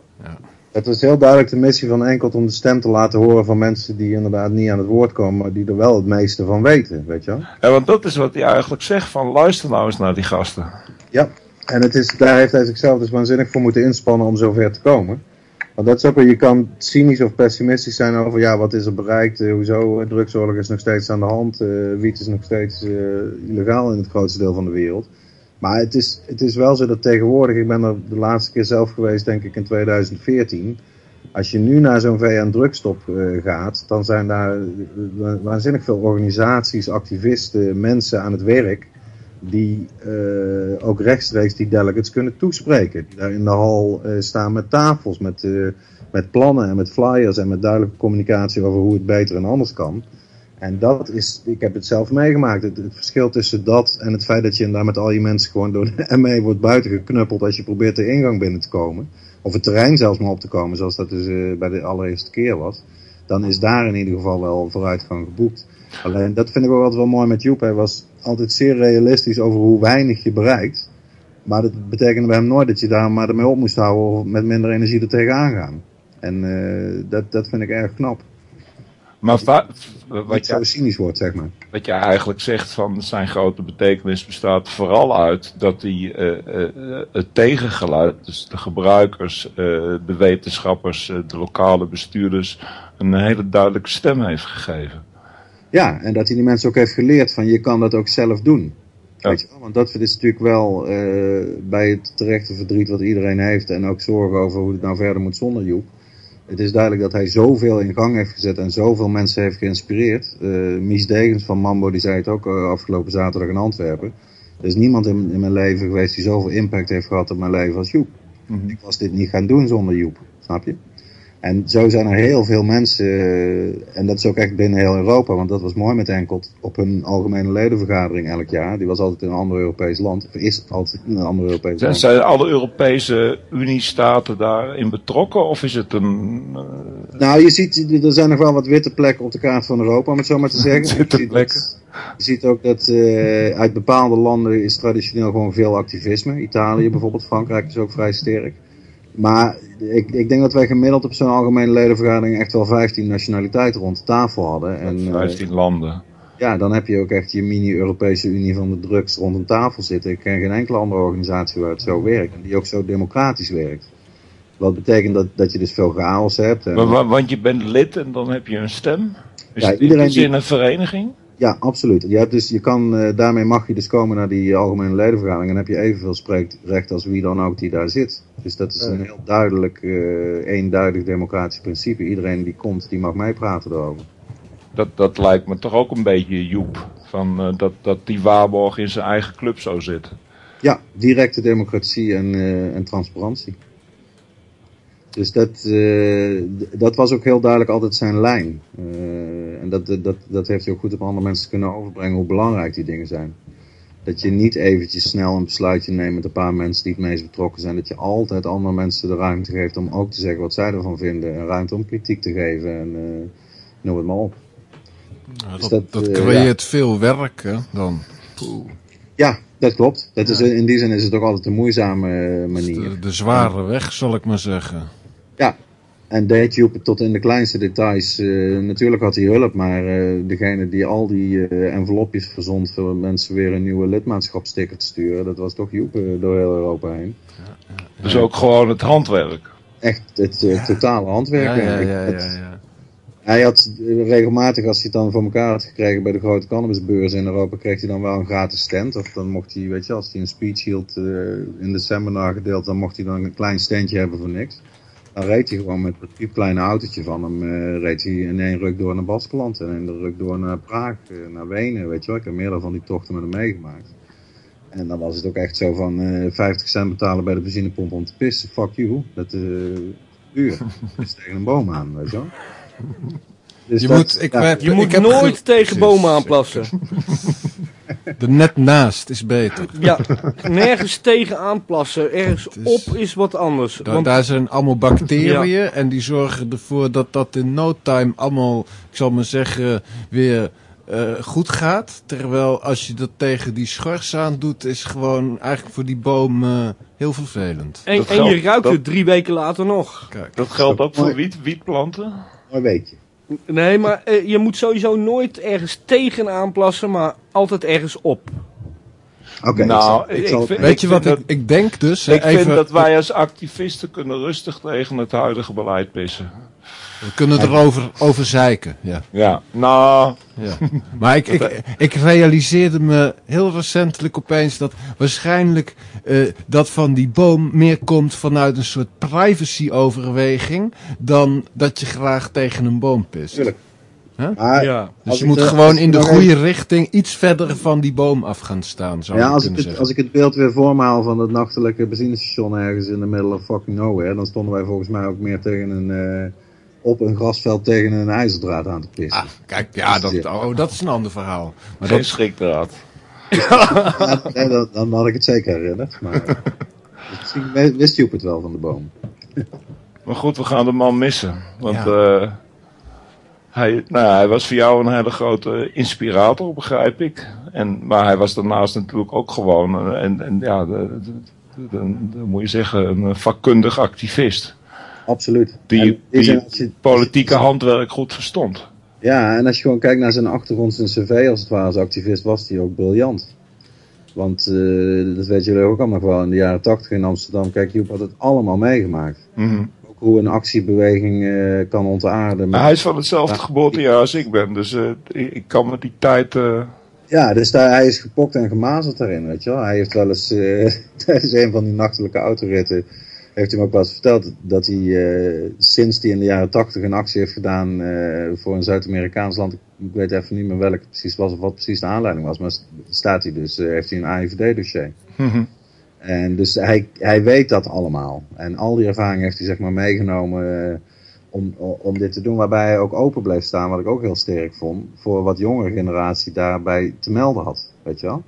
Het was heel duidelijk de missie van Enkelt om de stem te laten horen van mensen die inderdaad niet aan het woord komen, maar die er wel het meeste van weten, weet je wel. Ja, want dat is wat hij eigenlijk zegt van luister nou eens naar die gasten. Ja, en het is, daar heeft hij zichzelf dus waanzinnig voor moeten inspannen om zover te komen. Want dat is ook je kan cynisch of pessimistisch zijn over ja, wat is er bereikt, eh, hoezo, eh, drugsoorlog is nog steeds aan de hand, eh, wiet is nog steeds illegaal in het grootste deel van de wereld. Maar het is, het is wel zo dat tegenwoordig, ik ben er de laatste keer zelf geweest, denk ik in 2014. Als je nu naar zo'n VN-drugstop gaat, dan zijn daar wa- waanzinnig veel organisaties, activisten, mensen aan het werk. Die eh, ook rechtstreeks die delegates kunnen toespreken. Daar in de hal eh, staan met tafels, met, eh, met plannen en met flyers en met duidelijke communicatie over hoe het beter en anders kan. En dat is, ik heb het zelf meegemaakt. Het, verschil tussen dat en het feit dat je daar met al je mensen gewoon door de ME wordt buitengeknuppeld als je probeert de ingang binnen te komen. Of het terrein zelfs maar op te komen, zoals dat dus bij de allereerste keer was. Dan is daar in ieder geval wel vooruitgang geboekt. Alleen dat vind ik ook altijd wel mooi met Joep. Hij was altijd zeer realistisch over hoe weinig je bereikt. Maar dat betekende bij hem nooit dat je daar maar ermee op moest houden of met minder energie er tegenaan gaan. En eh, dat, dat vind ik erg knap. Maar va- Wat je, cynisch wordt, zeg maar. wat je eigenlijk zegt van zijn grote betekenis bestaat vooral uit dat hij eh, eh, het tegengeluid, dus de gebruikers, de wetenschappers, de lokale bestuurders, een hele duidelijke stem heeft gegeven. Ja, en dat hij die mensen ook heeft geleerd van je kan dat ook zelf doen. Ja. Weet je wel? Want dat is natuurlijk wel eh, bij het terechte verdriet wat iedereen heeft en ook zorgen over hoe het nou verder moet zonder Joep. Het is duidelijk dat hij zoveel in gang heeft gezet en zoveel mensen heeft geïnspireerd. Eh Mies Degens van Mambo die zei het ook eh, afgelopen zaterdag in Antwerpen. Er is niemand in, in mijn leven geweest die zoveel impact heeft gehad op mijn leven als Joep. Ik was dit niet gaan doen zonder Joep, snap je? En zo zijn er heel veel mensen, eh, en dat is ook echt binnen heel Europa, want dat was mooi met Enkelt, op hun algemene ledenvergadering elk jaar. Die was altijd in een ander Europees land, of is altijd in een ander Europees Zijn, land. zijn alle Europese Unie-staten daarin betrokken of is het een... eh, Nou, je ziet, er zijn nog wel wat witte plekken op de kaart van Europa, om het zo maar te zeggen. Witte plekken. Je ziet ook dat eh, uit bepaalde landen is traditioneel gewoon veel activisme. Italië bijvoorbeeld, Frankrijk is ook vrij sterk. Maar ik, ik denk dat wij gemiddeld op zo'n algemene ledenvergadering echt wel 15 nationaliteiten rond de tafel hadden. En, eh, 15 landen? ja, dan heb je ook echt je mini-Europese Unie van de drugs rond een tafel zitten. Ik ken geen enkele andere organisatie waar het zo werkt. En die ook zo democratisch werkt. Wat betekent dat, dat je dus veel chaos hebt. En, Want je bent lid en dan heb je een stem? Is Ja, het in iedereen die- een vereniging? Ja, absoluut. Je hebt dus, je kan, eh, daarmee mag je dus komen naar die algemene ledenvergadering en heb je evenveel spreekrecht als wie dan ook die daar zit. Dus dat is een heel duidelijk, eh, eenduidig democratisch principe. Iedereen die komt, die mag meepraten erover. Dat, dat lijkt me toch ook een beetje Joep. Van, eh, dat, dat die waarborg in zijn eigen club zou zitten. Ja, directe democratie en, en transparantie. Dus dat, eh, dat was ook heel duidelijk altijd zijn lijn. Eh, en dat, dat, dat heeft hij ook goed op andere mensen kunnen overbrengen hoe belangrijk die dingen zijn. Dat je niet eventjes snel een besluitje neemt met een paar mensen die het meest betrokken zijn. Dat je altijd andere mensen de ruimte geeft om ook te zeggen wat zij ervan vinden. En ruimte om kritiek te geven en eh noem het maar op. Ja, Dus dat, dat, dat creëert veel werk, hè, dan. Poeh. Ja, dat klopt. Dat is, in die zin is het ook altijd een moeizame manier. De, de zware weg, zal ik maar zeggen. Ja, en deed Joep het tot in de kleinste details. Eh, natuurlijk had hij hulp, maar eh, degene die al die eh, envelopjes verzond voor mensen weer een nieuwe lidmaatschapsticker te sturen, dat was toch Joep door heel Europa heen. Dus ook gewoon het handwerk. Echt het totale handwerk. Ja, ja, ja, het- ja, ja. Hij had regelmatig, als hij het dan voor elkaar had gekregen bij de grote cannabisbeurzen in Europa, kreeg hij dan wel een gratis stand. Of dan mocht hij, weet je, als hij een speech hield eh, in de seminar gedeeld, dan mocht hij dan een klein standje hebben voor niks. Dan reed hij gewoon met het kleine autootje van hem, eh, reed hij in één ruk door naar Baskeland en in de ruk door naar Praag, eh, naar Wenen, weet je wel. Ik heb meerdere van die tochten met hem meegemaakt. En dan was het ook echt zo van eh 50 cent betalen bij de benzinepomp om te pissen. Fuck you. Dat is duur. Dus tegen een boom aan, weet je wel. Dus Je dat- moet, ik ja. werd- Je ik moet heb nooit ge- tegen bomen aanplassen. Er net naast is beter. Ja, nergens tegen aanplassen. Ergens op is wat anders. Da- Want daar zijn allemaal bacteriën en die zorgen ervoor dat dat in no time allemaal, ik zal maar zeggen, weer eh, goed gaat. Terwijl als je dat tegen die schors aan doet, is gewoon eigenlijk voor die boom eh, heel vervelend. en, je ruikt dat- het drie weken later nog. Kijk, Dat geldt ook voor wiet, wietplanten. Mooi weetje. Nee, maar eh, je moet sowieso nooit ergens tegen aanplassen, maar altijd ergens op. Oké, nou, ik zal- ik ik zal- vind- Weet je wat vind ik, ik denk dus? Ik even, vind dat wij als activisten kunnen rustig tegen het huidige beleid pissen. We kunnen erover over zeiken, ja. Ja, nou, ja. Maar ik, ik, ik realiseerde me heel recentelijk opeens dat waarschijnlijk eh, dat van die boom meer komt vanuit een soort privacy-overweging dan dat je graag tegen een boom pist. Tuurlijk. Huh? Maar Ja. Dus je moet de- gewoon in de goede richting iets verder van die boom af gaan staan, zou Ja, als ik, kunnen het, als ik het beeld weer voor me haal van het nachtelijke benzinestation ergens in de middle of fucking nowhere, dan stonden wij volgens mij ook meer tegen een, eh, op een grasveld tegen een ijzerdraad aan te pissen. Ah, kijk, ja, dat, oh, dat is een ander verhaal. Maar geen dat, schrikdraad. Ja, nee, dan, dan had ik het zeker herinnerd. Maar misschien wist Joep het wel van de boom. Maar goed, we gaan de man missen. Want Ja. eh, hij, nou, hij was voor jou een hele grote inspirator, begrijp ik. En, maar hij was daarnaast natuurlijk ook gewoon, en, en ja, de- moet je zeggen, een vakkundig activist. Absoluut. Die, die je- politieke handwerk goed verstond. Ja, en als je gewoon kijkt naar zijn achtergrond, zijn cv als het ware als activist, was hij ook briljant. Want, eh, dat weten jullie ook allemaal wel, in de jaren tachtig in Amsterdam, kijk, Joep had het allemaal meegemaakt. Mhm. Ook hoe een actiebeweging eh, kan ontaarden. Maar hij is van hetzelfde geboortejaar als ik ben, dus eh, ik, kan me die tijd... Ja, dus daar, hij is gepokt en gemazeld daarin, weet je wel. Hij heeft wel eens, tijdens een van die nachtelijke autoritten, heeft hij me ook wel eens verteld dat hij, eh, sinds hij in de jaren tachtig een actie heeft gedaan eh, voor een Zuid-Amerikaans land, ik weet even niet meer welk het precies was of wat precies de aanleiding was, maar st- staat hij dus, eh, heeft hij een AIVD-dossier. mhm. En dus hij, hij weet dat allemaal. En al die ervaring heeft hij zeg maar meegenomen om, om dit te doen. Waarbij hij ook open bleef staan, wat ik ook heel sterk vond. Voor wat jongere generatie daarbij te melden had. Weet je wel?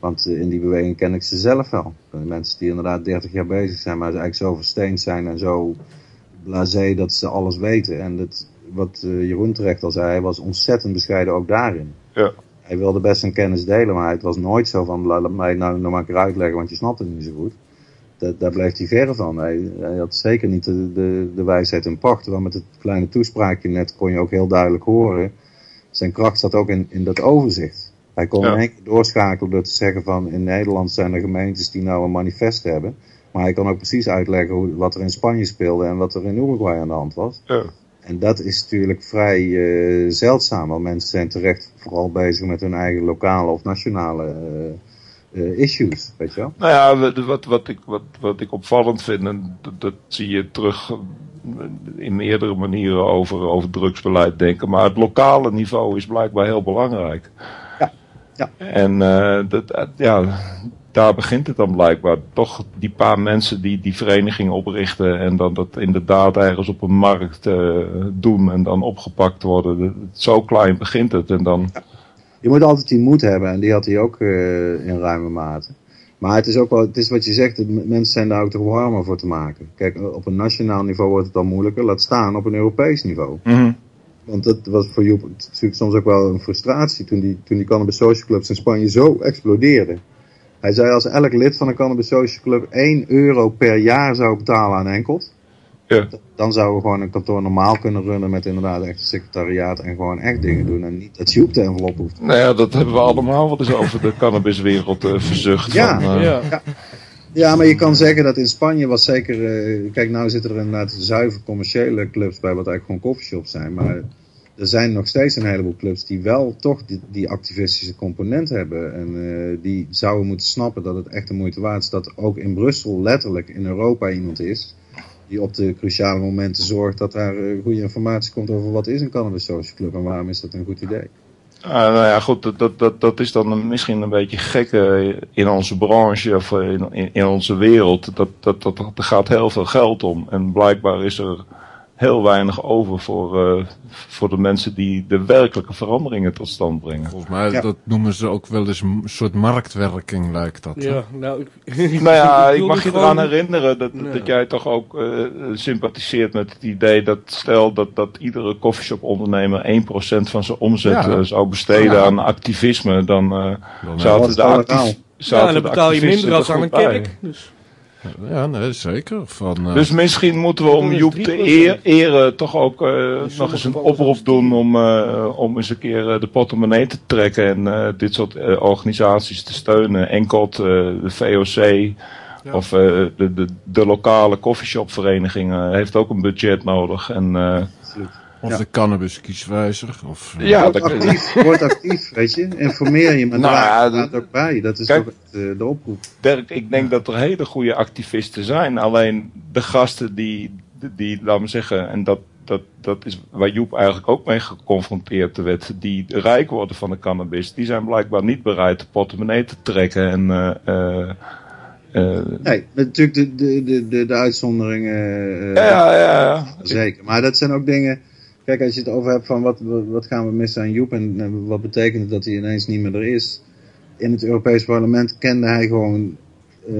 Want eh, in die beweging ken ik ze zelf wel. De mensen die inderdaad 30 jaar bezig zijn, maar ze eigenlijk zo versteend zijn en zo blasé dat ze alles weten. En dat, wat eh, Jeroen terecht al zei, hij was ontzettend bescheiden ook daarin. Ja. Hij wilde best zijn kennis delen, maar het was nooit zo van, laat mij nou nog maar een keer uitleggen, want je snapt het niet zo goed. Dat, daar bleef hij verre van. Hij, hij had zeker niet de, de, de wijsheid in pacht. Want met het kleine toespraakje net kon je ook heel duidelijk horen. Zijn kracht zat ook in, in dat overzicht. Hij kon Ja. doorschakelen door te zeggen van in Nederland zijn er gemeentes die nou een manifest hebben. Maar hij kan ook precies uitleggen hoe, wat er in Spanje speelde en wat er in Uruguay aan de hand was. Ja. En dat is natuurlijk vrij eh, zeldzaam, want mensen zijn terecht vooral bezig met hun eigen lokale of nationale eh, eh, issues, weet je wel. Nou ja, wat, wat, ik, wat, wat ik opvallend vind, en dat, dat zie je terug in meerdere manieren over, over drugsbeleid denken, maar het lokale niveau is blijkbaar heel belangrijk. Ja. En eh, dat, eh, ja, daar begint het dan blijkbaar. Toch die paar mensen die die vereniging oprichten en dan dat inderdaad ergens op een markt eh, doen en dan opgepakt worden. Zo klein begint het en dan... Je moet altijd die moed hebben en die had hij ook in ruime mate. Maar het is ook wel, het is wat je zegt, het, mensen zijn daar ook toch warmer voor te maken. Kijk, op een nationaal niveau wordt het al moeilijker, laat staan op een Europees niveau. Mhm. Want dat was voor Joep natuurlijk soms ook wel een frustratie toen die, toen die Cannabis Social Clubs in Spanje zo explodeerden. Hij zei als elk lid van een Cannabis Social Club 1 euro per jaar zou betalen aan enkelt. Ja. Dan zouden we gewoon een kantoor normaal kunnen runnen met inderdaad echt een secretariaat en gewoon echt dingen doen. En niet dat Joep de envelop hoeft. Nou ja, dat hebben we allemaal wel eens over de cannabiswereld eh, verzucht. Ja, van, eh, Ja. Ja, maar je kan zeggen dat in Spanje was zeker... eh, kijk, nou zitten er inderdaad zuiver commerciële clubs bij, wat eigenlijk gewoon coffeeshops zijn. Maar er zijn nog steeds een heleboel clubs die wel toch die, die activistische component hebben. En eh, die zouden moeten snappen dat het echt de moeite waard is dat ook in Brussel letterlijk in Europa iemand is... die op de cruciale momenten zorgt dat daar eh, goede informatie komt over wat is een cannabis social club en waarom is dat een goed idee. Ah, nou ja, goed, dat, dat, dat, dat is dan misschien een beetje gek eh, in onze branche of eh, in, in, in onze wereld. Dat, dat, dat, er gaat heel veel geld om. En blijkbaar is er heel weinig over voor, eh, voor de mensen die de werkelijke veranderingen tot stand brengen. Volgens mij, Ja. dat noemen ze ook wel eens een soort marktwerking, lijkt dat. hè? Ja, nou, ik, Nou ja, ik mag je gewoon- eraan herinneren dat, dat jij toch ook eh, sympathiseert met het idee dat stel dat, dat iedere coffeeshop ondernemer 1% van zijn omzet Ja. eh, zou besteden Ja. aan activisme, dan eh, Dan, zouden de, actief. Ja, zouden en dan de betaal je minder als aan een kerk. Dus. Ja, nee, zeker. Van, uh... Dus misschien moeten we om Joep te eer, eren toch ook uh, nog eens een oproep doen om, uh, om eens een keer de portemonnee te trekken en dit soort organisaties te steunen. Enkelt, de VOC ja. of de, de, de, lokale coffeeshopvereniging heeft ook een budget nodig. En, of ja. de cannabis kieswijzer. Of, ja, word, actief, word actief, weet je. Informeer je, maar nou, daar staat ook bij. Dat is kijk, ook de, de oproep. Dirk, ik denk dat er hele goede activisten zijn. Alleen de gasten die, die laten we zeggen, en dat, dat, dat is waar Joep eigenlijk ook mee geconfronteerd werd, die rijk worden van de cannabis, die zijn blijkbaar niet bereid de portemonnee te trekken en... Uh, uh, nee, natuurlijk de, de, de, de uitzonderingen. Uh, ja, ja, ja. Zeker. Maar dat zijn ook dingen. Kijk, als je het over hebt van wat, wat gaan we missen aan Joep en wat betekent het dat hij ineens niet meer er is. In het Europees parlement kende hij gewoon uh,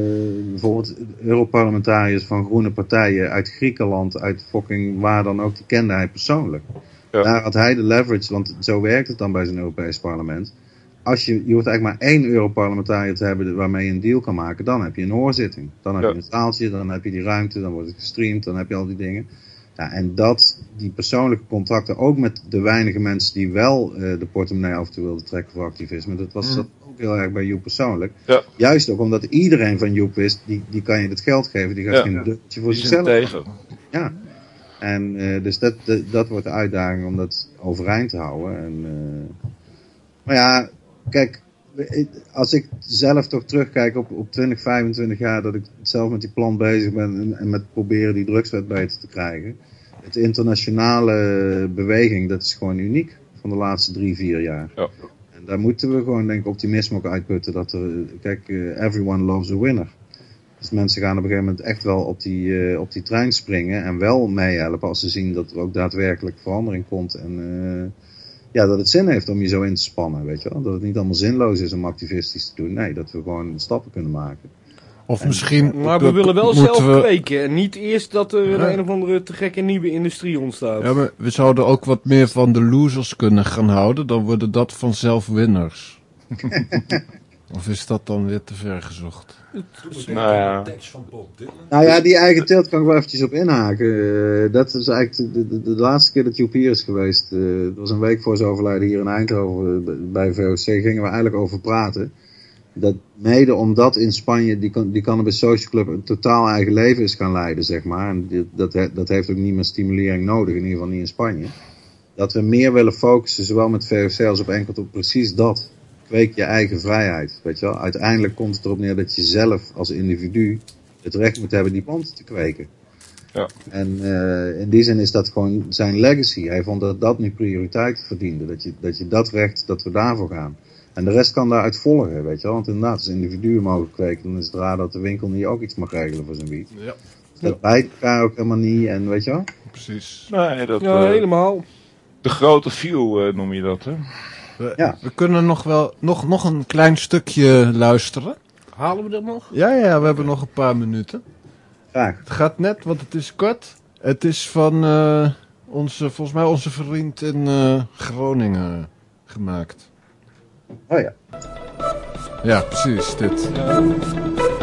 bijvoorbeeld Europarlementariërs van groene partijen uit Griekenland, uit fucking waar dan ook, die kende hij persoonlijk. Ja. Daar had hij de leverage, want zo werkt het dan bij zijn Europees parlement. Als je, je hoeft eigenlijk maar één Europarlementariër te hebben waarmee je een deal kan maken, dan heb je een hoorzitting. Dan heb je een zaaltje, dan heb je die ruimte, dan wordt het gestreamd, dan heb je al die dingen. Ja, en dat, die persoonlijke contacten, ook met de weinige mensen die wel uh, de portemonnee af en toe wilden trekken voor activisme, dat was mm. dat ook heel erg bij Joep persoonlijk. Ja. Juist ook omdat iedereen van Joep wist, die, die kan je het geld geven, die gaat ja. geen dubbeltje voor zichzelf. tegen. Ja. En uh, dus dat, dat, dat, wordt de uitdaging om dat overeind te houden. En, uh, maar ja, kijk, als ik zelf toch terugkijk op, op 20, 25 jaar dat ik zelf met die plan bezig ben en, en met proberen die drugswet beter te krijgen. Het internationale beweging, dat is gewoon uniek van de laatste drie, vier jaar. Ja. En daar moeten we gewoon denk ik optimisme ook uitputten. Dat er, kijk, uh, everyone loves a winner. Dus mensen gaan op een gegeven moment echt wel op die, uh, op die trein springen en wel meehelpen als ze zien dat er ook daadwerkelijk verandering komt. En uh, ja, dat het zin heeft om je zo in te spannen, weet je wel. Dat het niet allemaal zinloos is om activistisch te doen. Nee, dat we gewoon stappen kunnen maken. Of misschien... Maar we willen wel zelf we... kweken. En niet eerst dat er ja. een of andere te gekke nieuwe industrie ontstaat. Ja, maar we zouden ook wat meer van de losers kunnen gaan houden. Dan worden dat vanzelf winners. of is dat dan weer te ver gezocht? Nou ja. Nou ja, die eigen tilt kan ik wel eventjes op inhaken. Uh, dat is eigenlijk de, de, de, laatste keer dat Joep hier is geweest. Uh, dat was een week voor zijn overlijden hier in Eindhoven uh, bij VOC. Gingen we eigenlijk over praten. Dat mede omdat in Spanje die, die Cannabis Social Club een totaal eigen leven is gaan leiden, zeg maar. En die, dat, dat heeft ook niet meer stimulering nodig, in ieder geval niet in Spanje. Dat we meer willen focussen, zowel met VOC als op enkel op precies dat kweek je eigen vrijheid. Weet je wel? Uiteindelijk komt het erop neer dat je zelf als individu het recht moet hebben die planten te kweken. Ja. En uh, in die zin is dat gewoon zijn legacy. Hij vond dat dat nu prioriteit verdiende. Dat je, dat je dat recht, dat we daarvoor gaan. En de rest kan daaruit volgen, weet je wel. Want inderdaad, als individuen mogen kweken, dan is het raar dat de winkel niet ook iets mag regelen voor zijn wiet. Ja. Dus dat bijt elkaar ook helemaal niet en weet je wel. Precies. Nee, dat, ja, uh, helemaal. De grote view uh, noem je dat, hè? We, ja. we kunnen nog wel nog, nog een klein stukje luisteren. Halen we dat nog? Ja, ja, we hebben nog een paar minuten. Graag. Het gaat net, want het is kort. Het is van uh, onze, volgens mij onze vriend in uh, Groningen gemaakt. Oh ja. Ja, precies, dit. Ja.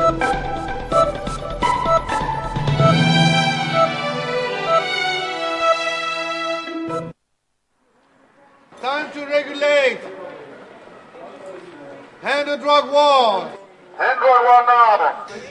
Regulate. Hand the drug war.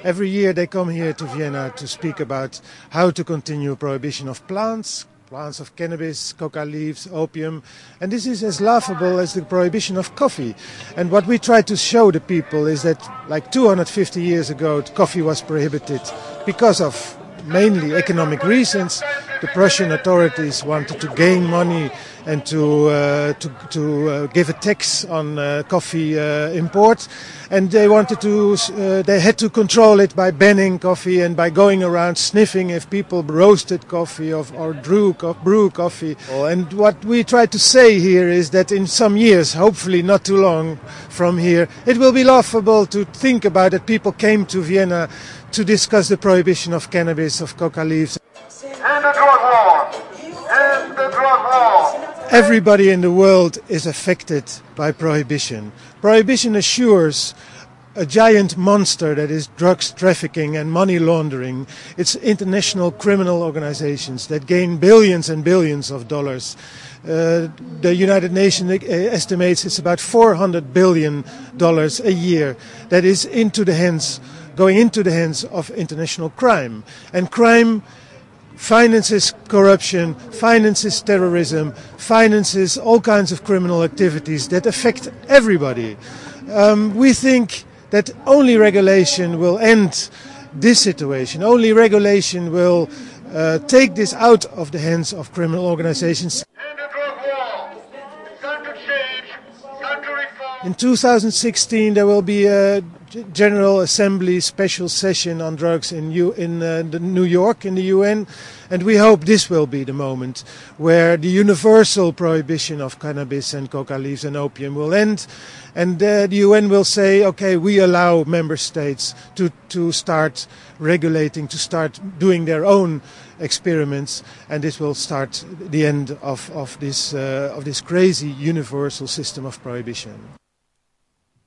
Every year they come here to Vienna to speak about how to continue prohibition of plants, plants of cannabis, coca leaves, opium, and this is as laughable as the prohibition of coffee. And what we try to show the people is that, like 250 years ago, coffee was prohibited because of mainly economic reasons. The Prussian authorities wanted to gain money and to uh, to, to uh, give a tax on uh, coffee uh, import, and they wanted to uh, they had to control it by banning coffee and by going around sniffing if people roasted coffee or, or drew co- brew coffee. And what we try to say here is that in some years, hopefully not too long from here, it will be laughable to think about that people came to Vienna to discuss the prohibition of cannabis, of coca leaves. And the drug war. And the drug war. Everybody in the world is affected by prohibition. Prohibition assures a giant monster that is drugs trafficking and money laundering. It's international criminal organizations that gain billions and billions of dollars. Uh, the United Nations estimates it's about 400 billion dollars a year that is into the hands, going into the hands of international crime. And crime finances corruption, finances terrorism, finances all kinds of criminal activities that affect everybody. Um, we think that only regulation will end this situation. Only regulation will uh, take this out of the hands of criminal organizations. In 2016, there will be a General Assembly special session on drugs in, U- in uh, New York in the UN, and we hope this will be the moment where the universal prohibition of cannabis and coca leaves and opium will end, and uh, the UN will say, okay, we allow member states to, to start regulating, to start doing their own experiments, and this will start the end of, of, this, uh, of this crazy universal system of prohibition.